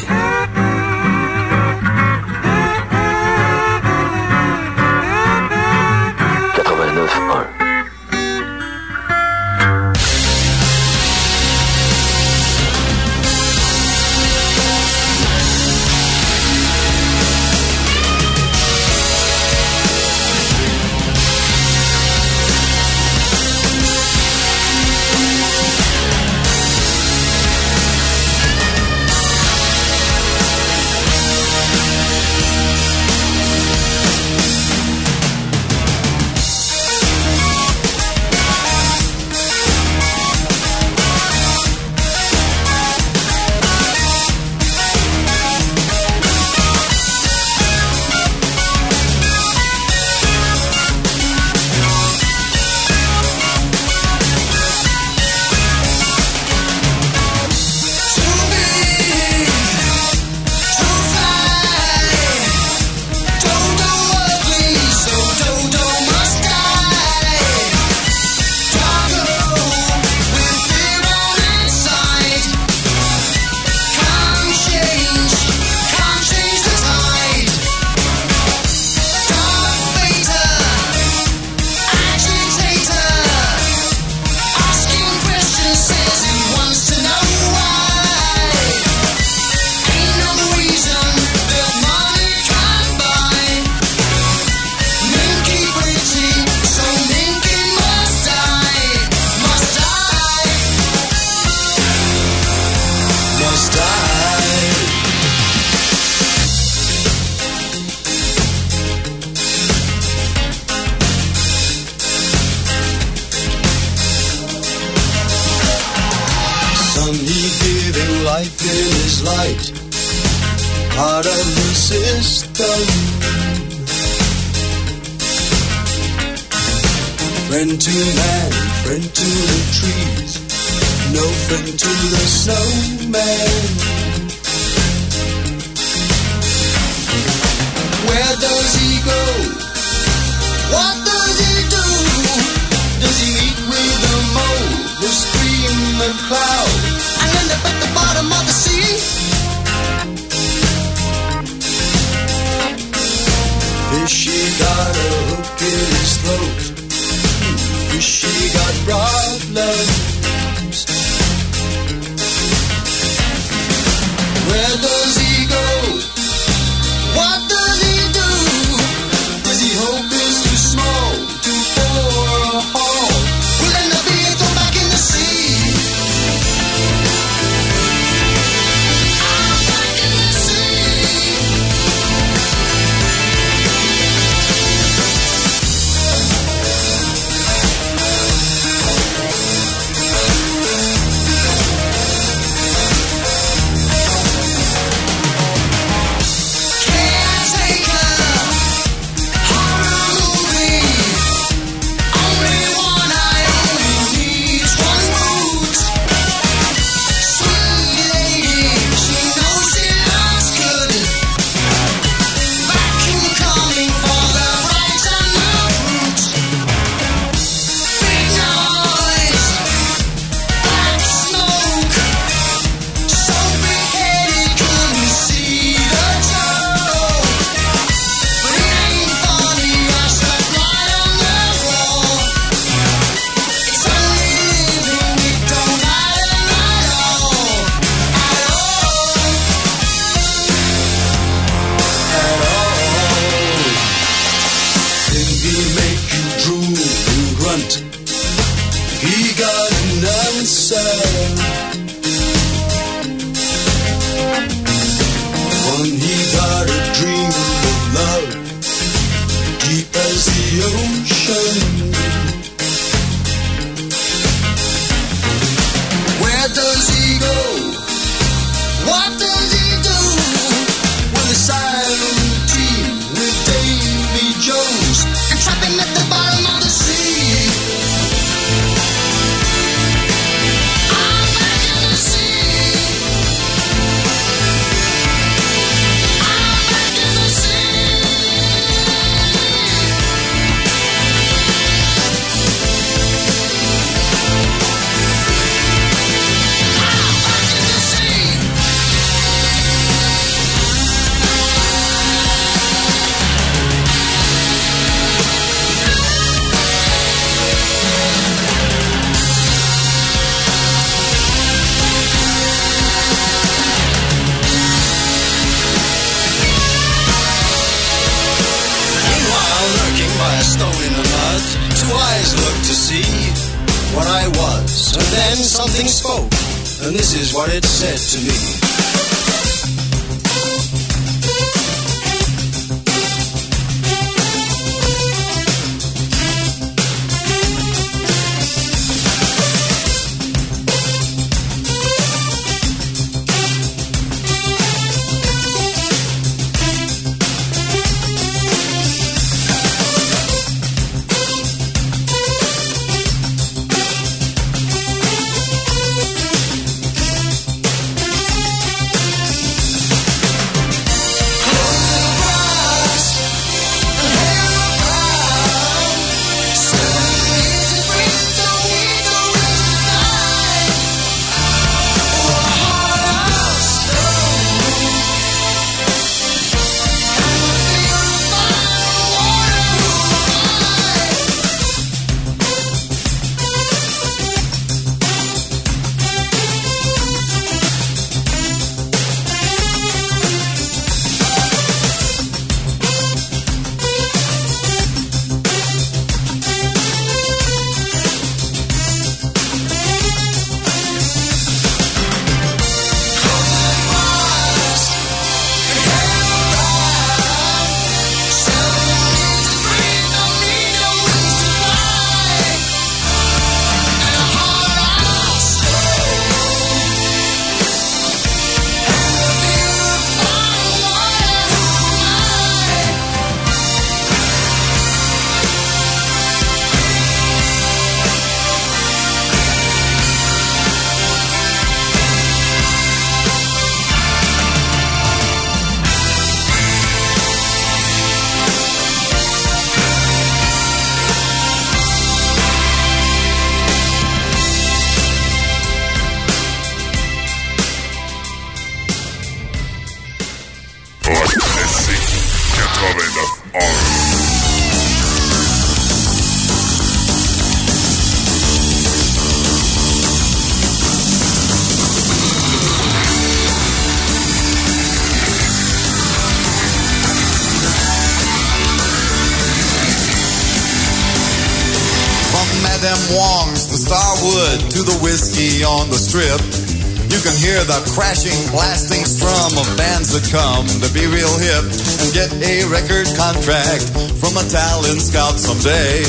You can hear the crashing, blasting strum of bands that come to be real hip and get a record contract from a talent scout someday.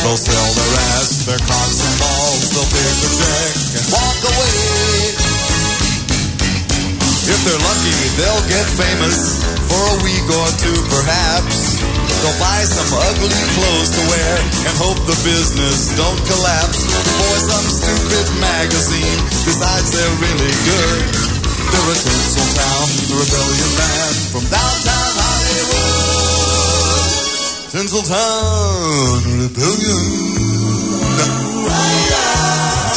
They'll sell their ass, their cocks and balls, they'll take the check and walk away. If they're lucky, they'll get famous for a week or two, perhaps. They'll buy some ugly clothes to wear and hope the business don't collapse for some stupid magazine. Besides, they're really good. They're a Tinseltown rebellion band from downtown Hollywood. Tinseltown rebellion.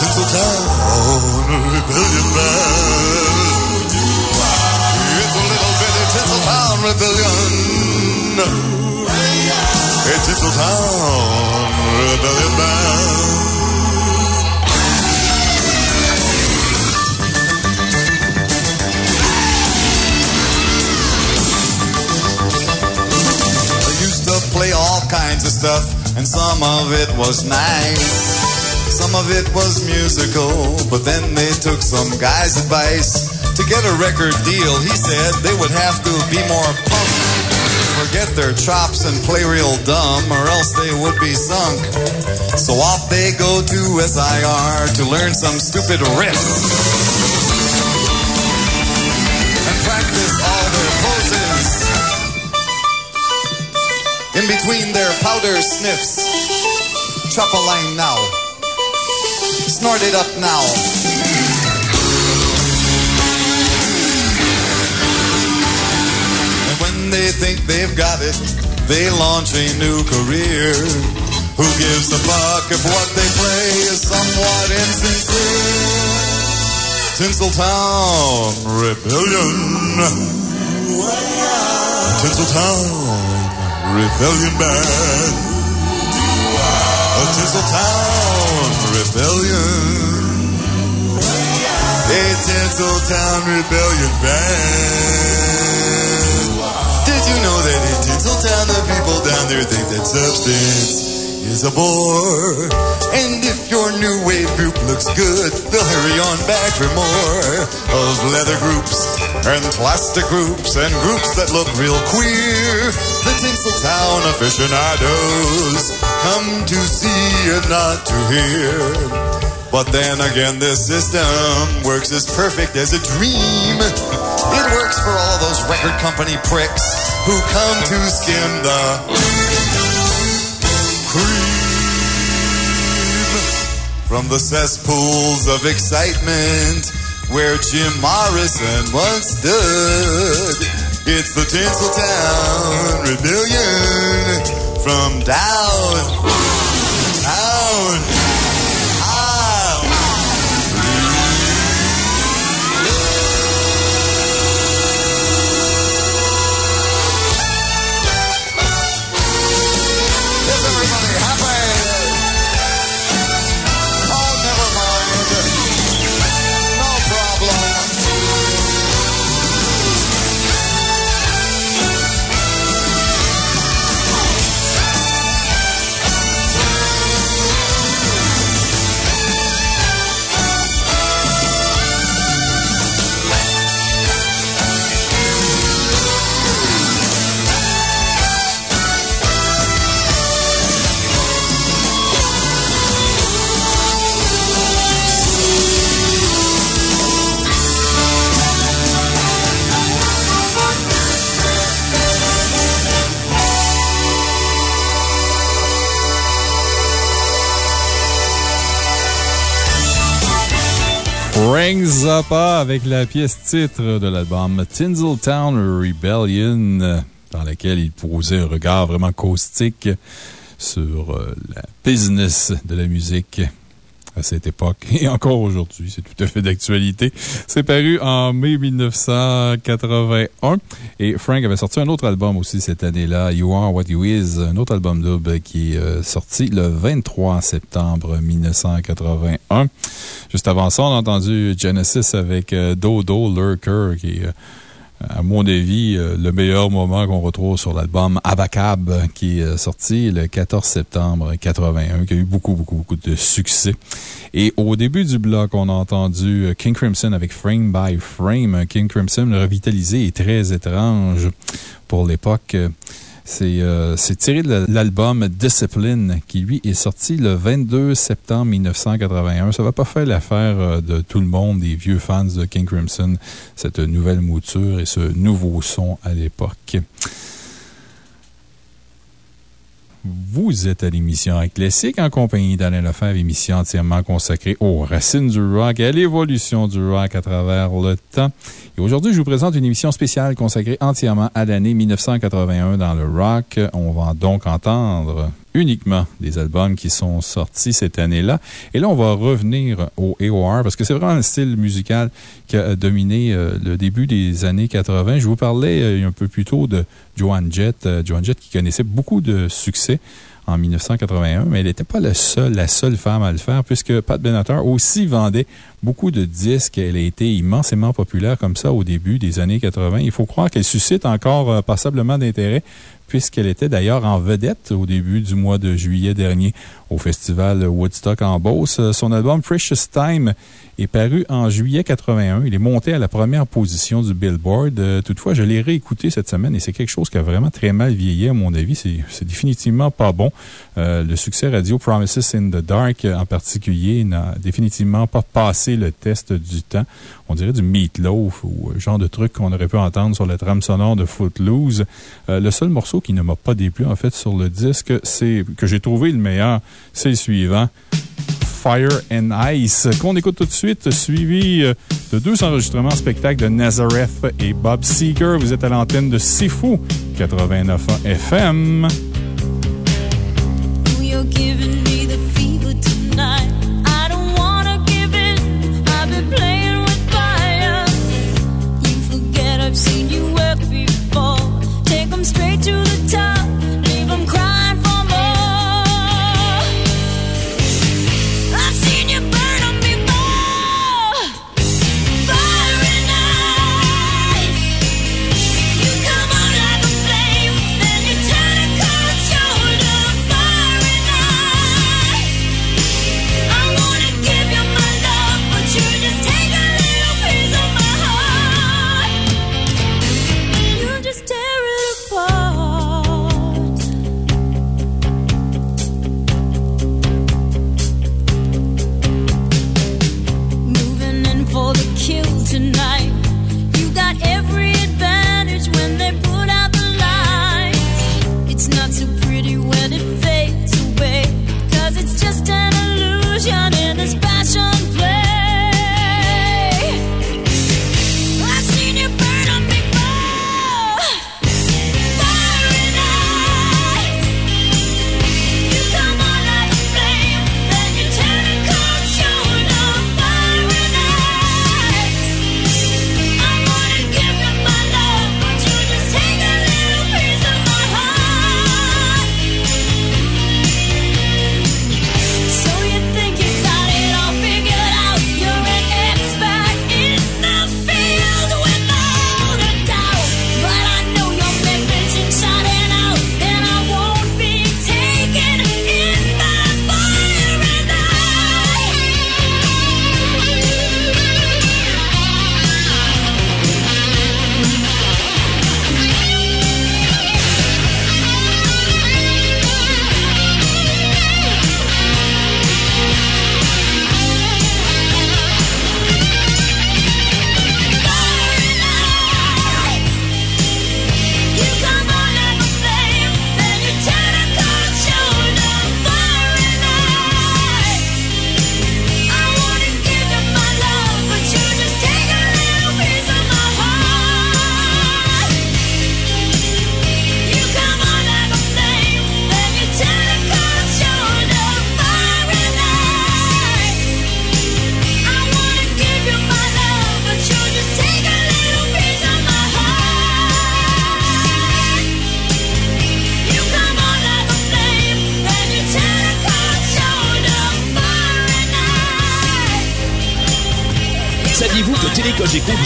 Tinseltown rebellion band. Tinseltown rebellion. It's Tinseltown rebellion band. I used to play all kinds of stuff, and some of it was nice. Some of it was musical, but then they took some guy's advice. To get a record deal, he said they would have to be more punk. forget their chops and play real dumb, or else they would be sunk. So off they go to SIR to learn some stupid riffs. And practice all their poses. In between their powder sniffs. Chop a line now. Snort it up now. When they think they've got it, they launch a new career. Who gives a fuck if what they play is somewhat insincere? Tinseltown Rebellion. Tinseltown Rebellion Band. A Tinseltown Rebellion. A Tinseltown Rebellion Band. You know that in Tinseltown the people down there think that substance is a bore? And if your new wave group looks good, they'll hurry on back for more of leather groups and plastic groups and groups that look real queer. The Tinseltown aficionados come to see and not to hear. But then again, this system works as perfect as a dream. It works for all those record company pricks who come to skim the cream from the cesspools of excitement where Jim Morrison once stood. It's the Tinseltown Rebellion from down Avec la pièce titre de l'album Tinseltown Rebellion, dans laquelle il posait un regard vraiment caustique sur euh, la business de la musique à cette époque et encore aujourd'hui. C'est tout à fait d'actualité. C'est paru en mai 1981 et Frank avait sorti un autre album aussi cette année-là, You Are What You Is, un autre album double qui est euh, sorti le 23 septembre 1981. Juste avant ça, on a entendu Genesis avec euh, Dodo Lurker qui est euh, à mon avis, euh, le meilleur moment qu'on retrouve sur l'album Abacab, qui est sorti le 14 septembre 81, qui a eu beaucoup, beaucoup, beaucoup de succès. Et au début du bloc, on a entendu King Crimson avec Frame by Frame. King Crimson, revitalisé, est très étrange pour l'époque. C'est euh, c'est tiré de l'album Discipline, qui lui est sorti le 22 septembre 1981. Ça va pas faire l'affaire euh, de tout le monde, des vieux fans de King Crimson, cette nouvelle mouture et ce nouveau son à l'époque. Vous êtes à l'émission Classique en compagnie d'Alain Lefebvre, émission entièrement consacrée aux racines du rock et à l'évolution du rock à travers le temps. Et aujourd'hui, je vous présente une émission spéciale consacrée entièrement à l'année 1981 dans le rock. On va donc entendre uniquement des albums qui sont sortis cette année-là. Et là, on va revenir au AOR parce que c'est vraiment un style musical qui a dominé euh, le début des années 80. Je vous parlais euh, un peu plus tôt de Joan Jett. euh, Joan Jett qui connaissait beaucoup de succès en 1981, mais elle n'était pas la seule, la seule femme à le faire, puisque Pat Benatar aussi vendait beaucoup de disques. Elle a été immensément populaire comme ça au début des années 80. Il faut croire qu'elle suscite encore euh, passablement d'intérêt, puisqu'elle était d'ailleurs en vedette au début du mois de juillet dernier au festival Woodstock en Beauce. Son album Precious Time est paru en juillet 81. Il est monté à la première position du Billboard. Euh, toutefois, je l'ai réécouté cette semaine et c'est quelque chose qui a vraiment très mal vieilli, à mon avis. C'est définitivement pas bon. Euh, le succès radio Promises in the Dark, en particulier, n'a définitivement pas passé le test du temps. On dirait du meatloaf ou euh, genre de truc qu'on aurait pu entendre sur la trame sonore de Footloose. Euh, le seul morceau qui ne m'a pas déplu, en fait, sur le disque, c'est que j'ai trouvé le meilleur, c'est le suivant. Fire and Ice, qu'on écoute tout de suite, suivi euh, de deux enregistrements spectacles de Nazareth et Bob Seeger. Vous êtes à l'antenne de Sifu 89 FM.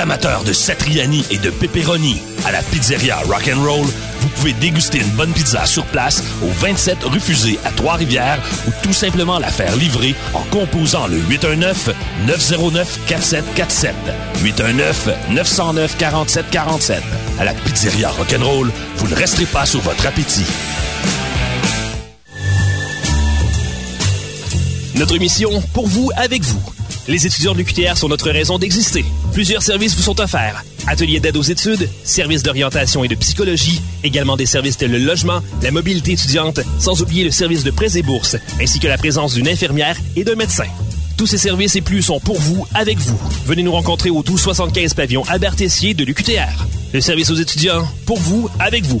Amateurs de Satriani et de pepperoni à la pizzeria Rock'n'Roll, vous pouvez déguster une bonne pizza sur place au 27 rue Fusée à Trois-Rivières ou tout simplement la faire livrer en composant le 819-909-4747. 819-909-4747. À la pizzeria Rock'n'Roll, vous ne resterez pas sur votre appétit. Notre mission, pour vous, avec vous. Les étudiants de l'UQTR sont notre raison d'exister. Plusieurs services vous sont offerts. Ateliers d'aide aux études, services d'orientation et de psychologie, également des services tels le logement, la mobilité étudiante, sans oublier le service de prêts et bourses, ainsi que la présence d'une infirmière et d'un médecin. Tous ces services et plus sont pour vous, avec vous. Venez nous rencontrer au 1275 pavillon Albert Tessier de l'UQTR. Le service aux étudiants, pour vous, avec vous.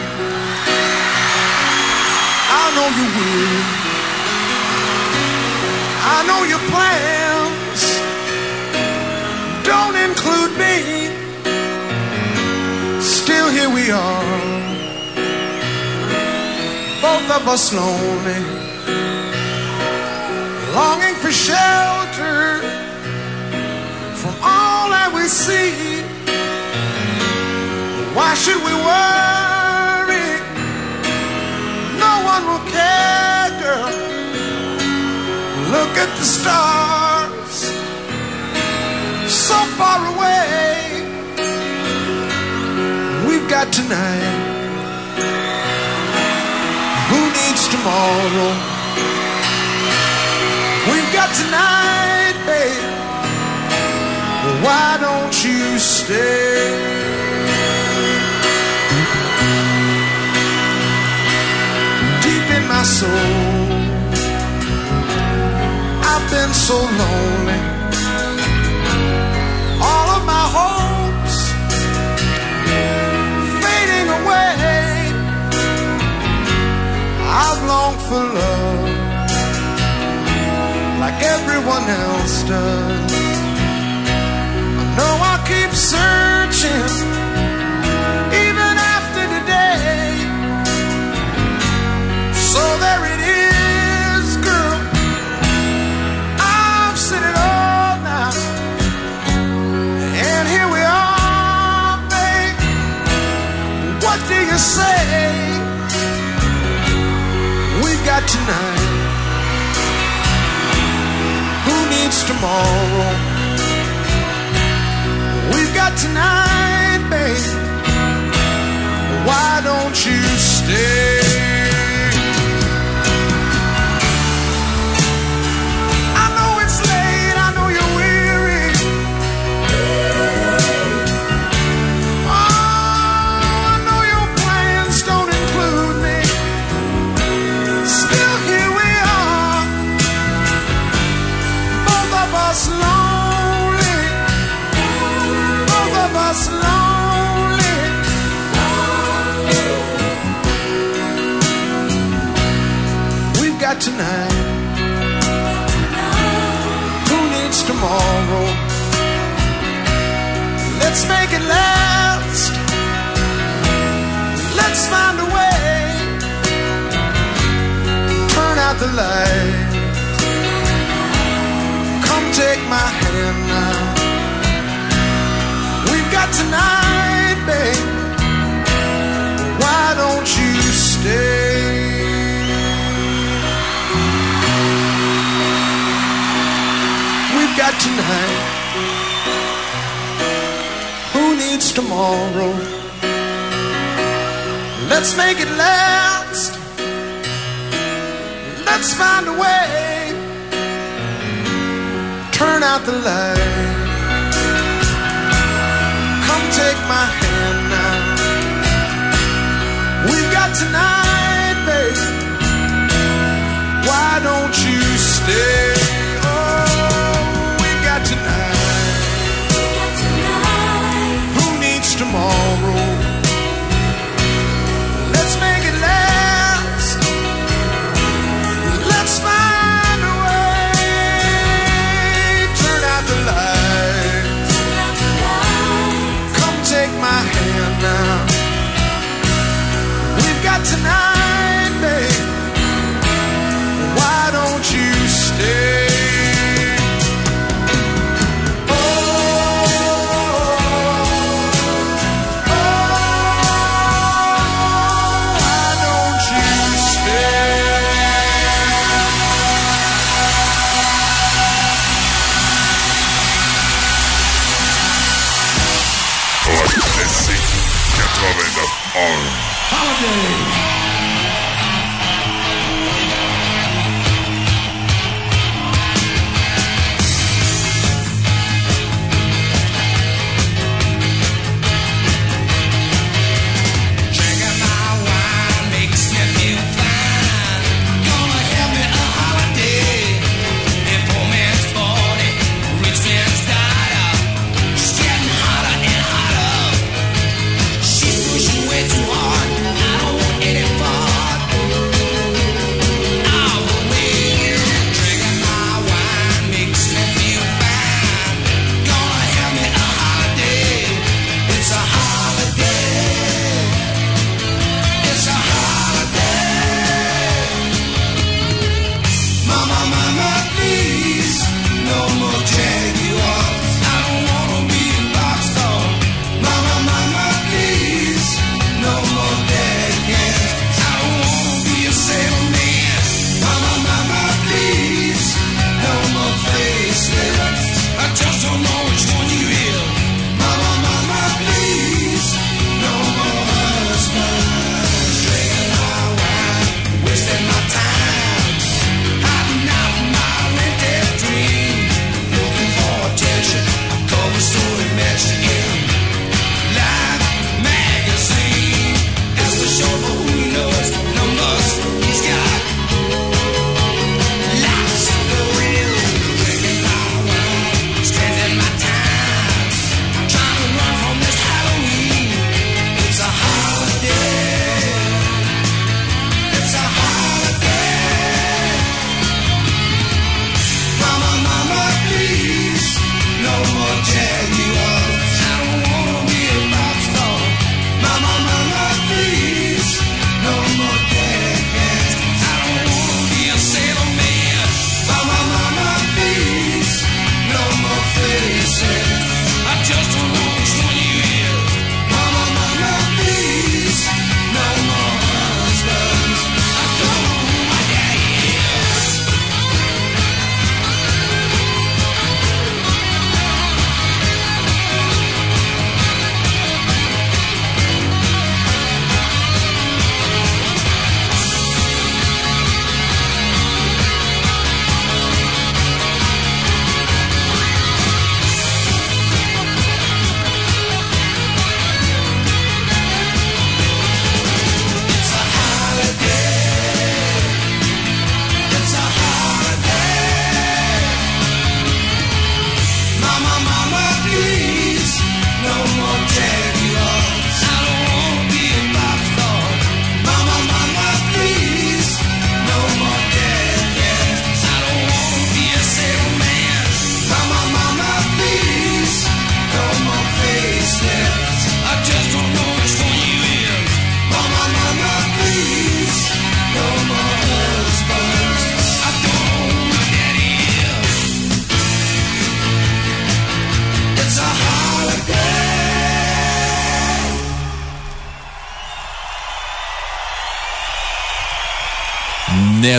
I know your plans don't include me. Still, here we are. Both of us lonely, longing for shelter from all that we see. Why should we worry? No one will care, the stars, so far away. We've got tonight. Who needs tomorrow? We've got tonight, babe. Why don't you stay? deep in my soul. Been so lonely. All of my hopes fading away. I've longed for love like everyone else does. I know I'll keep searching say? We've got tonight. Who needs tomorrow? We've got tonight, babe. Why don't you stay? Tonight. Who needs tomorrow? Let's make it last. Let's find a way. Turn out the light. Come take my hand now. We've got tonight, babe. Why don't you stay? Got tonight. Who needs tomorrow? Let's make it last. Let's find a way. Turn out the light. Come take my hand now. We've got tonight, babe. Why don't you stay? Tomorrow?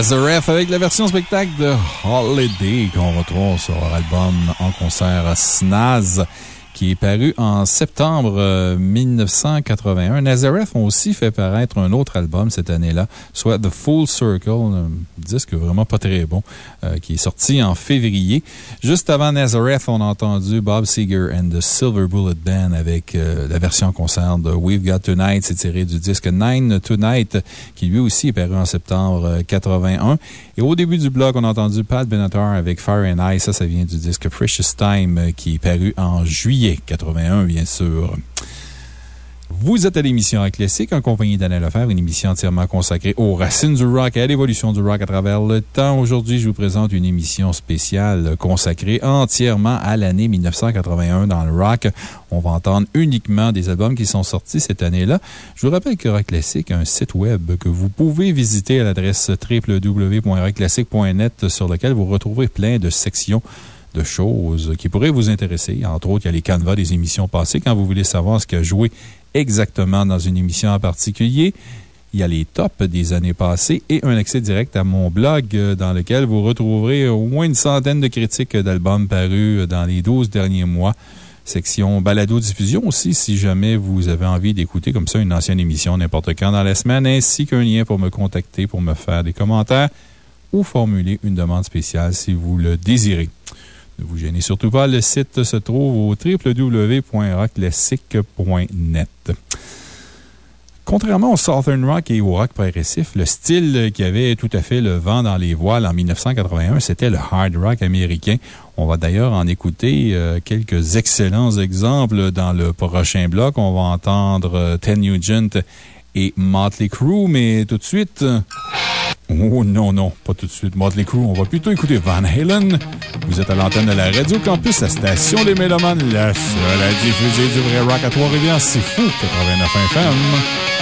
Nazareth avec la version spectacle de Holiday qu'on retrouve sur leur album en concert à Snaz qui est paru en septembre euh, 1981. Nazareth ont aussi fait paraître un autre album cette année-là, soit The Full Circle, un disque vraiment pas très bon, euh, qui est sorti en février. Juste avant Nazareth, on a entendu Bob Seger and the Silver Bullet Band avec euh, la version concert de We've Got Tonight. C'est tiré du disque Nine Tonight, qui lui aussi est paru en septembre euh, 81. Et au début du blog, on a entendu Pat Benatar avec Fire and Ice. Ça, ça vient du disque Precious Time, euh, qui est paru en juillet 81, bien sûr. Vous êtes à l'émission Classique en compagnie d'Anna Lefebvre, une émission entièrement consacrée aux racines du rock et à l'évolution du rock à travers le temps. Aujourd'hui, je vous présente une émission spéciale consacrée entièrement à l'année 1981 dans le rock. On va entendre uniquement des albums qui sont sortis cette année-là. Je vous rappelle que Rock Classic a un site web que vous pouvez visiter à l'adresse www.rockclassic.net sur lequel vous retrouverez plein de sections de choses qui pourraient vous intéresser. Entre autres, il y a les canevas des émissions passées quand vous voulez savoir ce qui a joué exactement dans une émission en particulier. Il y a les tops des années passées et un accès direct à mon blog euh, dans lequel vous retrouverez au moins une centaine de critiques d'albums parus euh, dans les 12 derniers mois. Section balado-diffusion aussi, si jamais vous avez envie d'écouter comme ça une ancienne émission n'importe quand dans la semaine, ainsi qu'un lien pour me contacter, pour me faire des commentaires ou formuler une demande spéciale si vous le désirez. Ne vous gênez surtout pas, le site se trouve au www.rockclassique.net. Contrairement au Southern Rock et au rock progressif, le style qui avait tout à fait le vent dans les voiles en 1981, c'était le hard rock américain. On va d'ailleurs en écouter euh, quelques excellents exemples dans le prochain bloc. On va entendre euh, Ted Nugent et Motley Crue, mais tout de suite. Oh non, non, pas tout de suite. Motley Crue, on va plutôt écouter Van Halen. Vous êtes à l'antenne de la Radio Campus, la station des Mélomanes, la seule à diffuser du vrai rock à Trois-Rivières. C'est fou, 89 FM.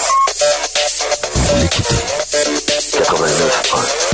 l'écouter. 89.1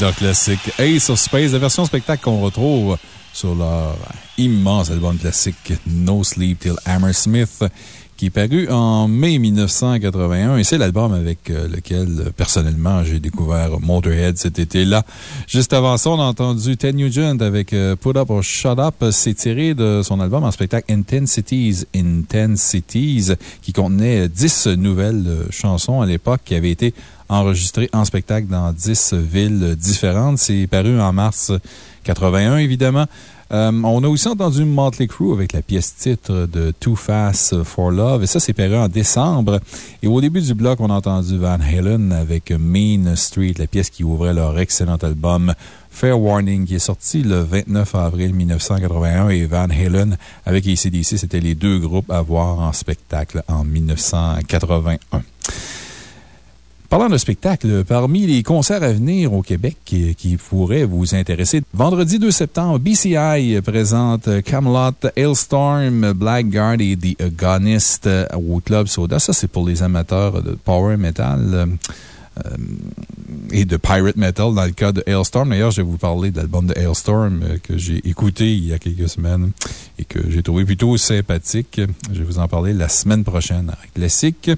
leur classique Ace of Space, la version spectacle qu'on retrouve sur leur immense album classique No Sleep Till Hammersmith, qui est paru en mai 1981. Et c'est l'album avec euh, lequel, euh, personnellement, j'ai découvert Motorhead cet été-là. Juste avant ça, on a entendu Ted Nugent avec euh, Put Up or Shut Up. C'est tiré de son album en spectacle Intensities, Intensities, qui contenait 10 nouvelles chansons à l'époque qui avaient été enregistrées en spectacle dans 10 villes différentes. C'est paru en mars 81, évidemment. Euh, on a aussi entendu Motley Crue avec la pièce titre de Too Fast for Love. Et ça, c'est paru en décembre. Et au début du bloc, on a entendu Van Halen avec Main Street, la pièce qui ouvrait leur excellent album Fair Warning, qui est sorti le 29 avril 1981. Et Van Halen avec ACDC, c'était les deux groupes à voir en spectacle en 1981. Parlant de spectacle, parmi les concerts à venir au Québec qui, pourraient vous intéresser, vendredi 2 septembre, BCI présente Camelot, Hailstorm, Blackguard et The Agonist au Club Soda. Ça, c'est pour les amateurs de power metal. Euh, et de pirate metal dans le cas de Hailstorm. D'ailleurs, je vais vous parler de l'album de Hailstorm euh, que j'ai écouté il y a quelques semaines et que j'ai trouvé plutôt sympathique. Je vais vous en parler la semaine prochaine à Classique.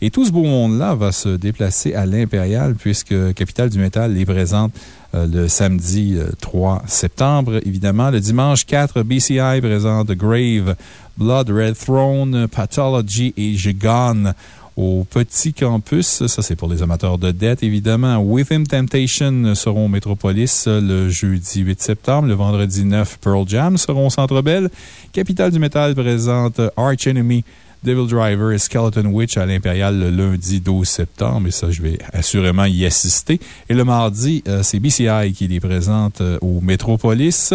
Et tout ce beau monde-là va se déplacer à l'Impérial puisque Capital du Métal les présente euh, le samedi euh, 3 septembre. Évidemment, le dimanche 4, BCI présente Grave, Blood Red Throne, Pathology et Gigon au Petit Campus. Ça, c'est pour les amateurs de dette, évidemment. Within Temptation seront au Métropolis le jeudi 8 septembre. Le vendredi 9, Pearl Jam seront au Centre Bell. Capitale du Métal présente Arch Enemy. Devil Driver et Skeleton Witch à l'Impérial le lundi 12 septembre. Et ça, je vais assurément y assister. Et le mardi, euh, c'est BCI qui les présente euh, au Métropolis.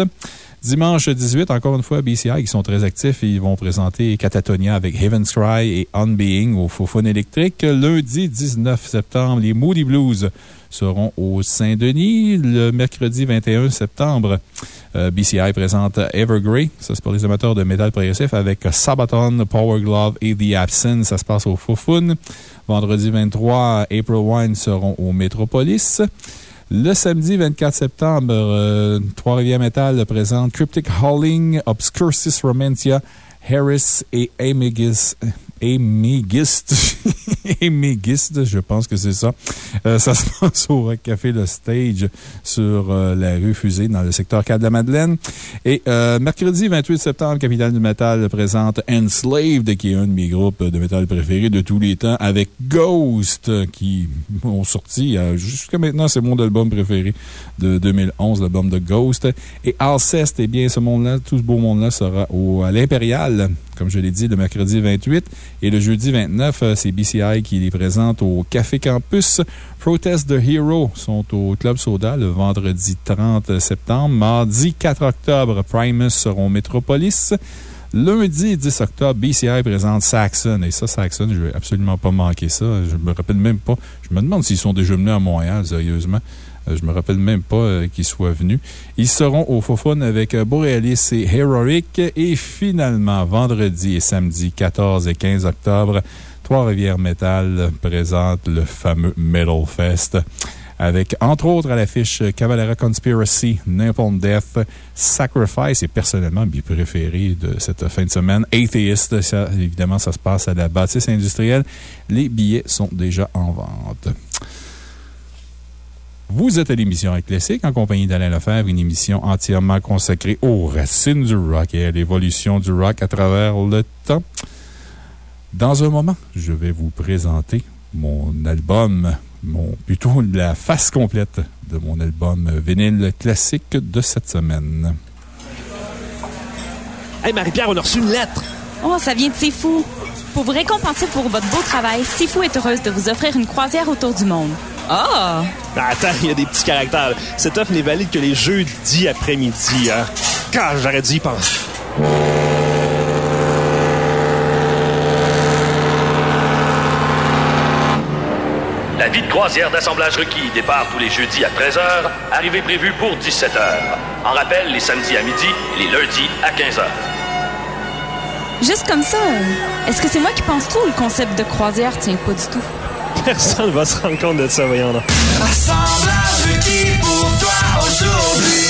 Dimanche 18, encore une fois, BCI qui sont très actifs ils vont présenter Catatonia avec Heaven's Cry et Unbeing au Fofone électrique. Lundi 19 septembre, les Moody Blues seront au Saint-Denis. Le mercredi 21 septembre, euh, BCI présente Evergrey. Ça, c'est pour les amateurs de métal progressif avec Sabaton, Power Glove et The Absence. Ça se passe au Fofone. Vendredi 23, April Wine seront au Metropolis. Le samedi 24 septembre, euh, Trois-Rivières Metal présente Cryptic Hauling, Obscurcis Romantia, Harris et Amigis. Amigist. Amigist, je pense que c'est ça. Euh, ça se passe au Café Le Stage sur euh, la rue Fusée dans le secteur 4 de la Madeleine. Et euh, mercredi 28 septembre, Capitale du Métal présente Enslaved, qui est un de mes groupes de métal préférés de tous les temps, avec Ghost, qui ont sorti jusqu'à maintenant, c'est mon album préféré de 2011, l'album de Ghost. Et Alceste, eh bien, ce monde-là, tout ce beau monde-là sera au, à l'Impérial, comme je l'ai dit, le mercredi 28. Et le jeudi 29, euh, c'est BCI qui les présente au Café Campus. Protest the Hero sont au Club Soda le vendredi 30 septembre. Mardi 4 octobre, Primus seront Metropolis. Lundi 10 octobre, BCI présente Saxon. Et ça, Saxon, je vais absolument pas manquer ça. Je me rappelle même pas. Je me demande s'ils sont déjà venus à Montréal, sérieusement. Euh, Je me rappelle même pas euh, qu'ils soient venus. Ils seront au Fofone avec euh, Borealis et Heroic. Et finalement, vendredi et samedi 14 et 15 octobre, Trois-Rivières Metal présente le fameux Metal Fest. Avec, entre autres, à l'affiche Cavalera Conspiracy, Napalm Death, Sacrifice et personnellement mes préférés de cette fin de semaine, Atheist. Ça, évidemment, ça se passe à la bâtisse industrielle. Les billets sont déjà en vente. Vous êtes à l'émission Rock Classique en compagnie d'Alain Lefebvre, une émission entièrement consacrée aux racines du rock et à l'évolution du rock à travers le temps. Dans un moment, je vais vous présenter mon album, mon, plutôt la face complète de mon album vinyle classique de cette semaine. Hey, Marie-Pierre, on a reçu une lettre. Oh, ça vient de Sifu. Pour vous récompenser pour votre beau travail, Sifu est heureuse de vous offrir une croisière autour du monde. Ah! Ah, Attends, il y a des petits caractères. Cette offre n'est valide que les jeudis après-midi. Hein. Car j'aurais dû y penser. La vie de croisière d'assemblage requis départ tous les jeudis à 13h, arrivée prévue pour 17h. En rappel, les samedis à midi et les lundis à 15h. Juste comme ça, euh, est-ce que c'est moi qui pense trop ou le concept de croisière? Tient pas du tout? Personne va se rendre compte de ça, voyons qui pour toi aujourd'hui.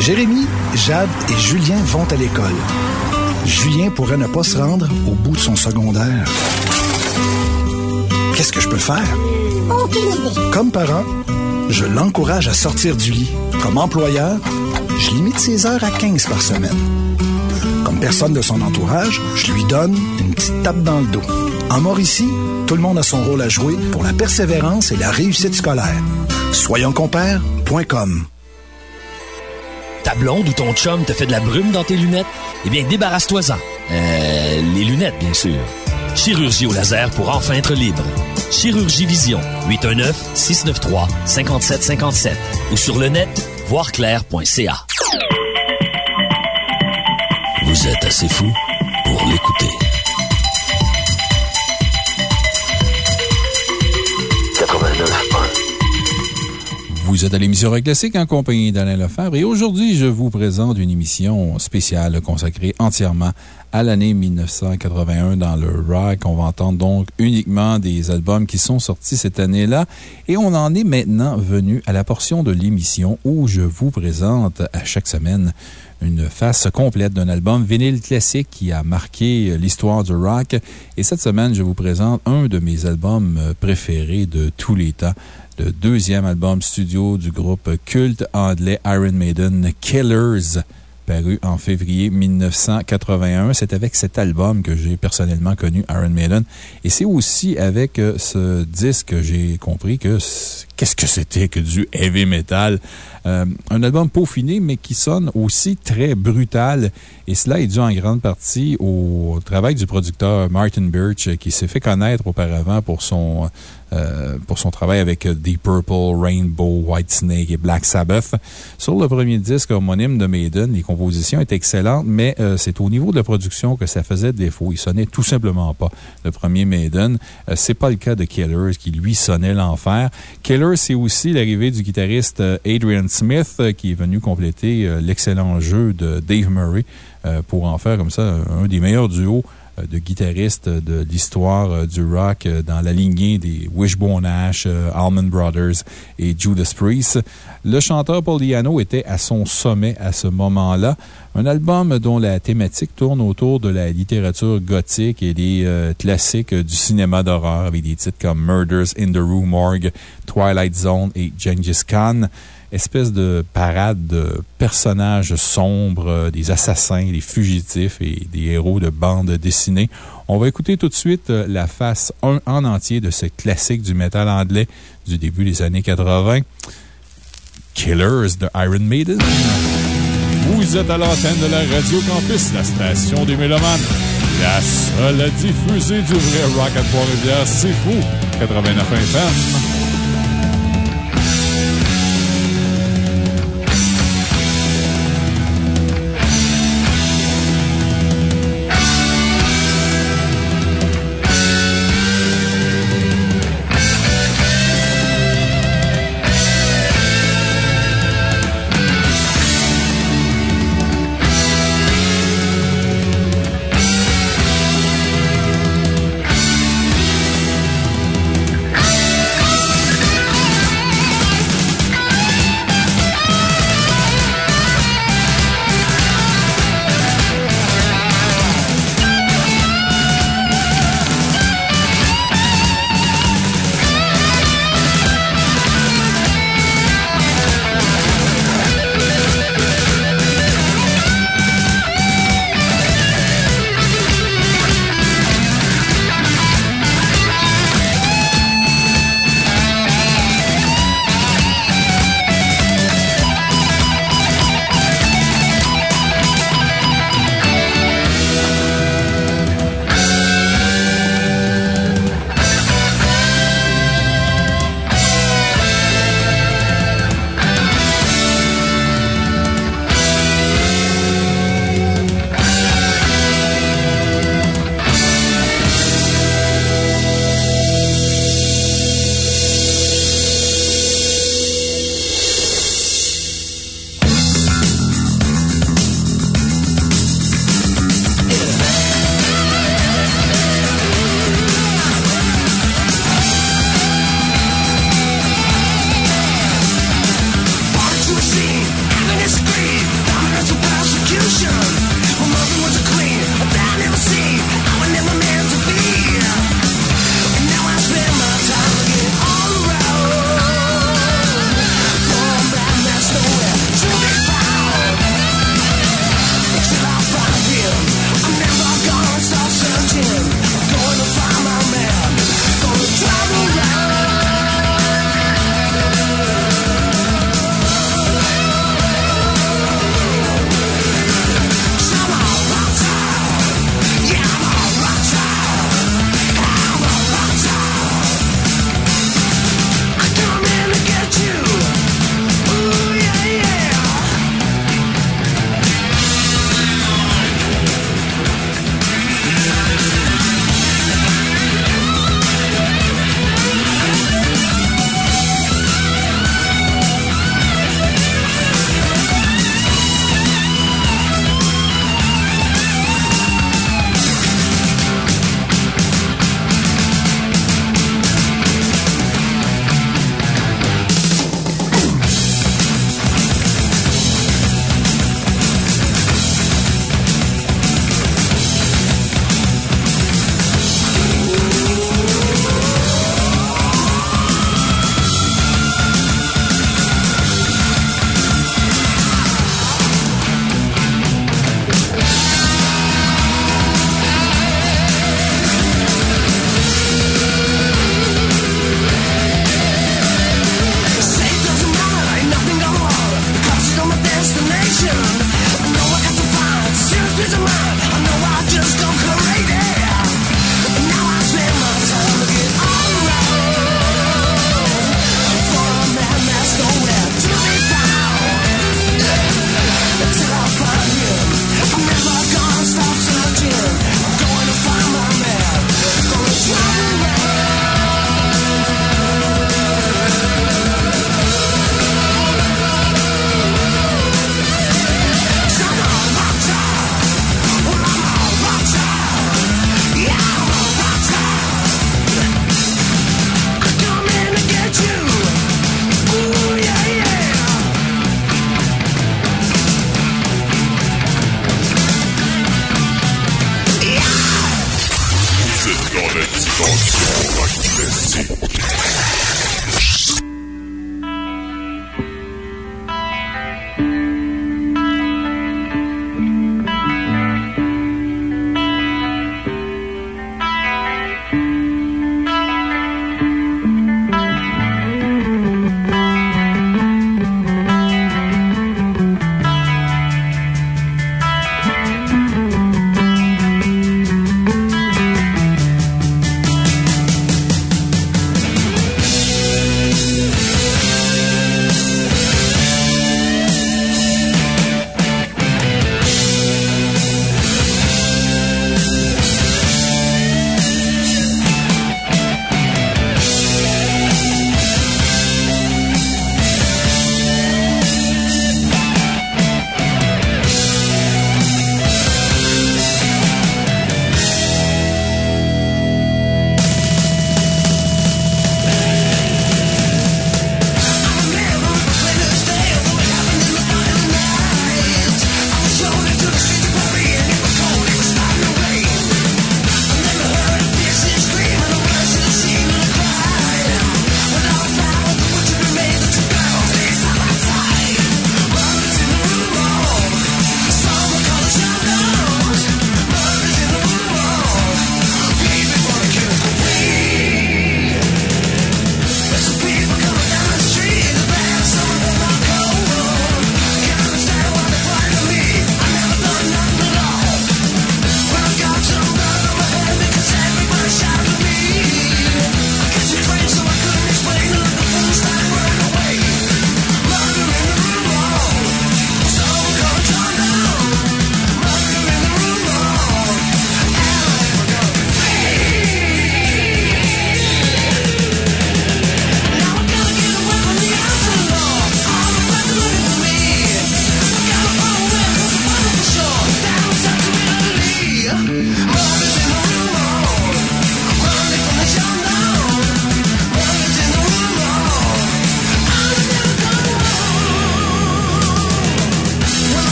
Jérémy, Jade et Julien vont à l'école. Julien pourrait ne pas se rendre au bout de son secondaire. Qu'est-ce que je peux faire? Comme parent, je l'encourage à sortir du lit. Comme employeur, je limite ses heures à 15 par semaine. Personne de son entourage, je lui donne une petite tape dans le dos. En Mauricie, tout le monde a son rôle à jouer pour la persévérance et la réussite scolaire. Soyonscompères.com Ta blonde ou ton chum te fait de la brume dans tes lunettes? Eh bien, débarrasse-toi-en. Euh, les lunettes, bien sûr. Chirurgie au laser pour enfin être libre. Chirurgie Vision, 819-693-5757 ou sur le net, voirclair.ca. Assez fou pour l'écouter. 89.1 Vous êtes à l'émission Rock Classique en compagnie d'Alain Lefebvre et aujourd'hui, je vous présente une émission spéciale consacrée entièrement à l'année 1981 dans le rock. On va entendre donc uniquement des albums qui sont sortis cette année-là. Et on en est maintenant venu à la portion de l'émission où je vous présente à chaque semaine une face complète d'un album vinyle classique qui a marqué l'histoire du rock. Et cette semaine, je vous présente un de mes albums préférés de tous les temps. Le deuxième album studio du groupe culte anglais Iron Maiden, Killers paru en février 1981. C'est avec cet album que j'ai personnellement connu Iron Maiden. Et c'est aussi avec euh, ce disque que j'ai compris que qu'est-ce que c'était que du heavy metal? Euh, un album peaufiné, mais qui sonne aussi très brutal. Et cela est dû en grande partie au travail du producteur Martin Birch, qui s'est fait connaître auparavant pour son, euh, pour son travail avec Deep Purple, Rainbow, Whitesnake et Black Sabbath. Sur le premier disque homonyme de Maiden, les compositions étaient excellentes, mais euh, c'est au niveau de la production que ça faisait défaut. Il sonnait tout simplement pas. Le premier Maiden, c'est pas le cas de Killers, qui lui sonnait l'enfer. Killers, c'est aussi l'arrivée du guitariste euh, Adrian Smith, euh, qui est venu compléter euh, l'excellent jeu de Dave Murray pour en faire comme ça un des meilleurs duos de guitaristes de l'histoire du rock dans la lignée des Wishbone Ash, Allman Brothers et Judas Priest. Le chanteur Paul Diano était à son sommet à ce moment-là. Un album dont la thématique tourne autour de la littérature gothique et des euh, classiques du cinéma d'horreur avec des titres comme Murders in the Rue Morgue, Twilight Zone et Genghis Khan espèce de parade de personnages sombres, euh, des assassins, des fugitifs et des héros de bandes dessinées. On va écouter tout de suite euh, la face 1 en entier de ce classique du métal anglais du début des années 80. Killers de Iron Maiden. Vous êtes à l'antenne de la Radio Campus, la station des Mélomanes. La seule à diffuser du vrai rock à Trois-Rivières, c'est fou. 89 FM.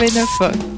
89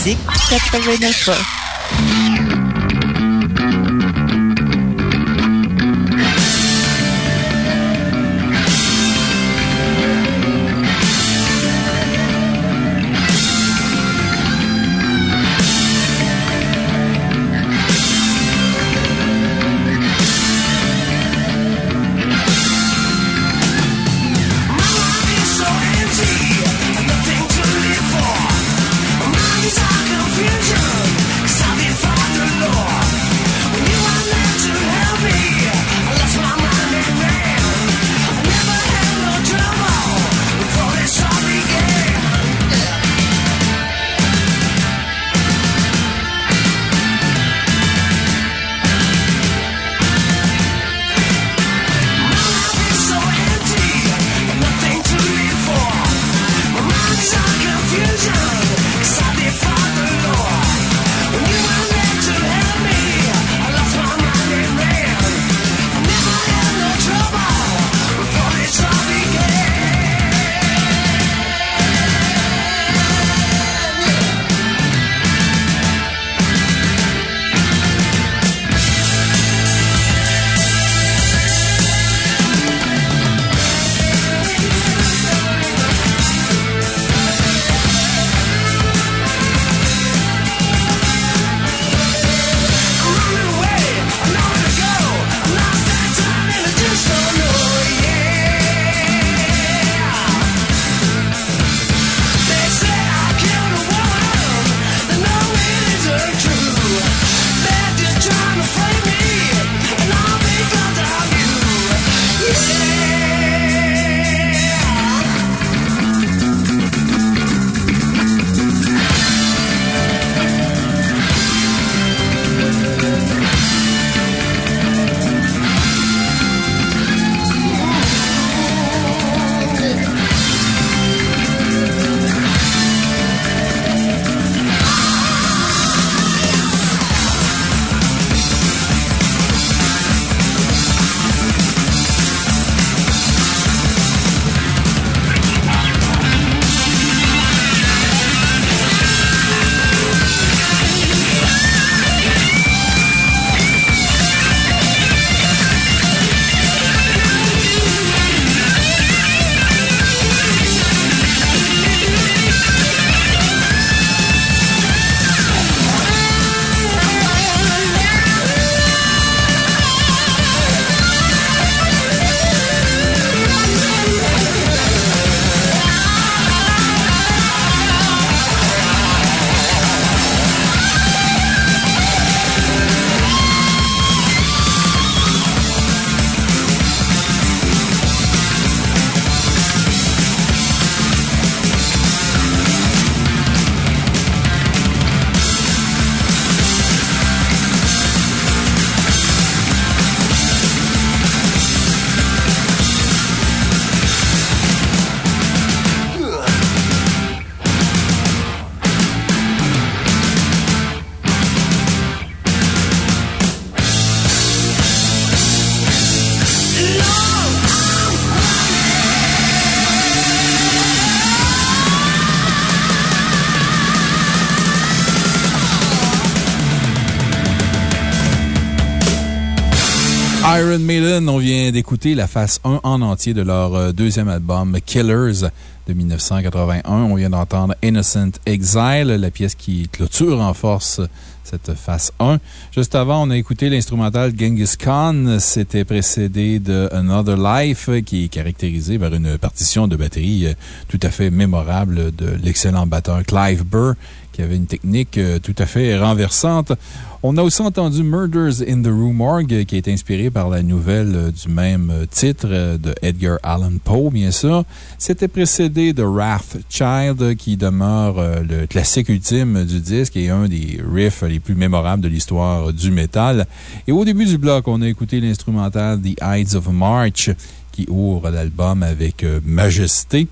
Classique 89.1. la face 1 en entier de leur euh, deuxième album, Killers, de 1981. On vient d'entendre Innocent Exile, la pièce qui clôture en force cette face 1. Juste avant, on a écouté l'instrumental Genghis Khan. C'était précédé de Another Life, qui est caractérisé par une partition de batterie euh, tout à fait mémorable de l'excellent batteur Clive Burr, qui avait une technique euh, tout à fait renversante. On a aussi entendu Murders in the Rue Morgue, qui est inspiré par la nouvelle euh, du même euh, titre de Edgar Allan Poe, bien sûr. C'était précédé de Wrath Child, qui demeure le classique ultime du disque et un des riffs les plus mémorables de l'histoire du métal. Et au début du bloc, on a écouté l'instrumental The Ides of March, qui ouvre l'album avec majesté.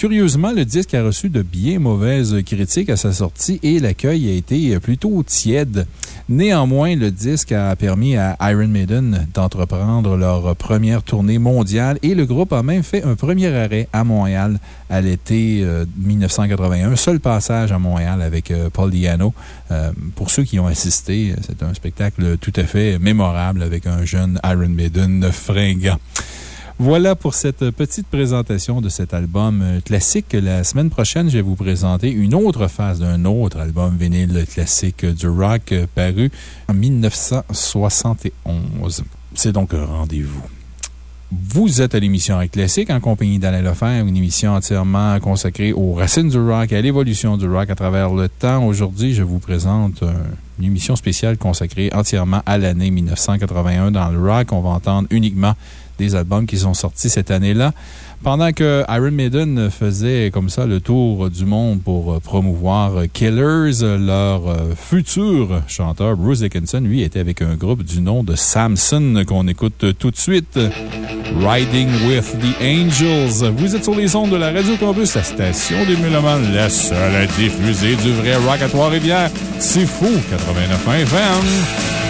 Curieusement, le disque a reçu de bien mauvaises critiques à sa sortie et l'accueil a été plutôt tiède. Néanmoins, le disque a permis à Iron Maiden d'entreprendre leur première tournée mondiale et le groupe a même fait un premier arrêt à Montréal à l'été euh, 1981. Seul passage à Montréal avec euh, Paul Diano. Euh, pour ceux qui ont assisté, c'est un spectacle tout à fait mémorable avec un jeune Iron Maiden fringant. Voilà pour cette petite présentation de cet album euh, classique. La semaine prochaine, je vais vous présenter une autre phase d'un autre album vinyle classique du rock euh, paru en 1971. C'est donc un rendez-vous. Vous êtes à l'émission Rock Classique en compagnie d'Alain Lefebvre, une émission entièrement consacrée aux racines du rock et à l'évolution du rock à travers le temps. Aujourd'hui, je vous présente un- une émission spéciale consacrée entièrement à l'année 1981 dans le rock. On va entendre uniquement des albums qui sont sortis cette année-là. Pendant que Iron Maiden faisait comme ça le tour du monde pour euh, promouvoir euh, Killers, leur euh, futur chanteur Bruce Dickinson, lui, était avec un groupe du nom de Samson qu'on écoute tout de suite. Riding with the Angels. Vous êtes sur les ondes de la Radio Campus, la station des Mélomanes, la seule à diffuser du vrai rock à Trois-Rivières. C'est fou, 89 FM.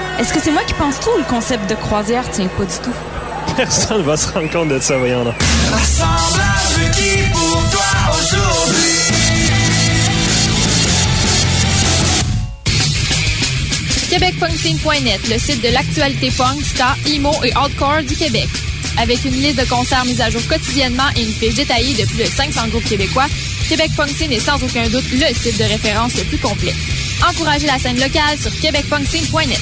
est-ce que c'est moi qui pense trop ou le concept de croisière? Tient pas du tout? Personne va se rendre compte de ça, voyons là. Assemblage requis pour toi aujourd'hui. QuébecPunkScene.net, le site de l'actualité punk, ska, emo et hardcore du Québec. Avec une liste de concerts mise à jour quotidiennement et une fiche détaillée de plus de 500 groupes québécois, Québec Punk Scene est sans aucun doute le site de référence le plus complet. Encouragez la scène locale sur québecpunkscene.net.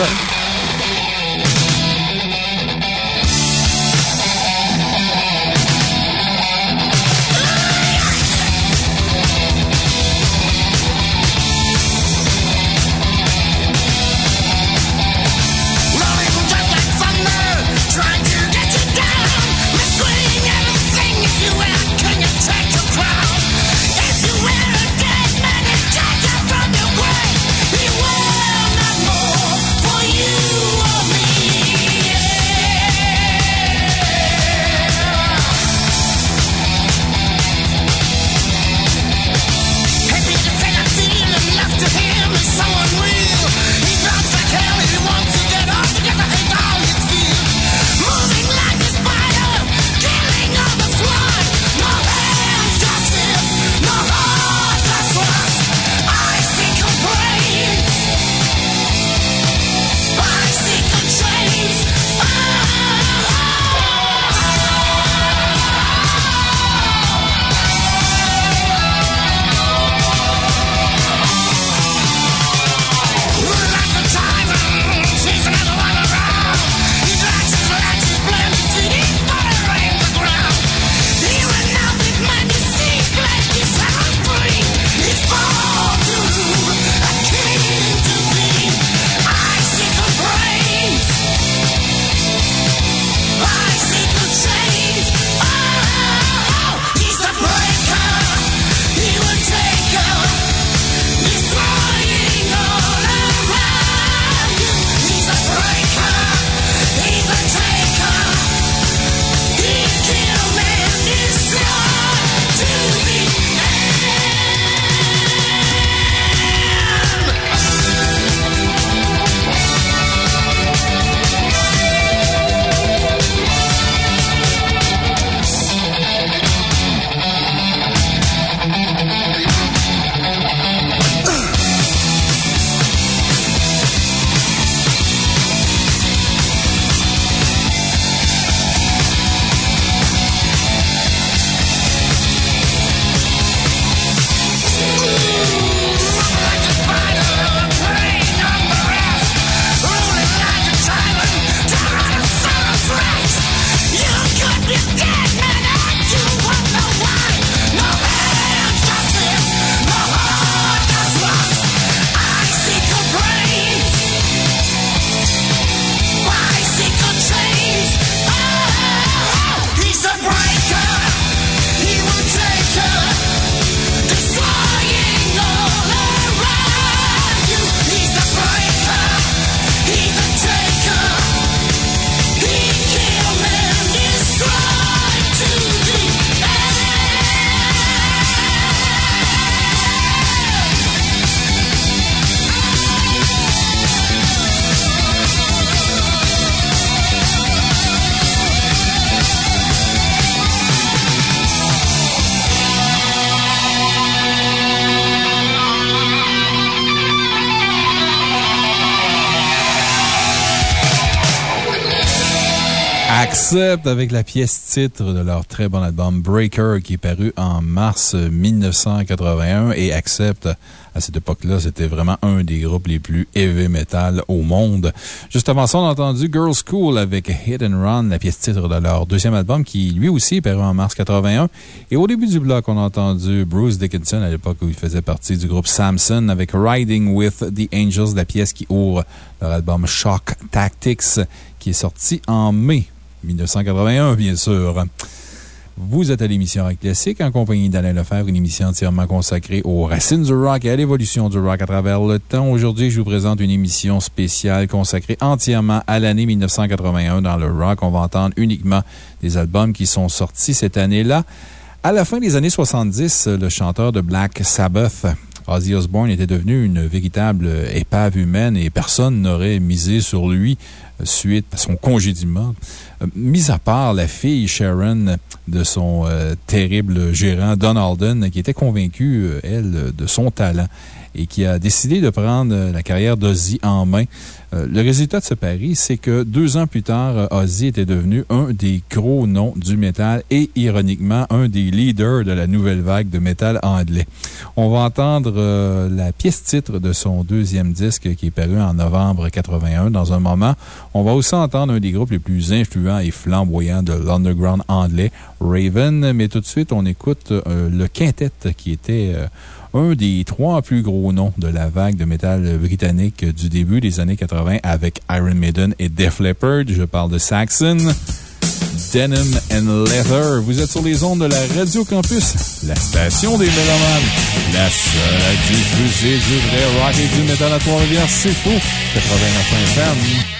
89 Trying Avec la pièce titre de leur très bon album Breaker qui est paru en mars 1981 et Accept à cette époque-là, c'était vraiment un des groupes les plus heavy metal au monde. Juste avant ça, on a entendu Girls School avec Hit and Run, la pièce titre de leur deuxième album qui, lui aussi, est paru en mars 81. Et au début du bloc, on a entendu Bruce Dickinson à l'époque où il faisait partie du groupe Samson avec Riding with the Angels, la pièce qui ouvre leur album Shock Tactics qui est sorti en mai 1981, bien sûr. Vous êtes à l'émission Rock Classique en compagnie d'Alain Lefebvre, une émission entièrement consacrée aux racines du rock et à l'évolution du rock à travers le temps. Aujourd'hui, je vous présente une émission spéciale consacrée entièrement à l'année 1981 dans le rock. On va entendre uniquement des albums qui sont sortis cette année-là. À la fin des années 70, le chanteur de Black Sabbath, Ozzy Osbourne, était devenu une véritable épave humaine et personne n'aurait misé sur lui suite à son congédiement. Euh, mis à part la fille Sharon de son euh, terrible gérant Don qui était convaincue, euh, elle, de son talent et qui a décidé de prendre la carrière d'Ozzy en main. Le résultat de ce pari, c'est que deux ans plus tard, Ozzy était devenu un des gros noms du métal et, ironiquement, un des leaders de la nouvelle vague de métal anglais. On va entendre la pièce titre de son deuxième disque qui est paru en novembre 81 dans un moment. On va aussi entendre un des groupes les plus influents et flamboyants de l'underground anglais, Raven. Mais tout de suite, on écoute le quintet qui était un des trois plus gros noms de la vague de métal britannique du début des années 80 avec Iron Maiden et Def Leppard. Je parle de Saxon. Denim and Leather. Vous êtes sur les ondes de la Radio Campus, la station des Mélomanes, la seule à diffuser du vrai rock et du métal à Trois-Rivières. C'est fou! 89 FM.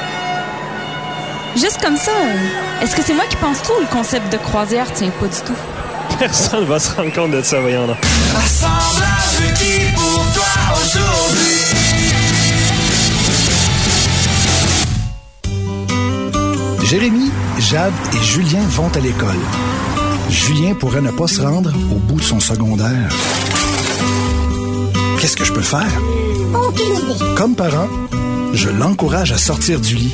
Juste comme ça, est-ce que c'est moi qui pense tout ou le concept de croisière? Tient pas du tout? Personne va se rendre compte de ça, voyons là. Assemblage requis pour toi aujourd'hui. Jérémy, Jade et Julien vont à l'école. Julien pourrait ne pas se rendre au bout de son secondaire. Qu'est-ce que je peux faire? Comme parent, je l'encourage à sortir du lit.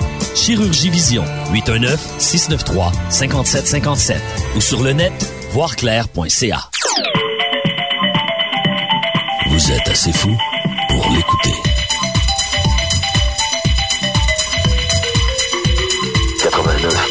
Chirurgie Vision, 819-693-5757 ou sur le net, voirclair.ca. Vous êtes assez fou pour l'écouter. 89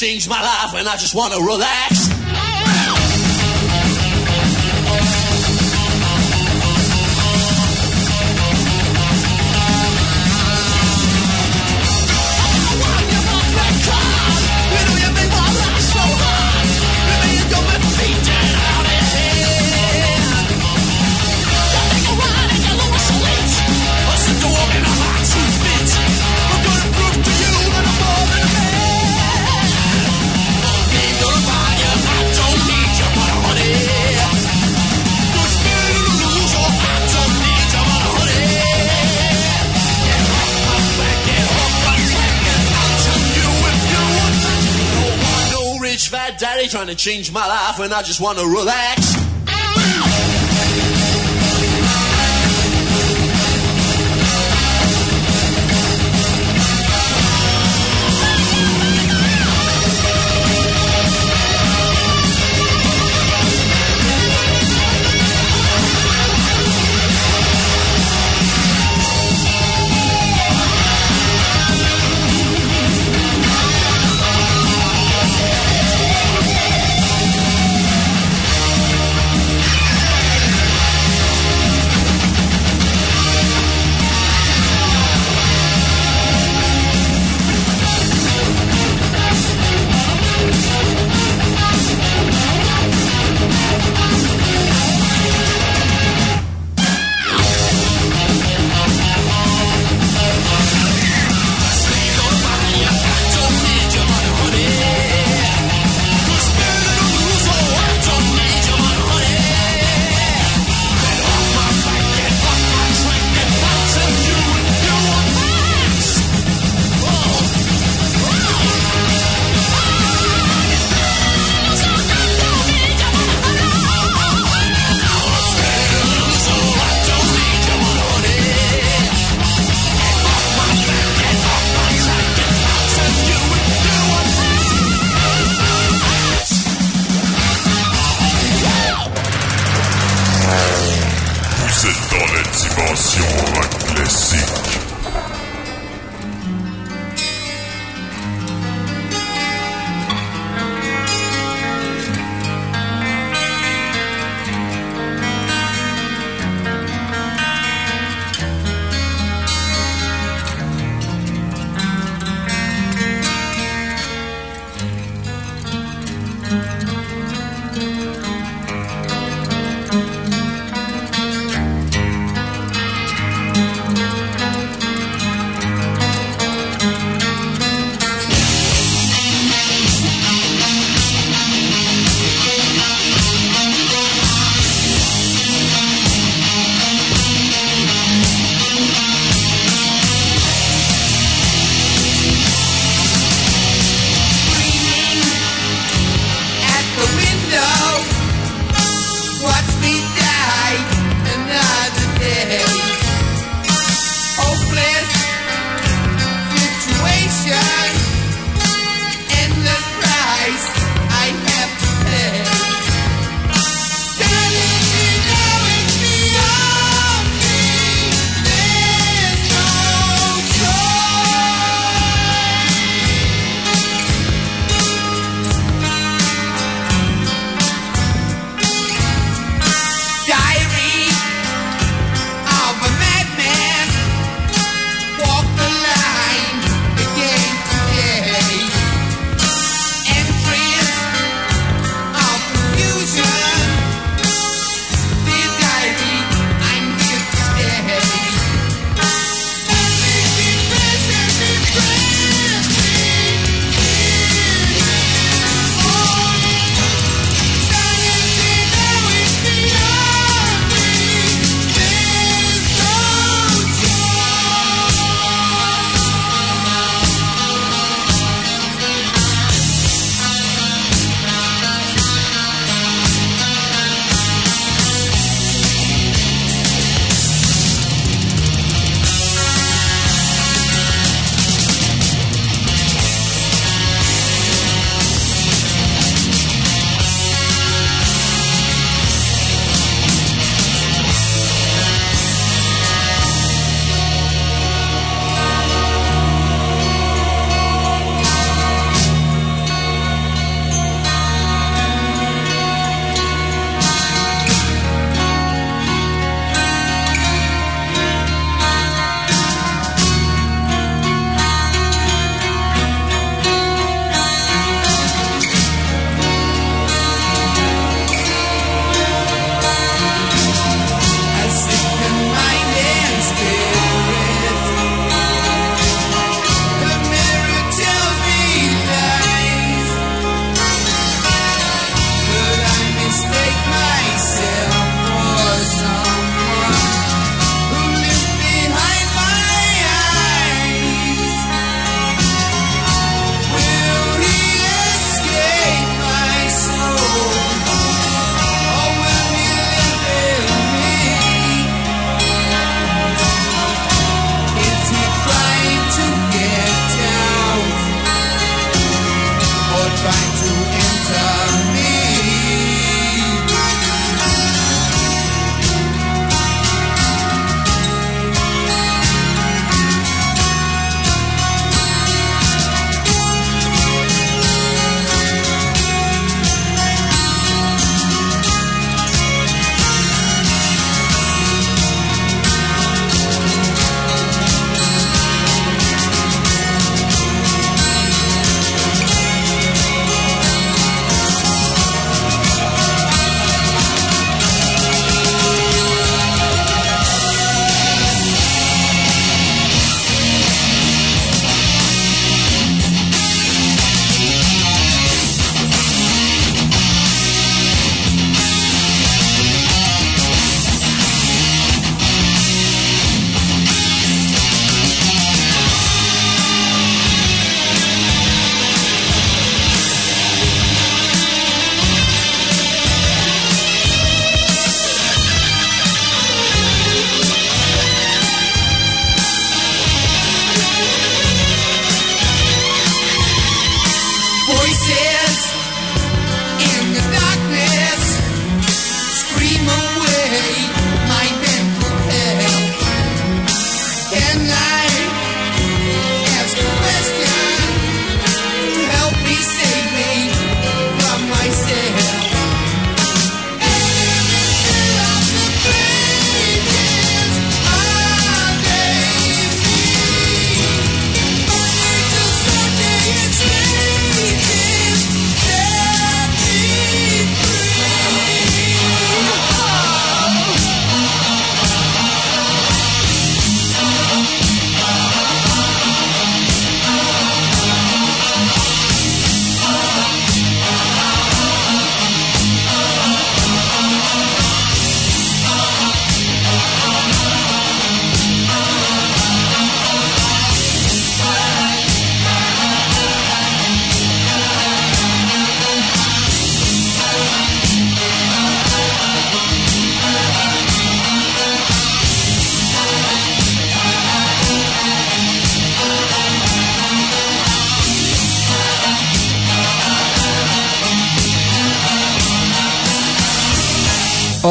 daddy trying to change my life when I just want to relax. Trying to change my life when I just want to relax.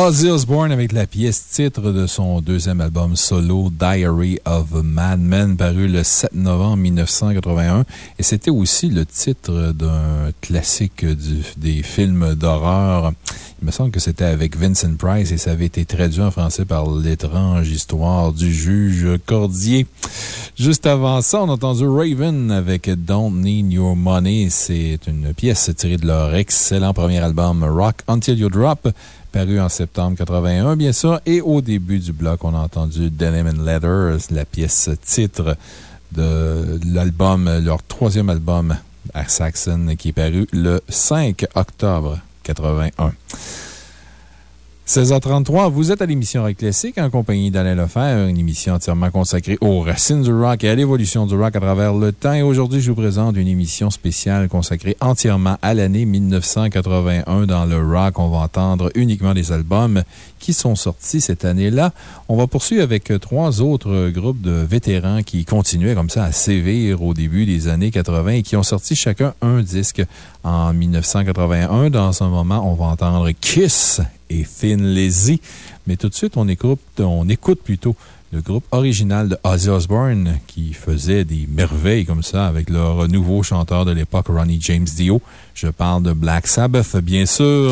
Ozzy Osbourne avec la pièce titre de son deuxième album solo Diary of a Madman paru le 7 novembre 1981 et c'était aussi le titre d'un classique des films d'horreur. Il me semble que c'était avec Vincent Price et ça avait été traduit en français par l'étrange histoire du juge Cordier. Juste avant ça, on a entendu Raven avec Don't Need Your Money. C'est une pièce tirée de leur excellent premier album Rock Until You Drop, paru en septembre 81, bien sûr. Et au début du bloc, on a entendu Denim and Letters, la pièce titre de l'album, leur troisième album à Saxon, qui est paru le 5 octobre 81. 16h33, vous êtes à l'émission Rock Classique en compagnie d'Alain Lefebvre, une émission entièrement consacrée aux racines du rock et à l'évolution du rock à travers le temps. Et aujourd'hui, je vous présente une émission spéciale consacrée entièrement à l'année 1981 dans le rock. On va entendre uniquement des albums qui sont sortis cette année-là. On va poursuivre avec trois autres groupes de vétérans qui continuaient comme ça à sévir au début des années 80 et qui ont sorti chacun un disque en 1981. Dans un moment, on va entendre Kiss et Thin Lizzy. Mais tout de suite, on écoute, on écoute plutôt le groupe original de Ozzy Osbourne qui faisait des merveilles comme ça avec leur nouveau chanteur de l'époque, Ronnie James Dio. Je parle de Black Sabbath, bien sûr.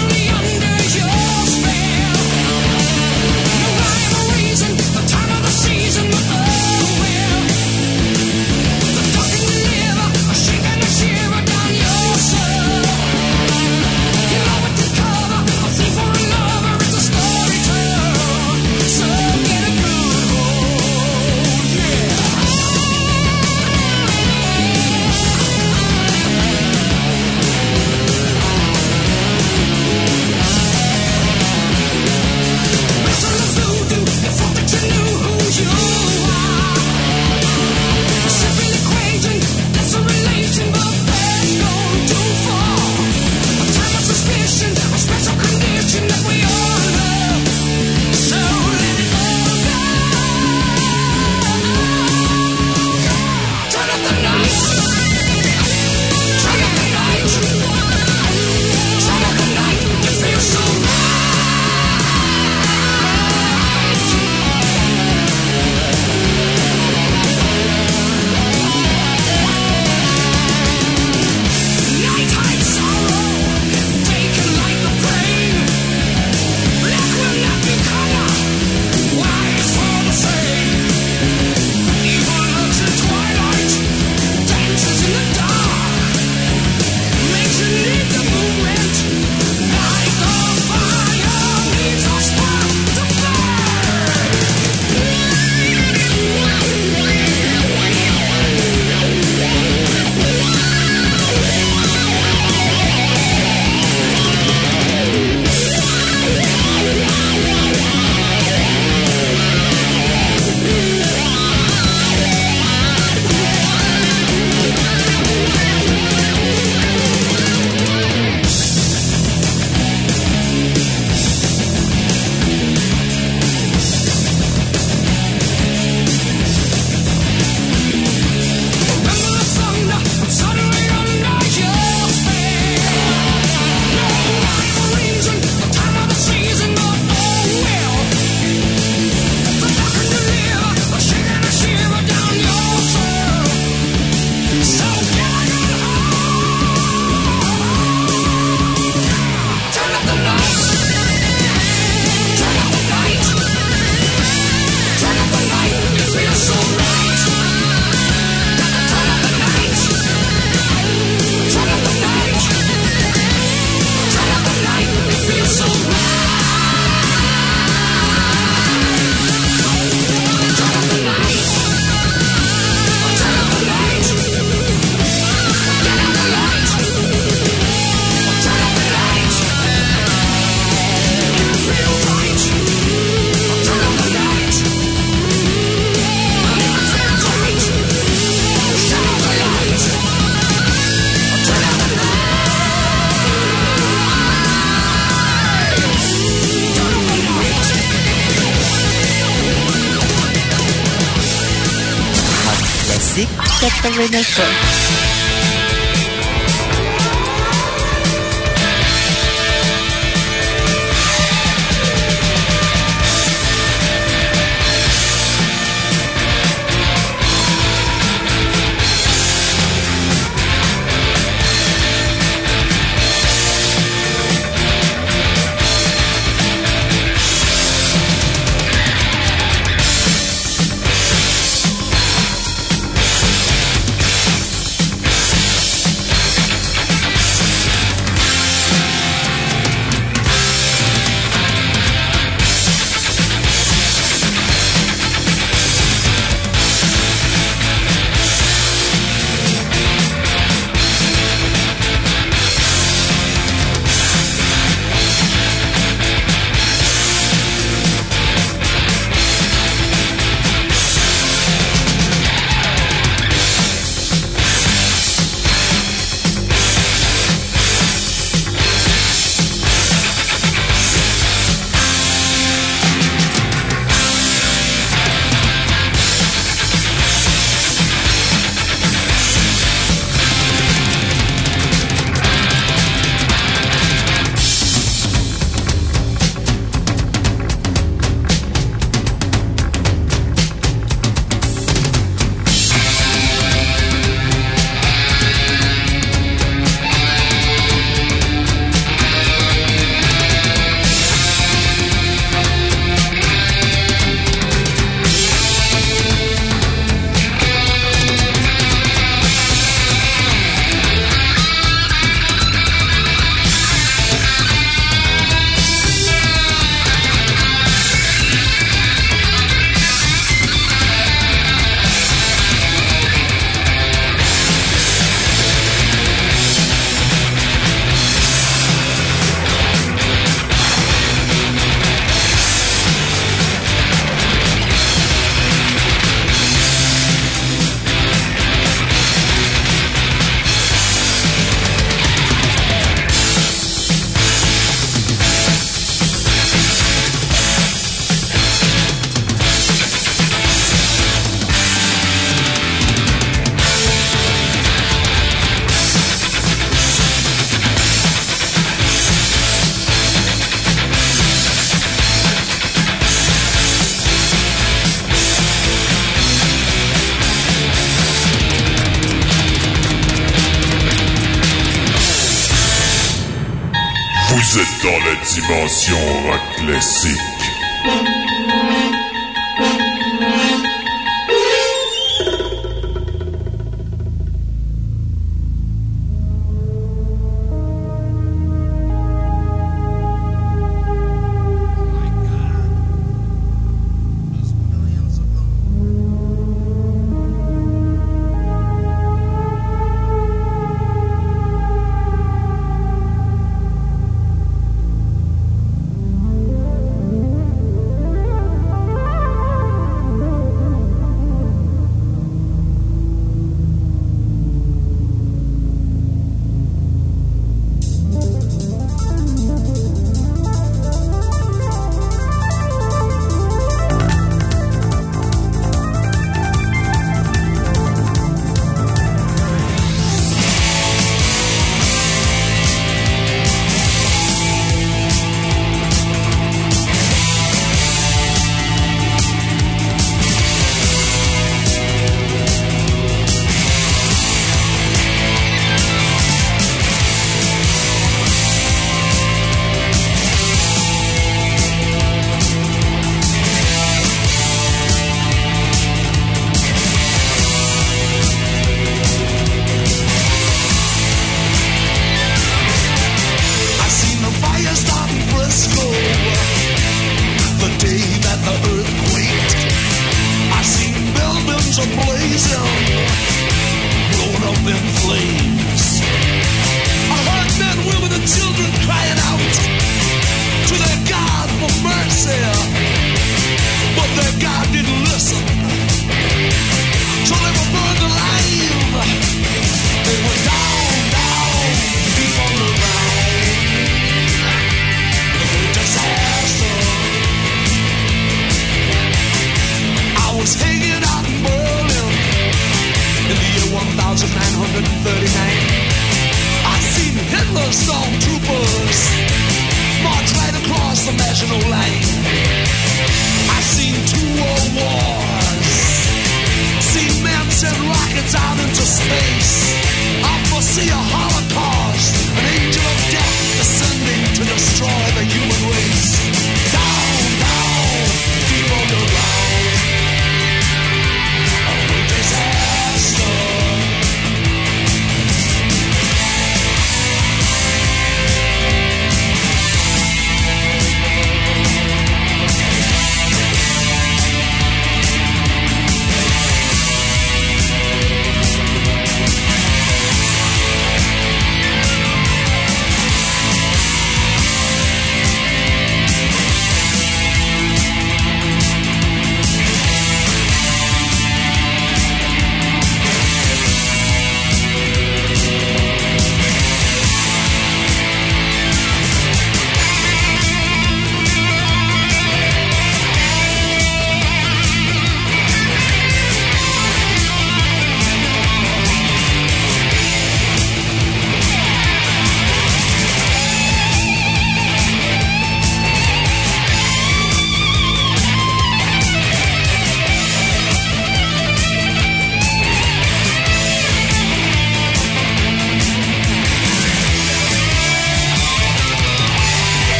89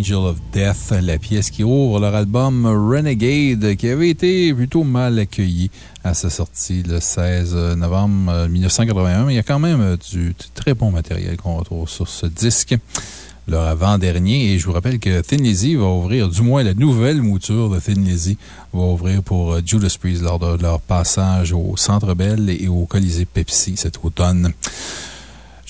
Angel of Death, la pièce qui ouvre leur album Renegade, qui avait été plutôt mal accueilli à sa sortie le 16 novembre euh, 1981. Mais il y a quand même du très bon matériel qu'on retrouve sur ce disque. Leur avant-dernier, et je vous rappelle que Thin Lizzy va ouvrir, du moins la nouvelle mouture de Thin Lizzy va ouvrir pour euh, Judas Priest lors de leur passage au Centre Bell et au Colisée Pepsi cet automne.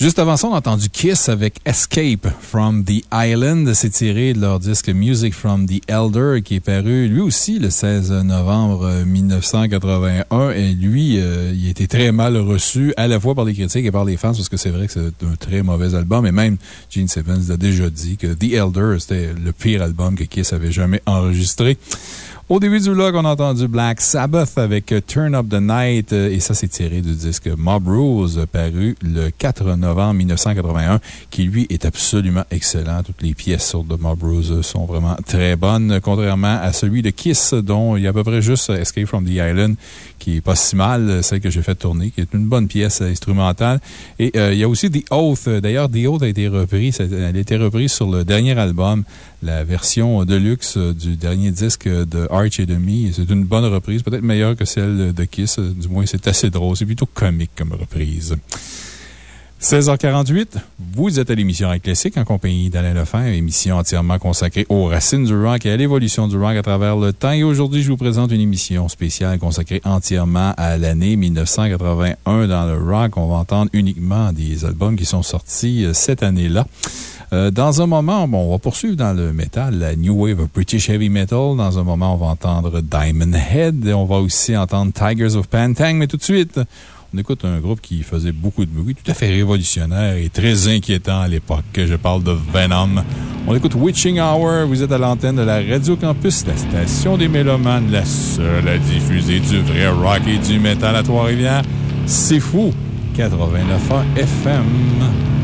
Juste avant ça, on a entendu Kiss avec Escape from the Island. C'est tiré de leur disque Music from the Elder qui est paru lui aussi le 16 novembre euh, 1981. Et lui, euh, il a été très mal reçu à la fois par les critiques et par les fans parce que c'est vrai que c'est un très mauvais album. Et même Gene Simmons a déjà dit que The Elder, c'était le pire album que Kiss avait jamais enregistré. Au début du vlog, on a entendu Black Sabbath avec Turn Up the Night, euh, et ça, c'est tiré du disque Mob Rules, paru le 4 novembre 1981, qui lui est absolument excellent. Toutes les pièces sur The Mob Rules sont vraiment très bonnes, contrairement à celui de Kiss, dont il y a à peu près juste Escape from the Island, qui est pas si mal, celle que j'ai fait tourner, qui est une bonne pièce instrumentale. Et euh, il y a aussi The Oath. D'ailleurs, The Oath a été repris, elle a été reprise sur le dernier album, la version deluxe du dernier disque de C'est une bonne reprise, peut-être meilleure que celle de Kiss. Du moins, c'est assez drôle. C'est plutôt comique comme reprise. 16h48, vous êtes à l'émission Rock Classique en compagnie d'Alain Lefebvre, émission entièrement consacrée aux racines du rock et à l'évolution du rock à travers le temps. Et aujourd'hui, je vous présente une émission spéciale consacrée entièrement à l'année 1981 dans le rock. On va entendre uniquement des albums qui sont sortis euh, cette année-là. Euh, dans un moment, bon, on va poursuivre dans le métal, la New Wave of British Heavy Metal. Dans un moment, on va entendre Diamond Head. On va aussi entendre Tigers of Pantang. Mais tout de suite, on écoute un groupe qui faisait beaucoup de bruit, tout à fait révolutionnaire et très inquiétant à l'époque. Je parle de Venom. On écoute Witching Hour. Vous êtes à l'antenne de la Radio Campus, la station des Mélomanes, la seule à diffuser du vrai rock et du métal à Trois-Rivières. C'est fou! 89 FM.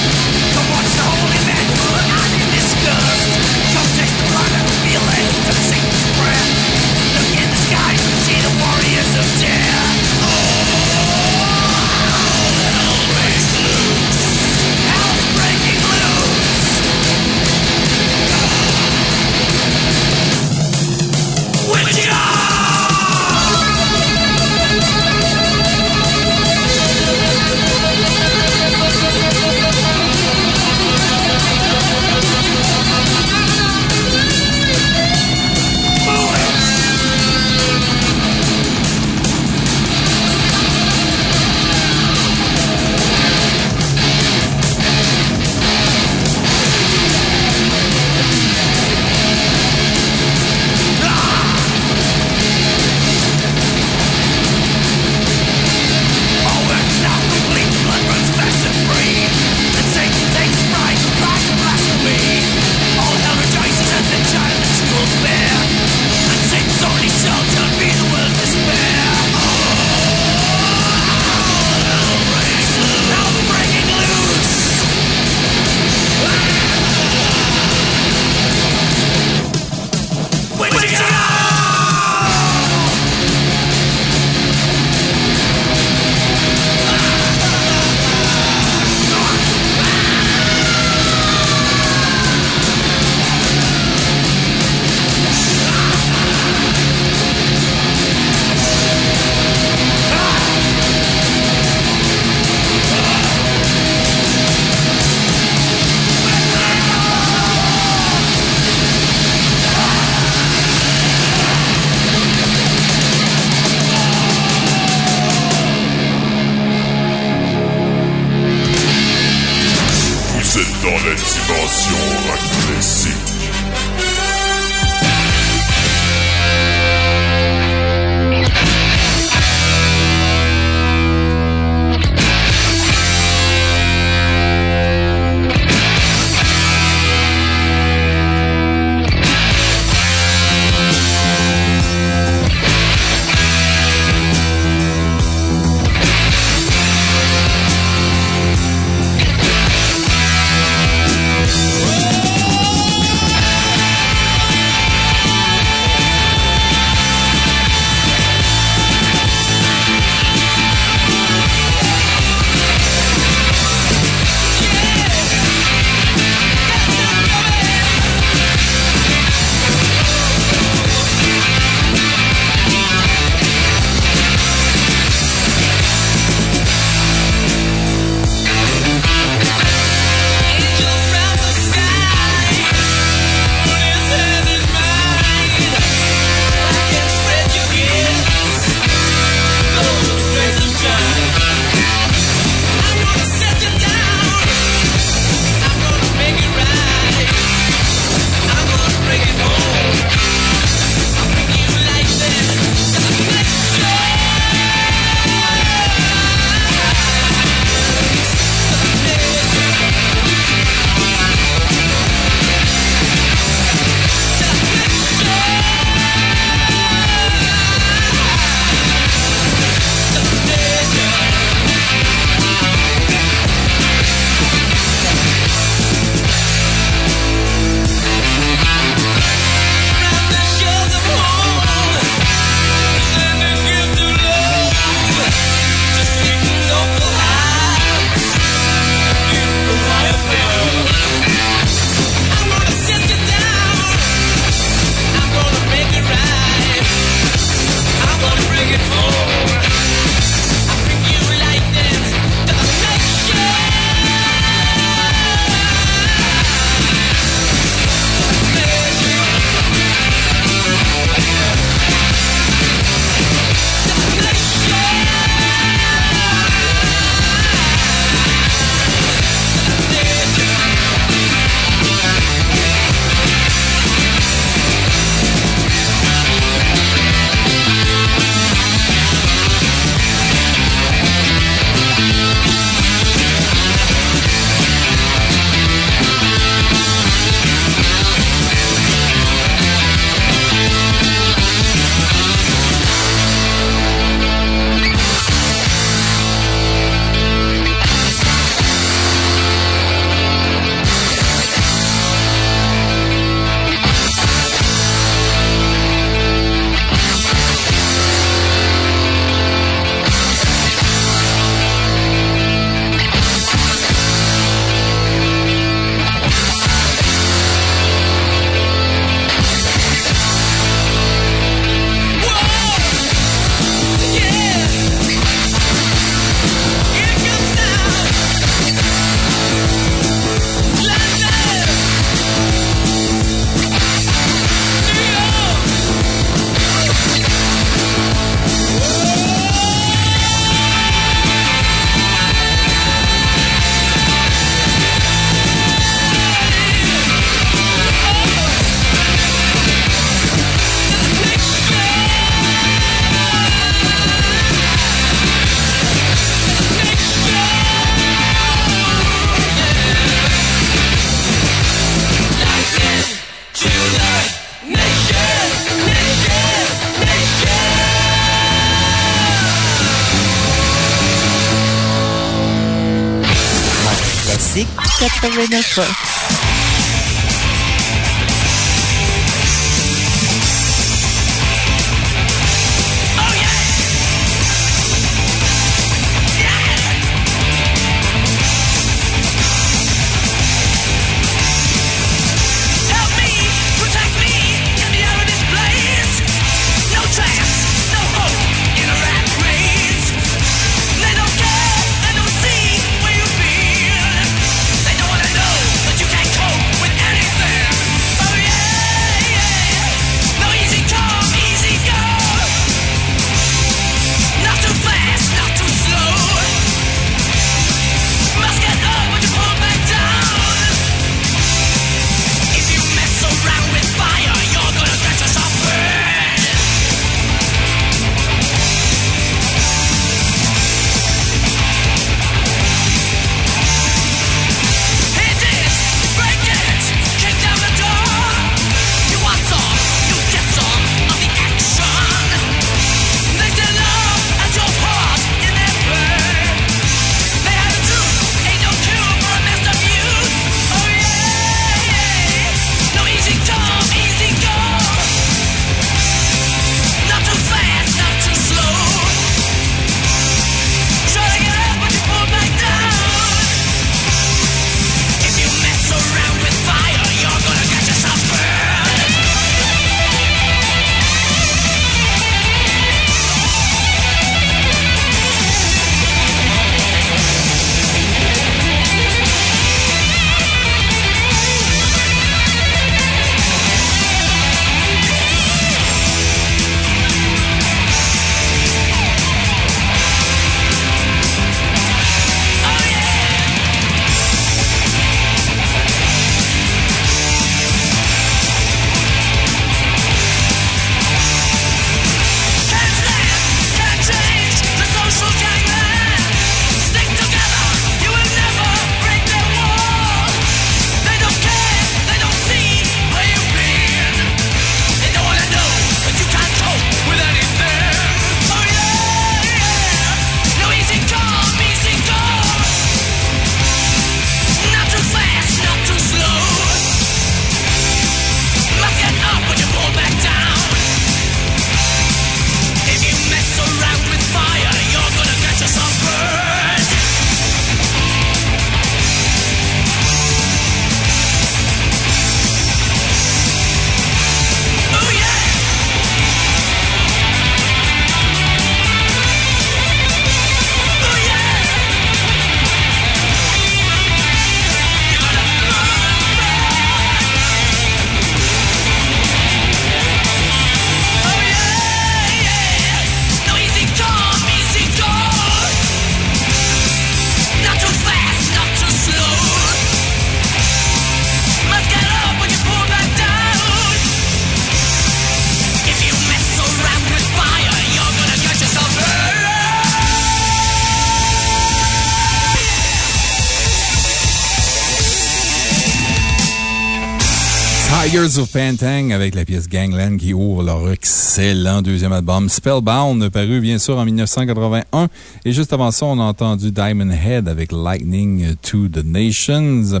Of Pantang avec la pièce Gangland qui ouvre leur excellent deuxième album Spellbound, paru bien sûr en 1981. Et juste avant ça, on a entendu Diamond Head avec Lightning to the Nations.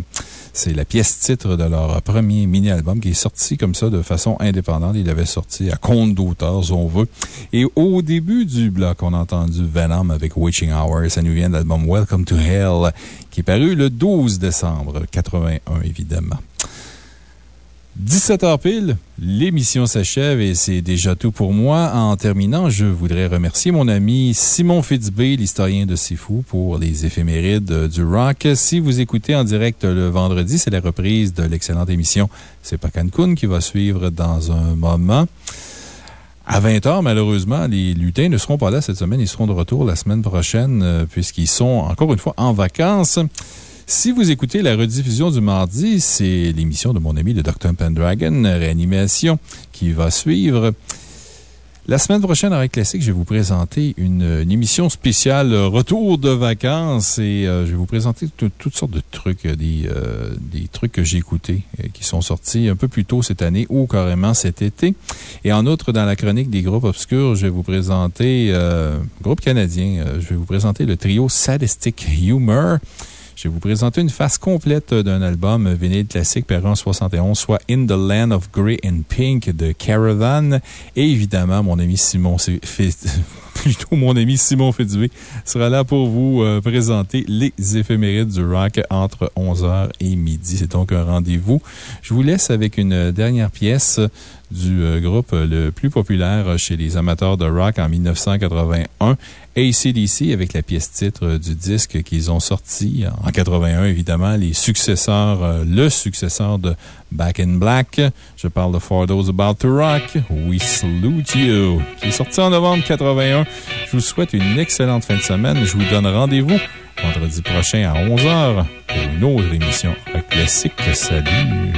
C'est la pièce titre de leur premier mini-album qui est sorti comme ça de façon indépendante. Il avait sorti à compte d'auteur, si on veut. Et au début du bloc, on a entendu Venom avec Witching Hour. Ça nous vient de l'album Welcome to Hell qui est paru le 12 décembre 81, évidemment. 17h pile, l'émission s'achève et c'est déjà tout pour moi. En terminant, je voudrais remercier mon ami Simon Fitzbé, l'historien de Fou, pour les éphémérides du rock. Si vous écoutez en direct le vendredi, c'est la reprise de l'excellente émission C'est pas Cancun qui va suivre dans un moment. À 20h, malheureusement, les lutins ne seront pas là cette semaine. Ils seront de retour la semaine prochaine, euh, puisqu'ils sont encore une fois en vacances. Si vous écoutez la rediffusion du mardi, c'est l'émission de mon ami le Dr. Pendragon, Réanimation, qui va suivre. La semaine prochaine, avec Classique, je vais vous présenter une, émission spéciale euh, Retour de vacances et euh, je vais vous présenter tout- toutes sortes de trucs, euh, des, trucs que j'ai écoutés, qui sont sortis un peu plus tôt cette année ou carrément cet été. Et en outre, dans la chronique des groupes obscurs, je vais vous présenter, groupe canadien, je vais vous présenter le trio Sadistic Humor. Je vais vous présenter une face complète d'un album vinyle classique paru en 71, soit In the Land of Grey and Pink de Caravan. Et évidemment, mon ami Simon, plutôt mon ami Simon sera là pour vous euh, présenter les éphémérides du rock entre 11h et midi. C'est donc un rendez-vous. Je vous laisse avec une dernière pièce du euh, groupe le plus populaire chez les amateurs de rock en 1981, ACDC, avec la pièce titre du disque qu'ils ont sorti en 81, évidemment, les successeurs, euh, le successeur de Back in Black. Je parle de For Those About to Rock, We Salute You, qui est sorti en novembre 81. Je vous souhaite une excellente fin de semaine. Je vous donne rendez-vous vendredi prochain à 11h pour une autre émission Classique. Salut!